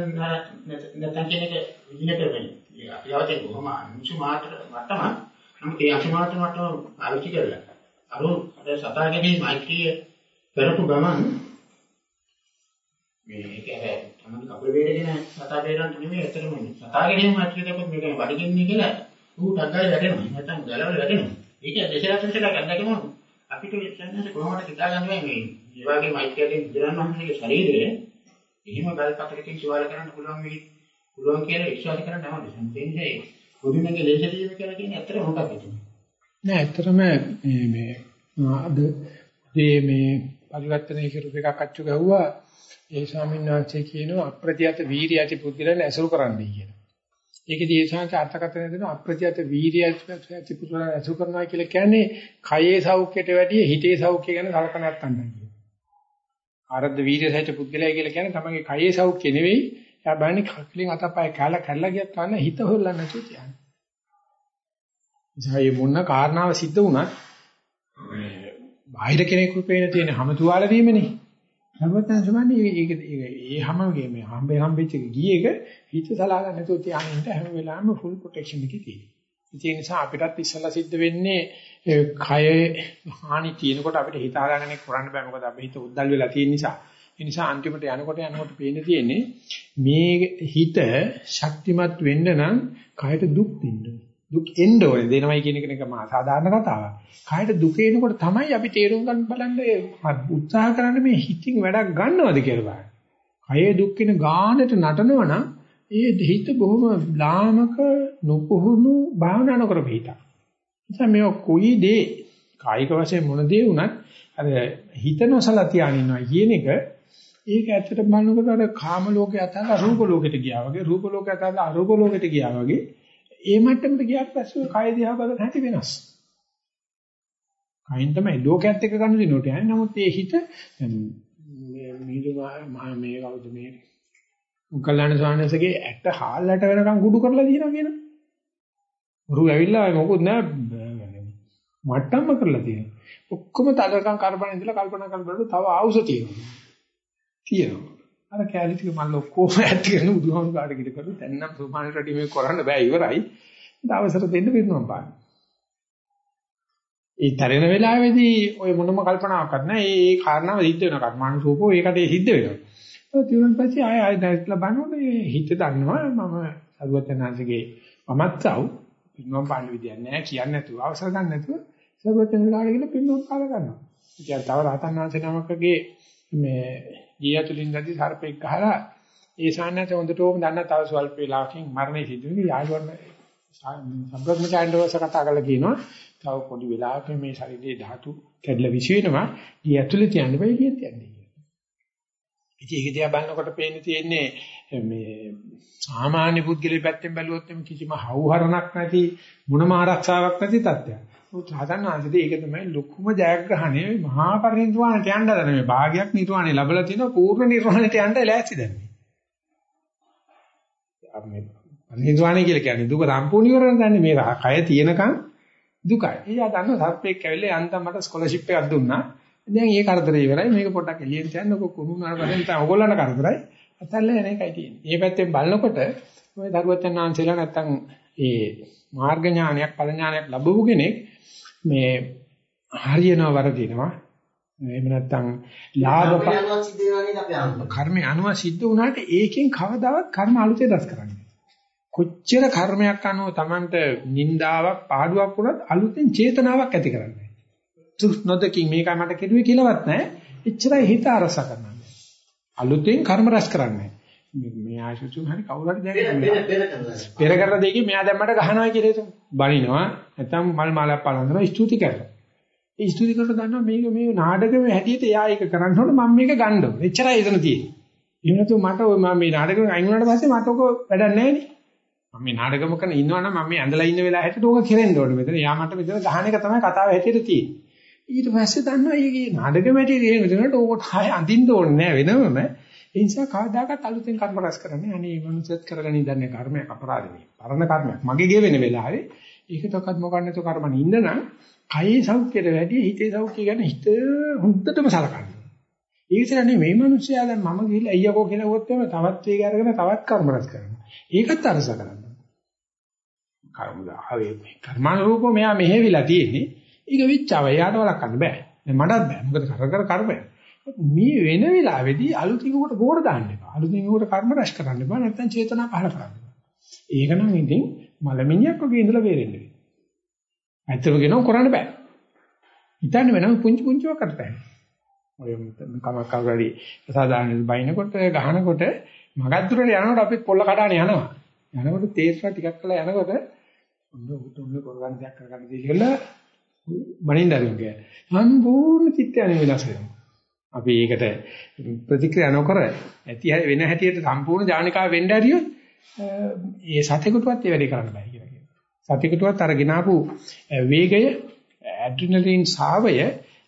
නැත්නම් කියන එක විදිහට වෙන්නේ. අපි අවතේ කොහොම අංශු මාත්‍ර මට්ටම නමුත් ඒ අංශු මාත්‍ර මට්ටම පාවිච්චි කරලා අර අර සතාගේදී මෛත්‍රිය කරපු ගමන් මේ ඒක හැබැයි තමයි කකුල වේදගෙන සතා වේදන නෙමෙයි ඇත්තටම සතාගේදී මෛත්‍රිය කරපු මේක වඩින්නේ කියලා ඌ ඩග්ගාවේ වැටෙනවා. නැත්නම් ගලවල වැටෙනවා. ඒක දෙසරක්ෂණයක් අත්දැකීම අපිට ඉස්සෙල්ලා කොහොමද හිතාගන්නේ මේ මේ වගේ මෛත්‍රියෙන් බුදුරන් වහන්සේගේ ශරීරය එහෙම ගල් පතරකින් සුවාල කරන්න පුළුවන් වෙයි. පුළුවන් කියලා විශ්වාස කරන්න තමයි. සම්පූර්ණයෙන් බුදුන්ගේ ලේසදීම කියලා කියන්නේ ඇත්තට මොකක්ද කියන්නේ? නෑ ඇත්තටම මේ මේ අද මේ පරිවර්තනයේ කිරුප එකක් අච්චු ගැහුවා ඒ ස්වාමීන් වහන්සේ කියනවා අප්‍රතියත වීරිය ඇති පුද්ගලයන් ඇසුරු කරන්නයි කියන. ඒකදී ඒ සංඛ්‍යා අර්ථකථනය දෙන අප්‍රතියත වීරිය ඇති පුද්ගලයන් ඇසුරු කරනවා කියලා කියන්නේ කයේ සෞඛ්‍යයට වැඩිය හිතේ සෞඛ්‍ය ගැන කල්පනාවක් ගන්නවා කියන. ආරද්ධ වීරිය සහිත පුද්ගලයා කියලා කියන්නේ තමන්ගේ කයේ සෞඛ්‍ය නෙවෙයි එයා බෑනේ කලින් අතපය කැල කැල්ලා ගියත් ගන්න හිත හොල්ලන්න නැතුව තියන්නේ. ඉතින් මොන කාරණාව සිද්ධ වුණත් බාහිර කෙනෙකු පේන තියෙන හැමතුවාල වීමනේ. සර්වඥාන් සමන්නේ ඒක ඒ හැමගේ මේ හම්බේ හම්බෙච්ච ගියේක හිත සලා ගන්න නැතුව තියාගෙන හැම වෙලාවෙම ෆුල් ප්‍රොටෙක්ෂන් එකේ තියෙනවා. ඒ නිසා අපිටත් ඉස්සලා සිද්ධ වෙන්නේ කය හානි තියෙනකොට අපිට හිතා ගන්න එක කරන්න බෑ මොකද අපේ හිත උද්දල් වෙලා තියෙන නිසා. ඒ නිසා අන්තිමට යනකොට යනකොට පේන්න තියෙන්නේ මේ හිත ශක්තිමත් වෙන්න නම් කයට දුක් දෙන්න දුක් එන්න ඕනේ දෙනවයි කියන එක නිකන් මා සාධාරණ කතාවක්. කයට දුක එනකොට තමයි අපි තේරුම් ගන්න බලන්නේ උත්සාහ කරන්නේ මේ හිතින් වැඩක් ගන්නවද කියලා බලන්න. කයේ දුක් වෙන ගානට නටනවා නම් ඒ හිත බොහොම ලාමක නොපුහුණු භාවනා නොකරපු හිතක්. නිසා මේ කොයි දේ කායික වශයෙන් මොන දේ වුණත් අර හිත නොසලා තියාගෙන ඉන්නවා කියන එක ඒක ඇත්තට බලනකොට අර කාම ලෝකේ අතහැරලා රූප ලෝකෙට ගියා වගේ රූප ලෝකේ අතහැරලා අරූප ලෝකෙට ගියා වගේ ඒ මට්ටමට ගියාට පස්සේ කාය දිහා බලන හැටි වෙනස්. කයින් තමයි ලෝකයේත් එක්ක ගන්න දිනුට යන්නේ. නමුත් ඒ හිත මේ මිහිඳු මහා මේ කවුද මේ මුකල්ලාන ස්වාමීන්සේගේ ඇට හාල්ලට වෙනකම් කුඩු කරලා දිනවා කියනවා. රු ඇවිල්ලා මොකුත් නෑ මට්ටම්ම කරලා තියෙනවා. ඔක්කොම තදකම් කරපණ ඉඳලා කල්පනා කරනකොට තව ආවුස තියෙනවා. තියෙනවා. අර කැලි ටික මල්ල ඔක්කොම ඇට් කරන බුදුහාමුදුරු කාට කිට කරු දැන් නම් සුමාන රටි මේ කරන්න බෑ ඉවරයි. දවසට දෙන්න පිරුණම් පාන. ඒ තරණ වෙලාවේදී ඔය මොනම කල්පනාවක්වත් නැහැ. ඒ ඒ කාරණාව සිද්ධ වෙනවා. කර්මානුරූපෝ ඒකට ඒ සිද්ධ වෙනවා. ඒක තියුණන් පස්සේ ආය ආය දැක්ලා බලනකොට හිත දන්නවා මම සරුවචනාංශගේ මමත්සව් පින්නම් පාන්න විදියක් නැහැ කියන්නේ නැතුව අවසර ගන්න නැතුව සරුවචන කාලේ කියලා පින්නම් කාල ගන්නවා. ඉතින් තව රහතන් වහන්සේ නමකගේ මේ ගියතුලින් දැදි සර්පෙක් ගහලා ඒ සාන්නත හොඳටම දන්න තව ස්වල්ප වේලාවකින් මරණය සිදු වෙනවා. යාළුවන් සම්බ්‍රහ්මචාරින්වස කතා කරලා කියනවා තව පොඩි වෙලාවක මේ ශරීරයේ ධාතු කැඩලා විශ් වෙනවා. ඊ ඇතුලේ තියන්න බෑ කියන තියන්නේ. ඉතින් ඒක දිහා බලනකොට පේන්නේ තියෙන්නේ මේ සාමාන්‍ය පුද්ගලයෙක් පැත්තෙන් බැලුවොත් එම් කිසිම හවුහරණක් නැති මොනම ආරක්ෂාවක් නැති තත්ත්වයක්. රහතන් වහන්සේට ඒක තමයි ලොකුම ජයග්‍රහණය මහා පරිනිර්වාණයට යන්න හදන මේ භාගයක් නිර්වාණය ලැබලා තිනවා පූර්ණ නිර්වාණයට යන්න ලෑස්ති දැන් මේ. අපි පරිනිර්වාණය කියලා කියන්නේ දුක සම්පූර්ණ ඉවරන දන්නේ මේ කය තියෙනකන් දුකයි. එයා දන්න සර්පෙක් ඇවිල්ලා යන්තම් මට ස්කෝලර්ෂිප් එකක් දුන්නා. දැන් ඒ කරදරේ ඉවරයි මේක පොඩ්ඩක් එළියෙන් තියන්නකො කුරුනාට පස්සේ නැත්නම් ඕගොල්ලන්ට කරදරයි. අතල්ලා එන එකයි තියෙන්නේ. මේ පැත්තෙන් බලනකොට ඔය දරුවචන් ආංශලා නැත්තම් ඒ මාර්ග ඥානයක් ඵල ඥානයක් ලැබුව කෙනෙක් මේ හරියනවා වරදිනවා. එහෙම නැත්නම් ලාභ කර්මය අනුව සිද්ධ වුණාට ඒකෙන් කවදාවත් කර්ම අලුතෙන් රැස් කරන්නේ කොච්චර කර්මයක් අනුව Tamanට නින්දාවක් පාඩුවක් වුණත් අලුතෙන් චේතනාවක් ඇති කරන්නේ නොදකින් මේකයි මට කෙරුවේ කියලාවත් නැහැ. එච්චරයි හිත අරස කරන්නේ. අලුතෙන් කර්ම රැස් කරන්නේ මේ ආශුතුන් හරි කවුරු හරි දැන් පෙර කරන දෙයකින් මෙයා දැම්මට ගහනවා කියලා හිතමු. බනිනවා නැත්නම් මල් මාලයක් පාලනවා ස්තුති කරනවා. ඒ ස්තුති කරලා දන්නවා මේක මේ නාටකෙම හැටියට එයා ඒක කරන්න ඕන මම මේක ගන්න ඕන. එච්චරයි එතන තියෙන්නේ. එහෙම නැතුව මට මම මේ නාටකෙම අයින් වුණාට පස්සේ මට ඔක වැඩක් නැහැ නේ. මම මේ නාටකම කරන ඉන්නවනම් මම මේ ඇඳලා ඉන්න වෙලාව හැටියට ඕක කෙරෙන්න ඕනේ. මෙතන යා මට මෙතන ගහන එක තමයි කතාව හැටියට තියෙන්නේ. ඊට පස්සේ දන්නවා මේකේ නාටකෙම හැටියට එහෙම මෙතනට ඕකට හය අඳින්න ඕනේ නැහැ වෙනවම. ඒ නිසා කවදාකවත් අලුතෙන් කර්ම රැස් කරන්නේ අනේ මේ මනුස්සයත් කරගෙන ඉඳන්නේ කර්මයක් අපරාධ නේ. පරණ කර්මයක්. මගේ ගේ වෙන වෙලාවේ ඒකටවත් මොකක්ද તો කර්ම නින්දනම් කයේ සෞඛ්‍යයට වැඩිය හිතේ සෞඛ්‍ය ගැන හිත හොඳටම සලකන්න. ඒ විතරනේ මේ මනුස්සයා දැන් මම ගිහිල්ලා අයියකෝ කියලා වොත් එම තවත් වේග අරගෙන තවත් කර්ම රැස් කරනවා. ඒකත් අරස කරන්න. කර්ම ආවේ කර්මානුරූපව මෙයා මෙහෙවිලා තියෙන්නේ. ඒක විච්චාව. එයාට වළක්වන්න බෑ. මටත් බෑ. මොකද කර කර කර්මයක්. මේ වෙන වෙලාවේදී අලුතින් උකට ගෝඩ දාන්න එපා. අලුතින් උකට කර්ම රැස් කරන්න එපා. නැත්නම් චේතනා පහල කරන්න එපා. ඒක නම් ඉතින් මලමිණියක් වගේ ඉඳලා බේරෙන්න වෙනවා. ඇත්තම කියනවා කරන්න බෑ. හිතන්න වෙනම පුංචි පුංචිව කරතයි. ඔය කමක් කවුරුරි සාධාරණ බයිනකොට ගහනකොට මගක් දුරට යනකොට අපි පොල්ල කඩාන යනවා. යනකොට තේස්වා ටිකක් කළා යනකොට උන්න උට උන්න කරගන්න දෙයක් කරගන්න දෙවිලා බණින්න ආරම්භය. සම්පූර්ණ චිත්තය වෙනස් වෙනවා. අපි ඒකට ප්‍රතික්‍රියා නොකර ඇති වෙන හැටියට සම්පූර්ණ ජානිකාව වෙන්න ඇරියොත් ඒ සතෙකුටවත් ඒ වැඩේ කරන්න බෑ කියලා කියනවා. සතෙකුටවත් අර ගినాපු වේගය ඇඩ්‍රිනලින් සාවය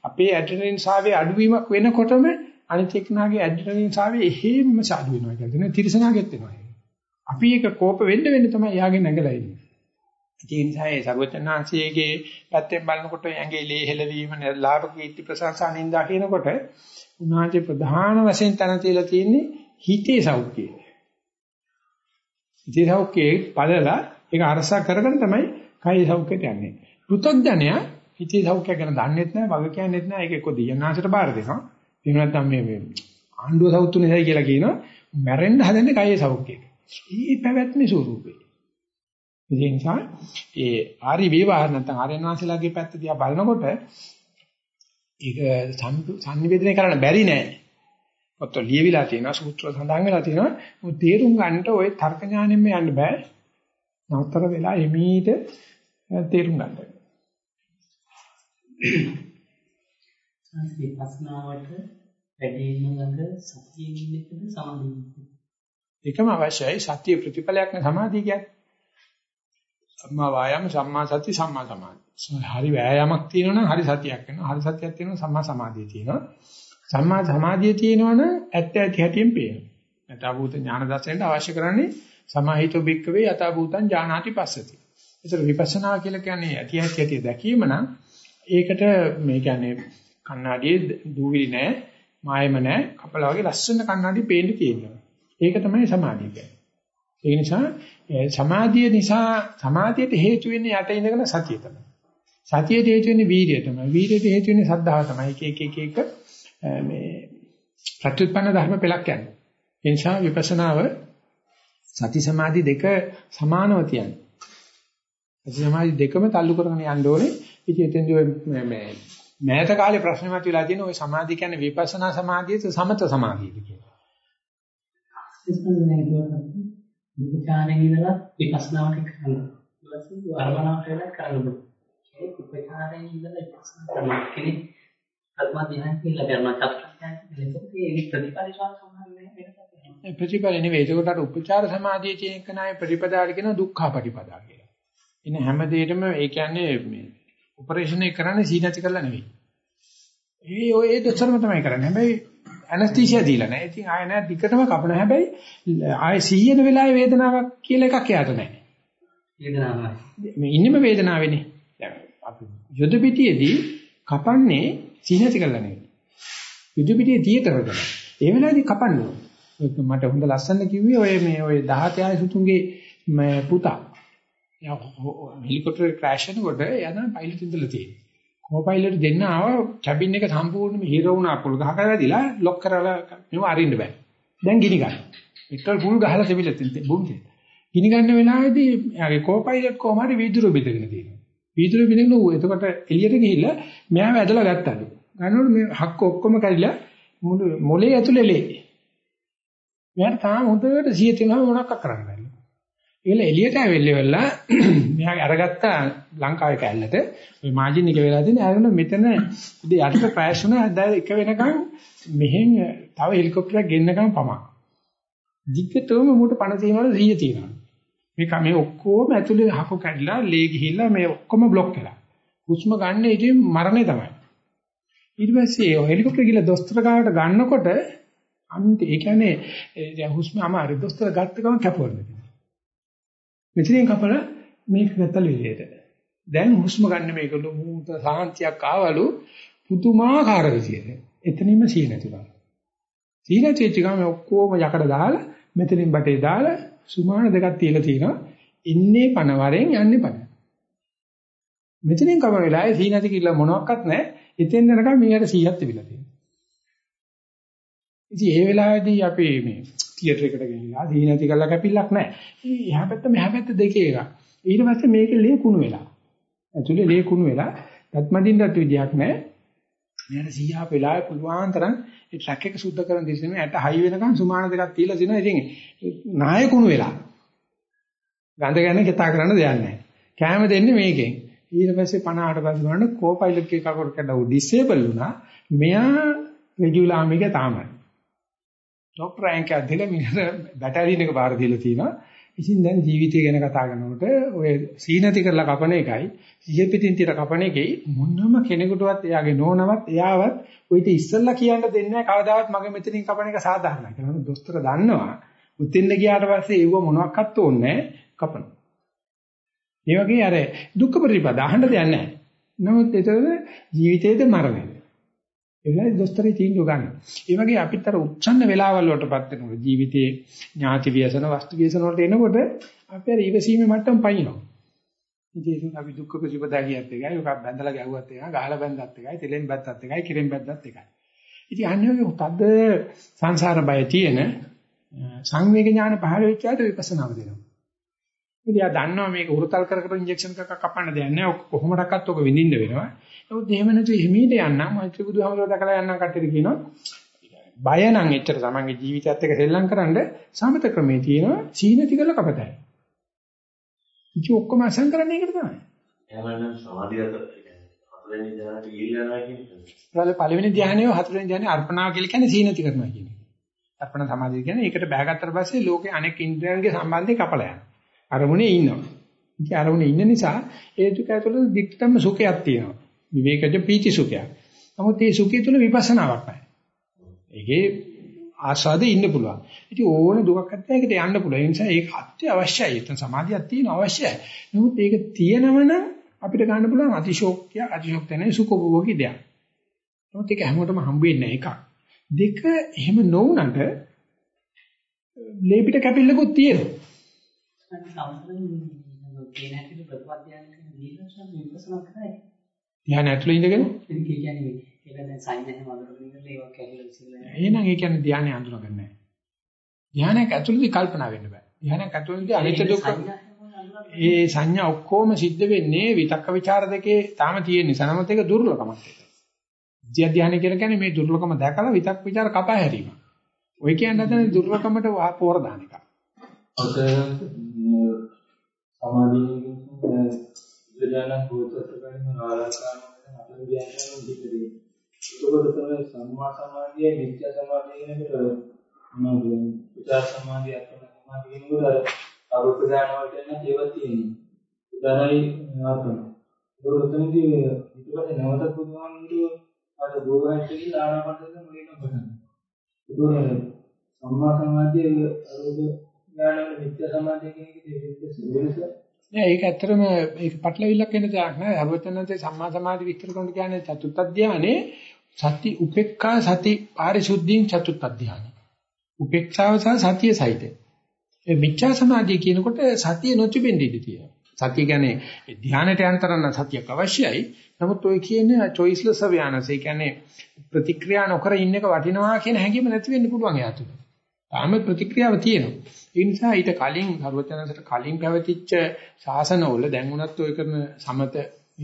අපේ ඇඩ්‍රිනලින් සාවයේ අඩුවීමක් වෙනකොටම අනිත් එක්කනාගේ ඇඩ්‍රිනලින් සාවයේ එහෙම්ම සාදු වෙනවා කියලා කියනවා. තිරසනාගෙත් වෙනවා. අපි ඒක කෝප වෙන්න වෙන්න තමයි යාගේ නැගලා ඉන්නේ. ඒ නිසා ඒ සර්වචනාංශයේගේ පැත්තෙන් බලනකොට ඇඟේ ලේ හෙලවීම ලාභ කීර්ති ප්‍රශංසා නින්දා කියනකොට උන්වහන්සේ ප්‍රධාන වශයෙන් තන තියලා තියෙන්නේ හිතේ සෞඛ්‍යය. හිතේ සෞඛ්‍යයේ පළලා ඒක අරසා කරගෙන තමයි කය සෞඛ්‍යයට යන්නේ. පෘථග්ජනයා හිතේ සෞඛ්‍ය ගැන දන්නේත් නැහැ, වග කියන්නේත් නැහැ. ඒක එක්ක දියනාංශයට බාර දෙනවා. එහෙම නැත්නම් මේ මේ ආණ්ඩුව සෞතුනේයි කියලා කියනවා. මැරෙන්න හදන්නේ කයේ සෞඛ්‍යයට. ඊ පැවැත්මේ ස්වරූපේ. ඒ නිසා ඒ ආරි විවාහ නැත්නම් ආර්යයන් වහන්සේලාගේ පැත්ත දිහා බලනකොට ඒක සංනිවේදනය කරන්න බැරි නෑ. පොත් ලියවිලා තියෙනවා සූත්‍ර සඳහන් වෙලා තියෙනවා. මොකද තේරුම් ගන්නට ওই තර්ක ඥාණයෙන් යන්න බෑ. නතර වෙලා එමීට තේරුම් ගන්න. ප්‍රශ්නාවට වැඩිම ළඟ සතිය ඉන්නකද සමාධිය. ඒකම අවශ්‍යයි සත්‍ය ප්‍රතිඵලයක් නේ සමාධිය කියන්නේ. සම්මා වායාම සම්මා සති සම්මා සමාධි. හරි වෑයමක් තියෙනවනම් හරි සතියක් වෙනවා. හරි සතියක් තියෙනවා සම්මා සමාධිය තියෙනවා. සම්මා සමාධිය තියෙනවනම් ඇත්ත ඇති හැටියෙන් පේනවා. යථාභූත ඥාන දර්ශනයට අවශ්‍ය කරන්නේ සමාහිතෝ බික්කවේ යථාභූතං ඥානාති පස්සති. ඒතර විපස්සනා කියලා කියන්නේ ඇති හැටි ඇති දැකීම නම් ඒකට මේ කියන්නේ කණ්ණාඩියේ දූවිලි නැහැ, මායම නැහැ, කපලා වගේ ලස්සන කණ්ණාඩි පේන්න තියෙනවා. ඒක තමයි සමාධිය කියන්නේ. ඒ නිසා සමාධිය නිසා සමාධියට හේතු වෙන්නේ යට ඉඳගෙන සතිය තමයි. සතියට හේතු වෙන්නේ වීරිය තමයි. වීරියට හේතු වෙන්නේ සද්ධාව තමයි. එක එක එක එක මේ ප්‍රතිඋත්පන්න ධර්ම පෙළක් යන්නේ. ඒ නිසා විපස්සනාව සති සමාධි දෙක සමානව තියන්නේ. සති සමාධි දෙකම تعلق කරගෙන යන්න ඕනේ. ඉතින් එතෙන්දී ඔය මේ මෑත කාලේ ප්‍රශ්න මතුවලා තියෙන ඔය සමාධි කියන්නේ විපස්සනා සමාධියද සමත සමාධියද කියලා. විපස්සනා කරනවා. විපස්සනාවට කරනවා. අරමුණක් කරලා කරනවා. ඒ විචාරයෙන් ඉඳලා විපස්සනා කරනවා. කෙනෙක් අත්ම ධ්‍යාන කියලා කරනවා. චතුර්ථ එතකොට ඒ ප්‍රතිපල සම්බන්ධ ප්‍රතිපල නෙවෙයි. ඒකට අර උපචාර සමාධිය කියන එක නයි ප්‍රතිපදාට කියන දුක්ඛ ප්‍රතිපදා කියලා. ඉතින් හැම දෙයකම ඒ කියන්නේ මේ ඔපරේෂන් එක කරන්නේ සීනති කරලා නෙවෙයි. ඒ ඔය ඒ දොස්තරම තමයි කරන්නේ. හැබැයි ඇනස්තීසියා දීලා නැහැ. ඉතින් ආය නෑ දිගටම කපන හැබැයි ආය 100 වෙලාවේ වේදනාවක් කියලා එකක් යාට නැහැ. වේදනාවක්. මේ ඉන්නෙම වේදනාවේනේ. දැන් අපි යුද පිටියේදී කපන්නේ සීනති කරලා නෙවෙයි. යුද පිටියේ තියටර කරලා. ඒ වෙලාවේදී කපන්නේ. මට හොඳ ලස්සන කිව්වේ ඔය මේ ඔය 17 ආය සුතුන්ගේ පුතා. හෙලිකොප්ටර් ක්‍රෑෂ් වෙනකොට එයා තමයි පයිලට් ඉඳලා තියෙන්නේ. කෝ-පයිලට් දෙන්න ආව කැබින් එක සම්පූර්ණයෙන්ම හිර වුණා පොල් ගහකට වැදිලා ලොක් කරලා මෙව අරින්න බෑ. දැන් ගිනි ගන්න. පෙට්‍රල් පුල් ගහලා තිබිලා තියෙන්නේ බුම්කේ. ගිනි ගන්න වෙලාවේදී එයාගේ කෝ-පයිලට් කොහම හරි වීදුරු බෙදගෙන තියෙනවා. වීදුරු බෙදගෙන ඌ එතකොට එළියට ගිහිල්ලා මෙයාව ඇදලා ගත්තලු. ගන්නකොට මේ හක්ක ඔක්කොම කරිලා මුළු මොලේ ඇතුලේ ලේ. මෙයාට තාම හොඳට සිය තියෙනවා මොනවක් කරන්න බැහැ. ඒල එළියට ඇවිල්ලා [clears throat] මෙයා අරගත්ත ලංකාවේ කැලලට ওই මාජින් එක වෙලා තියෙන අරගෙන මෙතන ඉතින් යටට ක්‍රෑෂ් වුණා දැන් එක වෙනකන් මෙහෙන් තව හෙලිකොප්ටරයක් ගෙන්නකම් පමා. දිග්ගටම මුට පණ තියනවල 100 තියෙනවා. මේක මේ ඔක්කොම ඇතුලේ හකු කැඩලා ලේ ගිහිල්ලා මේ ඔක්කොම බ්ලොක් වෙලා. හුස්ම ගන්න ඉතින් මරණය තමයි. ඊට පස්සේ හෙලිකොප්ටර් ගිහලා දොස්තර ගාවට ගන්නකොට අන්ත ඒ කියන්නේ දැන් හුස්ම අමාරු දොස්තර ගත්ත ගමන් කැපුවලු. මෙතනින් කපලා මේක නැත්තල විදියට. දැන් හුස්ම ගන්න මේකලු මූත සාන්තියක් ආවලු පුදුමාකාර විදියට. එතනින්ම සීන නැතුණා. සීන නැතිච්ච ගමන් ඔක්කොම යකඩ දාලා මෙතනින් බටේ දාලා සුමාන දෙකක් තියලා තිනවා. ඉන්නේ පනවරෙන් යන්නේ පන. මෙතනින් කම වෙලාවේ සීන නැති කියලා මොනවත් නැහැ. එතෙන් යනකම් මීයට 100ක් තිබිලා තියෙනවා. ඉතින් ඒ වෙලාවේදී අපි මේ තියටර් එකට ගෙනිලා දී නැති කරලා කැපිල්ලක් නැහැ. එහා පැත්ත මෙහා පැත්ත දෙකේ එකක්. ඊට පස්සේ මේකේ ලේ කුණු වෙලා. ඇතුලේ ලේ කුණු වෙලා දත්මදින්නත් විදියක් නැහැ. මෙයාට සීහා වෙලාවේ පුළුවන් තරම් ඒ ට්‍රක් එක සුද්ධ කරන දිශෙම ඇට හයි වෙනකන් සුමාන දෙකක් තියලා දිනවා. ඉතින් නාය කුණු වෙලා. ගඳ ගැන කතා කරන්න දෙයක් නැහැ. කැම දෙන්නේ මේකෙන්. ඊට පස්සේ 50ට පස්සේ ගන්න කෝ-පයිලට් එකේ කකුල කඩව ඩිසේබල් වුණා. මෙයා රෙගියුලාමික තමයි. ડોක්ටර් රෑන්ක් එකක් දීලා මිනිහට බැටරින් එක බාර දීලා තිනවා. ඉතින් දැන් ජීවිතය ගැන කතා කරනකොට ඔය සීනති කරලා කපන එකයි සිහිය පිටින් තියලා කපන එකයි මොනම කෙනෙකුටවත් එයාගේ නෝනවත් එයාවත් ඔයිට ඉස්සල්ලා කියන්න දෙන්නේ නැහැ කවදාවත් මගේ මෙතනින් කපන එක සාධාරණයි කියලා. දොස්තර දන්නවා. උතින්ද ගියාට පස්සේ ඒව මොනවත් ඕනේ කපන. ඒ වගේ අර දුක්ඛ පරිපද අහන්න දෙයක් නැහැ. නමුත් ඒතර ජීවිතේද මරණයද ඒ වෙලාවේ දොස්තරේ තීන්දුව ගන්න. ඒ වගේ අපිට අර උච්ඡන්න වෙලාවල් වලටපත් වෙනකොට ජීවිතේ ඥාති ව්‍යසන වස්තු ව්‍යසන වලට එනකොට අපි අර ඊවසීමේ මට්ටම පයින්නවා. ඉතින් අපි දුක්ඛ ප්‍රතිපදා කියත් එකයි, ඔක බැඳලා ගැහුවත් එකයි, ගහලා බැඳත් එකයි, තෙලෙන් බැද්දත් එකයි, කිරෙන් බැද්දත් එකයි. ඉතින් අන්නේ වගේ තද සංසාර බය තියෙන සංවේග ඥාන පහළ වෙච්චාට විපස්සනාව දෙනවා. ඉතින් ආ දන්නවා මේක උරතල් කර කර ඉන්ජෙක්ෂන් එකක් කපන්න දෙයක් නැහැ. කොහොමඩක්වත් ඔක විඳින්න වෙනවා. නමුත් එහෙම නැතු හිමීට යන්නම් මෛත්‍රී බුදුහමරෝ දැකලා යන්නම් කට්ටියට කියනවා. බය නම් එච්චර තමන්ගේ ජීවිතයත් එක්ක සෙල්ලම් කරන්න සමත ක්‍රමේ තියෙනවා. සීනති කරලා කපතයි. ඉති ඔක්කොම අසං කරන්නේ ඒකට තමයි. එහෙනම් සමාධියත හතරවෙනි ධ්‍යානට ගිහිල්ලා. ඊළඟ පළවෙනි ධ්‍යානය හතරවෙනි ධ්‍යානය අර්පණාව කියලා කියන්නේ සීනති කරනවා කියන්නේ. අර්පණ සමාධිය කියන්නේ ඒකට බෑගත්තට පස්සේ ලෝකේ අනෙක් ඉන්ද්‍රයන්ගේ සම්බන්ධය කපලා යනවා. අරමුණේ ඉන්නවා. ඉතින් අරමුණේ ඉන්න නිසා ඒ දුක ඇතුළත දික්තම සුඛයක් තියෙනවා. විවේකජ පීති සුඛයක්. නමුත් මේ සුඛය තුල විපස්සනාවක් නැහැ. ඒකේ ආස්වාදේ ඉන්න පුළුවන්. ඉතින් ඕන දුකක් නැත්නම් ඒකට යන්න පුළුවන්. ඒ නිසා ඒක අත්‍යවශ්‍යයි. එතන සමාධියක් තියෙන අවශ්‍යයි. නමුත් ඒක තියෙනවනම් අපිට ගන්න පුළුවන් අතිශෝක්තිය අතිශෝක්ත නැහැ සුඛෝභෝගී දෙයක්. නමුත් ඒක හැමෝටම හම්බ වෙන්නේ එකක්. දෙක එහෙම නොවුනට ලේපිට කැපිල්ලකුත් තියෙනවා. ධ්‍යාන ඇතුළේ ඉඳගෙන? ඒ කියන්නේ කියලා සයින් එහෙම අඳුරගෙන ඉඳලා ඒක කැරිලා විසිරලා එහෙනම් ඒ කියන්නේ ධ්‍යානෙ අඳුරගන්නේ නැහැ. ධ්‍යානයක් ඇතුළේදී කල්පනා වෙන්න බෑ. ධ්‍යානයක් ඇතුළේදී අනිත්‍ය දුක්ඛ ඒ සංඥා ඔක්කොම සිද්ධ වෙන්නේ විතක්ක ਵਿਚාර දෙකේ තාම තියෙන නිසා. නමුත් ඒක දුර්ලභමක් ඒක. විද්‍යා ධ්‍යානෙ කියලා කියන්නේ මේ දුර්ලභකම දැකලා විතක් ਵਿਚාර කපා හැරීම. ඔය කියන්නේ නැත්නම් දුර්ලභකමට පෝර දාන එකක්. අත සමාධියකින් විද්‍යාන භූතසකරණ ආලාකාරයෙන් අපේ ධ්‍යානවල දෙකදී. ඒකවල තමයි සම්මා සමාධිය, නිත්‍ය සමාධිය කියනකොට මොනවද? විචාර සමාධිය, අත්ම සමාධිය කියනකොට අරුප ධ්‍යාන වලට එන ඒවා තියෙනවා. උදාරයි ආතන. ඒක උතනදී ඊට පස්සේ නැවත බුදුහාමුදුරුවෝ අර ගෝවාට ගිහිල්ලා ආනාපානසතිය මුලින්ම බලනවා. ඒක සම්මා සමාධිය අරෝධ ඥානවල මිත්‍ය සමාධිය කියන එකේ වෙනස නෑ ඒක ඇත්තටම ඒක පටලවිල්ලක් වෙන දෙයක් නෑ. අරවචනන්තේ සම්මා සමාධි විස්තර කරන කියන්නේ චතුත්ථ ධානයේ සති උපේක්ඛා සති පාරිශුද්ධින් චතුත්ථ ධානය. උපේක්ෂාව සහ සතිය සහිත. ඒ මිච්ඡා සමාධිය කියනකොට සතිය නොතිබෙන්න ඉඩ තියෙනවා. සතිය කියන්නේ ධානයට යන්තරන සතියක් අවශ්‍යයි. නමුත් ඔය කියන්නේ choiceless awareness. ඒ කියන්නේ ප්‍රතික්‍රියා නොකර ඉන්න එක වටිනවා කියන හැඟීම නැති වෙන්න පුළුවන් යාතුන. තාම ප්‍රතික්‍රියාව තියෙනවා. ඒ නිසා ඊට කලින් සර්වචනසට කලින් පැවතිච්ච ශාසනවල දැන් උනත් ඔය කරන සමත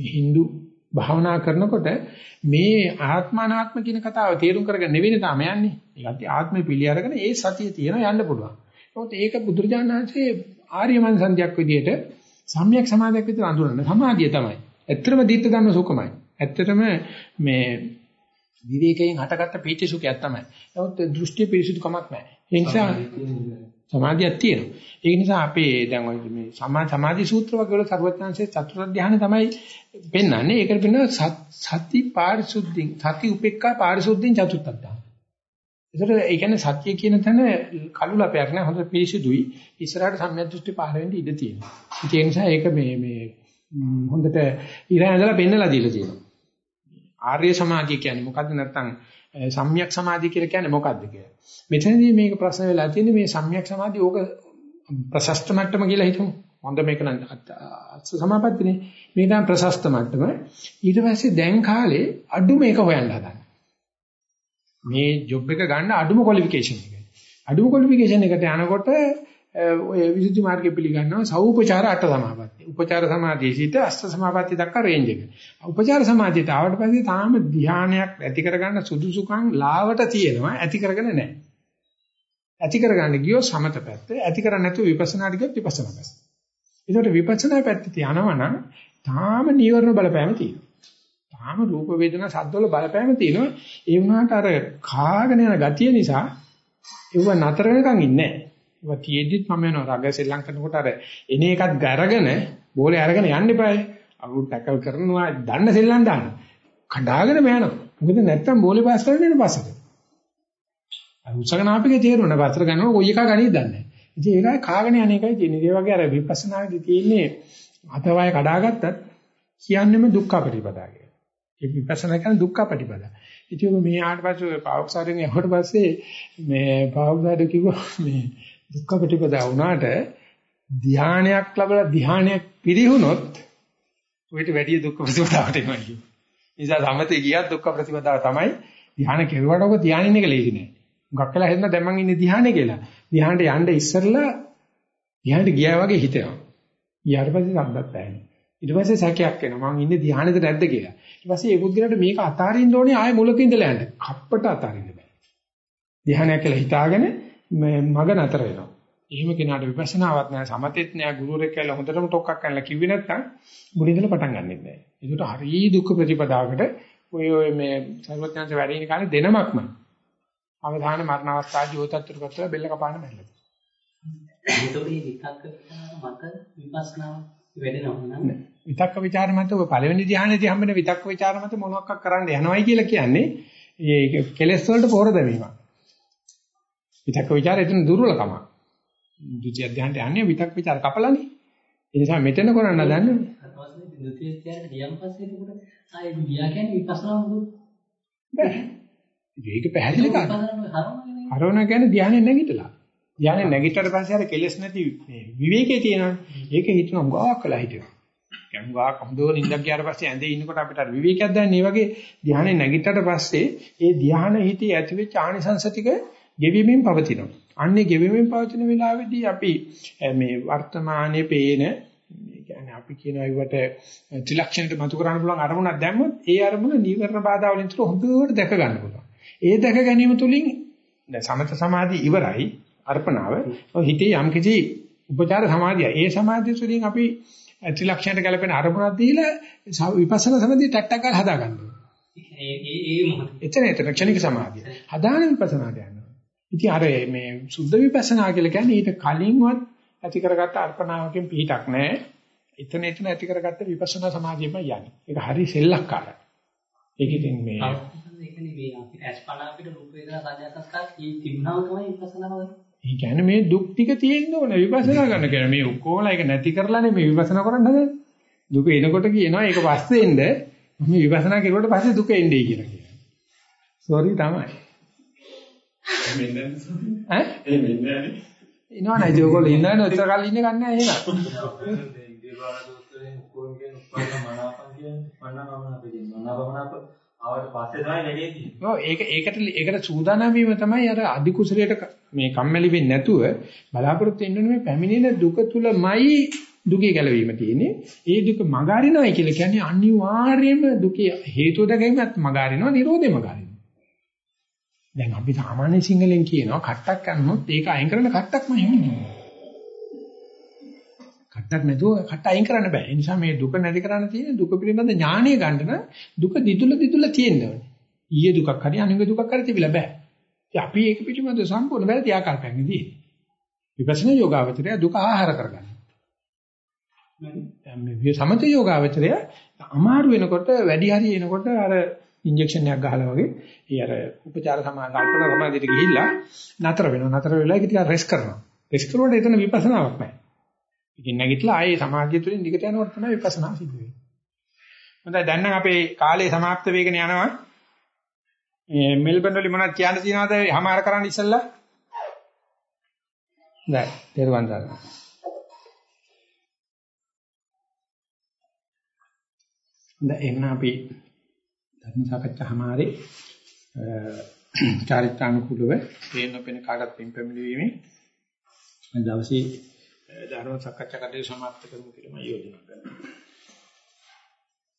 Hindu භාවනා කරනකොට මේ ආත්මානාත්ම කියන කතාව තේරුම් කරගෙන නෙවෙයි තාම යන්නේ. ඒකට ආත්මය පිළි අරගෙන ඒ සතිය තියෙන යන්න පුළුවන්. නමුත් ඒක බුදුරජාණන් වහන්සේ ආර්ය මනසන්දියක් විදියට සම්‍යක් සමාධියක් විදියට අඳුරන සමාධිය තමයි. ඇත්තටම දීත්‍ය ධම්ම සුඛමයි. ඇත්තටම මේ විවේකයෙන් හටගත්ත පීති සුඛයක් තමයි. නමුත් දෘෂ්ටි පිරිසුදුකමක් නැහැ. ඒ නිසා සමාධියක් තියෙනවා. ඒ නිසා අපේ දැන් ඔය මේ සමා සමාධි සූත්‍ර වගේ වල සර්වඥාන්සේ චතුරාර්ය ධ්‍යාන තමයි පෙන්වන්නේ. ඒකට පෙන්වනවා සති පාරිශුද්ධින් සති උපේක්ඛා පාරිශුද්ධින් චතුර්ථ ධ්‍යාන. ඒතර ඒ කියන්නේ සත්‍ය කියන තැන කළු ලපයක් නෑ හොඳ පිරිසිදුයි. ඉස්සරහට සම්‍යක් දෘෂ්ටි පහළ වෙන්න ඉඩ තියෙනවා. ඒ නිසා ඒක මේ මේ හොඳට ඉරා ඇඳලා පෙන්නලා දීලා තියෙනවා. ආර්ය සමාධිය කියන්නේ මොකද්ද නැත්නම් සම්‍යක් සමාධිය කියලා කියන්නේ මොකද්ද කියලා. මෙතනදී මේක ප්‍රශ්න වෙලා තියෙන්නේ මේ සම්‍යක් සමාධිය ඕක ප්‍රශස්ත මට්ටම කියලා හිතමු. හොඳ මේක නම් අස්ස සමාපත්තිනේ. මේක නම් ප්‍රශස්ත මට්ටම. ඊට පස්සේ දැන් කාලේ අඩු මේක හොයන්න හදන. මේ ජොබ් එක ගන්න අඩුම ක්වොලිෆිකේෂන් එක. අඩුම ක්වොලිෆිකේෂන් එකට යනකොට ඔය විසුද්ධි මාර්ගය පිළිගන්නවා සෞපචාර අට සමාපatti. උපචාර සමාධියේ සිට අෂ්ට සමාපatti දක්වා රේන්ජ් එක. උපචාර සමාධියට ආවට පස්සේ තාම ධානයක් ඇති කරගන්න සුදුසුකම් ලාවට තියෙනවා ඇති කරගෙන නැහැ. ඇති කරගන්න ගියොත් සමත පැත්ත, ඇති කරන්නේ නැතුව විපස්සනාට ගියොත් විපස්සනා පැත්ත. ඒකට විපස්සනා පැත්තට යනවා නම් තාම නීවරණ බලපෑම තියෙනවා. තාම රූප වේදනා සද්දවල බලපෑම තියෙනවා. ඒ වුණාට අර කාගෙන යන ගතිය නිසා ඒව නතර වෙනකන් ඉන්නේ නැහැ. ඒවා තියෙද්දිත් මම යනවා රග සෙල්ලම් කරනකොට අර එන එකත් ගරගෙන බෝලේ අරගෙන යන්න එපායි. අරු ටැකල් කරනවා දන්න සෙල්ලම් දාන්න. කඩාගෙන යනවා. මොකද නැත්තම් බෝලේ පාස් කරන්න යන පස්සට. අර උසගෙන ආපිගේ තේරුණා පතර ගන්නවා කොයි එක ගණීද දන්නේ නැහැ. ඉතින් ඒකයි කාගෙන යන එකයි තියෙන්නේ. ඒ වගේ අර විපස්සනාදී තියෙන්නේ අතවය කඩාගත්තත් කියන්නේම දුක්ඛ ප්‍රතිපදා කියලා. ඒ විපස්සනා කියන්නේ දුක්ඛ ප්‍රතිපදා. ඉතින් ඔබ මේ ආවට පස්සේ පාවොක්සාරෙන් යවට පස්සේ මේ පාවොක්සාර කිව්වා මේ දුක්ඛ ප්‍රතිපදා වුණාට ධානයක් ලැබලා ධානයක් පිරිහුනොත් ඔයිට වැඩි දුක්ඛ ප්‍රතිපදාවට එනවා කියනවා. නිසා සමතේ ගියත් දුක්ඛ ප්‍රතිපදාව තමයි ධාන කෙරුවට ඔක ධානයින් එක ලේසි නෑ. හුඟක් වෙලා හිතන දැන් මං ඉන්නේ ධානයේ කියලා. ධානයට යන්න ඉස්සෙල්ලා ධානයට ගියා වගේ හිතෙනවා. ඊට පස්සේ සම්බත් ඇහෙනවා. ඊට පස්සේ සැකයක් එනවා මං ඉන්නේ ධානයේද නැද්ද කියලා. ඊට පස්සේ ඒ පුද්ගලයාට මේක අතාරින්න ඕනේ ආයේ මුලක ඉඳලා යන්න. කප්පට අතාරින්න බෑ. ධානයක් කියලා හිතාගෙන මේ මග නතර වෙනවා. එහෙම කෙනාට විපස්සනාවක් නැහැ සමතෙත් නැහැ ගුරුවරයෙක් කියලා හොඳටම ටොක්ක්ක් කරලා කිව්වේ නැත්නම් මුලින්දල පටන් ගන්නෙත් නැහැ. ඒකට හරි දුක් ප්‍රතිපදාවකට ඔය ඔය මේ සර්වඥාන්ත වැඩ ඉන කාලේ දෙනමක්ම අවධාන මරණ අවස්ථාවේ යෝතත්තර කරලා බෙල්ල කපාන බැලලා. ඒතකොට මේ විතක්ක විචාර මත විපස්සනාව වෙදෙනවා නේද? විතක්ක ਵਿਚාර මත ඔබ පළවෙනි ධ්‍යානයේදී හම්බෙන විතක්ක ਵਿਚාර මත මොනවක් කරන්න යනවයි කියලා කියන්නේ ඒ කෙලෙස් වලට පොහොර දැමීමක්. විතක්ක ਵਿਚාරය එතන දුර්වලකමක්. ද්විතිය අධ්‍යානට යන්නේ විතක් ਵਿਚාර කපලානේ. ඒ නිසා මෙතන කරන්න දන්නේ. ද්විතිය අධ්‍යානට ගියන් පස්සේ එතකොට ආයේ ගියා කියන්නේ විපස්සනා මොකද? බෑ. ඒක පැහැදිලි කරන්න. හරවන කියන්නේ ධානය නැගිටලා. ධානය නැගිටතර පස්සේ අර කෙලස් නැති මේ විවේකයේ තියෙනවනේ. ඒක හිතනවා ගාවක් කළා හිතෙනවා. කියන්නේ ගාවක් හොඳව නිින්දක් ගියාට පස්සේ ඇඳේ ඉන්නකොට අපිට අර විවේකයක් දැනෙන. ඒ වගේ ධානය නැගිටතර පස්සේ ඒ ධානය හිතේ ඇතිවෙච්ච ආනිසංශ ටික ගෙවිමින් පවතිනවා. අන්නේ ගෙවිමින් පවතින වෙලාවේදී අපි මේ වර්තමානයේ පේන කියන්නේ අපි කියන ඒවට ත්‍රිලක්ෂණයට මතු කරන්න පුළුවන් අරමුණක් දැම්මොත් ඒ අරමුණ නීවරණ බාධා වලින් තුර හොඳට දැක ගන්න පුළුවන්. ඒ දැක ගැනීම තුලින් දැන් සමත සමාධිය ඉවරයි අර්පණාව. හිතේ යම් කිසි උපචාර සමාධිය. ඒ සමාධිය තුලින් අපි ත්‍රිලක්ෂණයට ගැලපෙන අරමුණක් දීලා විපස්සනා සමාධිය ටක් ටක් ගාලා හදා ගන්නවා. ඒ ඒ මොහොතේ. එතන එතන ක්ෂණික සමාධිය. හදාන විපස්සනාට යනවා. ඉතින් අර මේ සුද්ධ විපස්සනා කියලා කියන්නේ ඊට කලින්වත් ඇති කරගත්ත අර්පණාවකින් පිටක් නැහැ. එතන එතන ඇති කරගත්ත විපස්සනා සමාධියම යන්නේ. ඒක හරි සෙල්ලක්කාරයි. ඒක ඉතින් මේ. ඒ කියන්නේ මේ දුක් ටික තියෙන්න ඕන විපස්සනා කරන්න කියන මේ ඔක්කොම ඒක නැති කරලානේ මේ විපස්සනා කරන්න හදන්නේ. දුක එනකොට කියනවා ඒක පස්සේ එන්න මේ විපස්සනා කරුවට පස්සේ දුක එන්නේ කියලා කියනවා. සෝරි තමයි. ඈ? ඒ මෙන්නනේ. ඉනවනේ ඒක ඔයගොල්ලෝ ඉන්නවනේ ඔච්චර කල් ඉන්නේ ගන්න නැහැ එහෙනම්. ඉන්දියානු උකෝන් කියන උපන්න මනාපන් කියන්නේ මනාපමනාප කියන්නේ මනාපමනාප ආවට පස්සේ තමයි නැගෙන්නේ. ඔව් ඒක ඒකට ඒකට සූදානම් වීම තමයි අර අධි කුසලයට මේ කම්මැලි වෙන්නේ නැතුව බලාපොරොත්තු වෙන්න මේ පැමිණෙන දුක තුලමයි දුකේ ගැලවීම තියෙන්නේ. ඒ දුක මගහරිනවයි කියලා කියන්නේ අනිවාර්යයෙන්ම දුකේ හේතුව දැකීමත් මගහරිනවා, නිරෝධය මගහරිනවා. දැන් අපි සාමාන්‍ය සිංහලෙන් කියනවා කට්ටක් කරනොත් ඒක අයින් කරන කට්ටක්ම හෙන්නේ. කට්ටක් නැතුව කට්ට අයින් කරන්න බෑ. ඒ නිසා මේ දුක නැති කරන්න තියෙන දුක පිළිබඳ ඥාණය ගන්න නම් දුක දිදුල දිදුල තියෙන්න ඕනේ. ඊයේ දුකක් හරි අනුන්ගේ දුකක් හරි තිබිලා බෑ. ඉතින් අපි ඒක පිළිබඳ සම්පූර්ණ වැරදි ආකල්පයක් නෙදී. විපස්සනා යෝගාවචරය දුක ආහාර කරගන්න. දැන් මේ සමත යෝගාවචරය අමාරු වෙනකොට වැඩි හරි එනකොට අර ඉන්ජෙක්ෂන් එකක් ගහලා වගේ ඒ අර උපචාර සමා කල්පනා සමාධියට ගිහිල්ලා නතර වෙනවා. නතර වෙලා ඒක ටිකක් රෙස්ට් කරනවා. රෙස්ට් කරුවට එතන විපස්සනාවක් නැහැ. ඉතින් නැගිටලා ආයේ සමාධිය තුළින් දිගට යනකොට තමයි විපස්සනා සිද්ධ වෙන්නේ. හොඳයි දැන් නම් අපේ කාලය સમાપ્ત වෙගෙන යනවා. මේ මෙල්බන් වල මොනවද කියන්න තියෙනවද? හමාර කරන්න ඉස්සෙල්ලා. දැන් තේරුම් ගන්න. දැන් එන්න අපි ධර්ම සාකච්ඡාමාරේ චාරිත්‍රානුකූලව තේන්න පෙන කාටත් පින් පැමිණීමේ දවසේ ධර්ම සාකච්ඡා කටයුතු සමාප්ත කරමු කියලා මම යෝජනා කරනවා.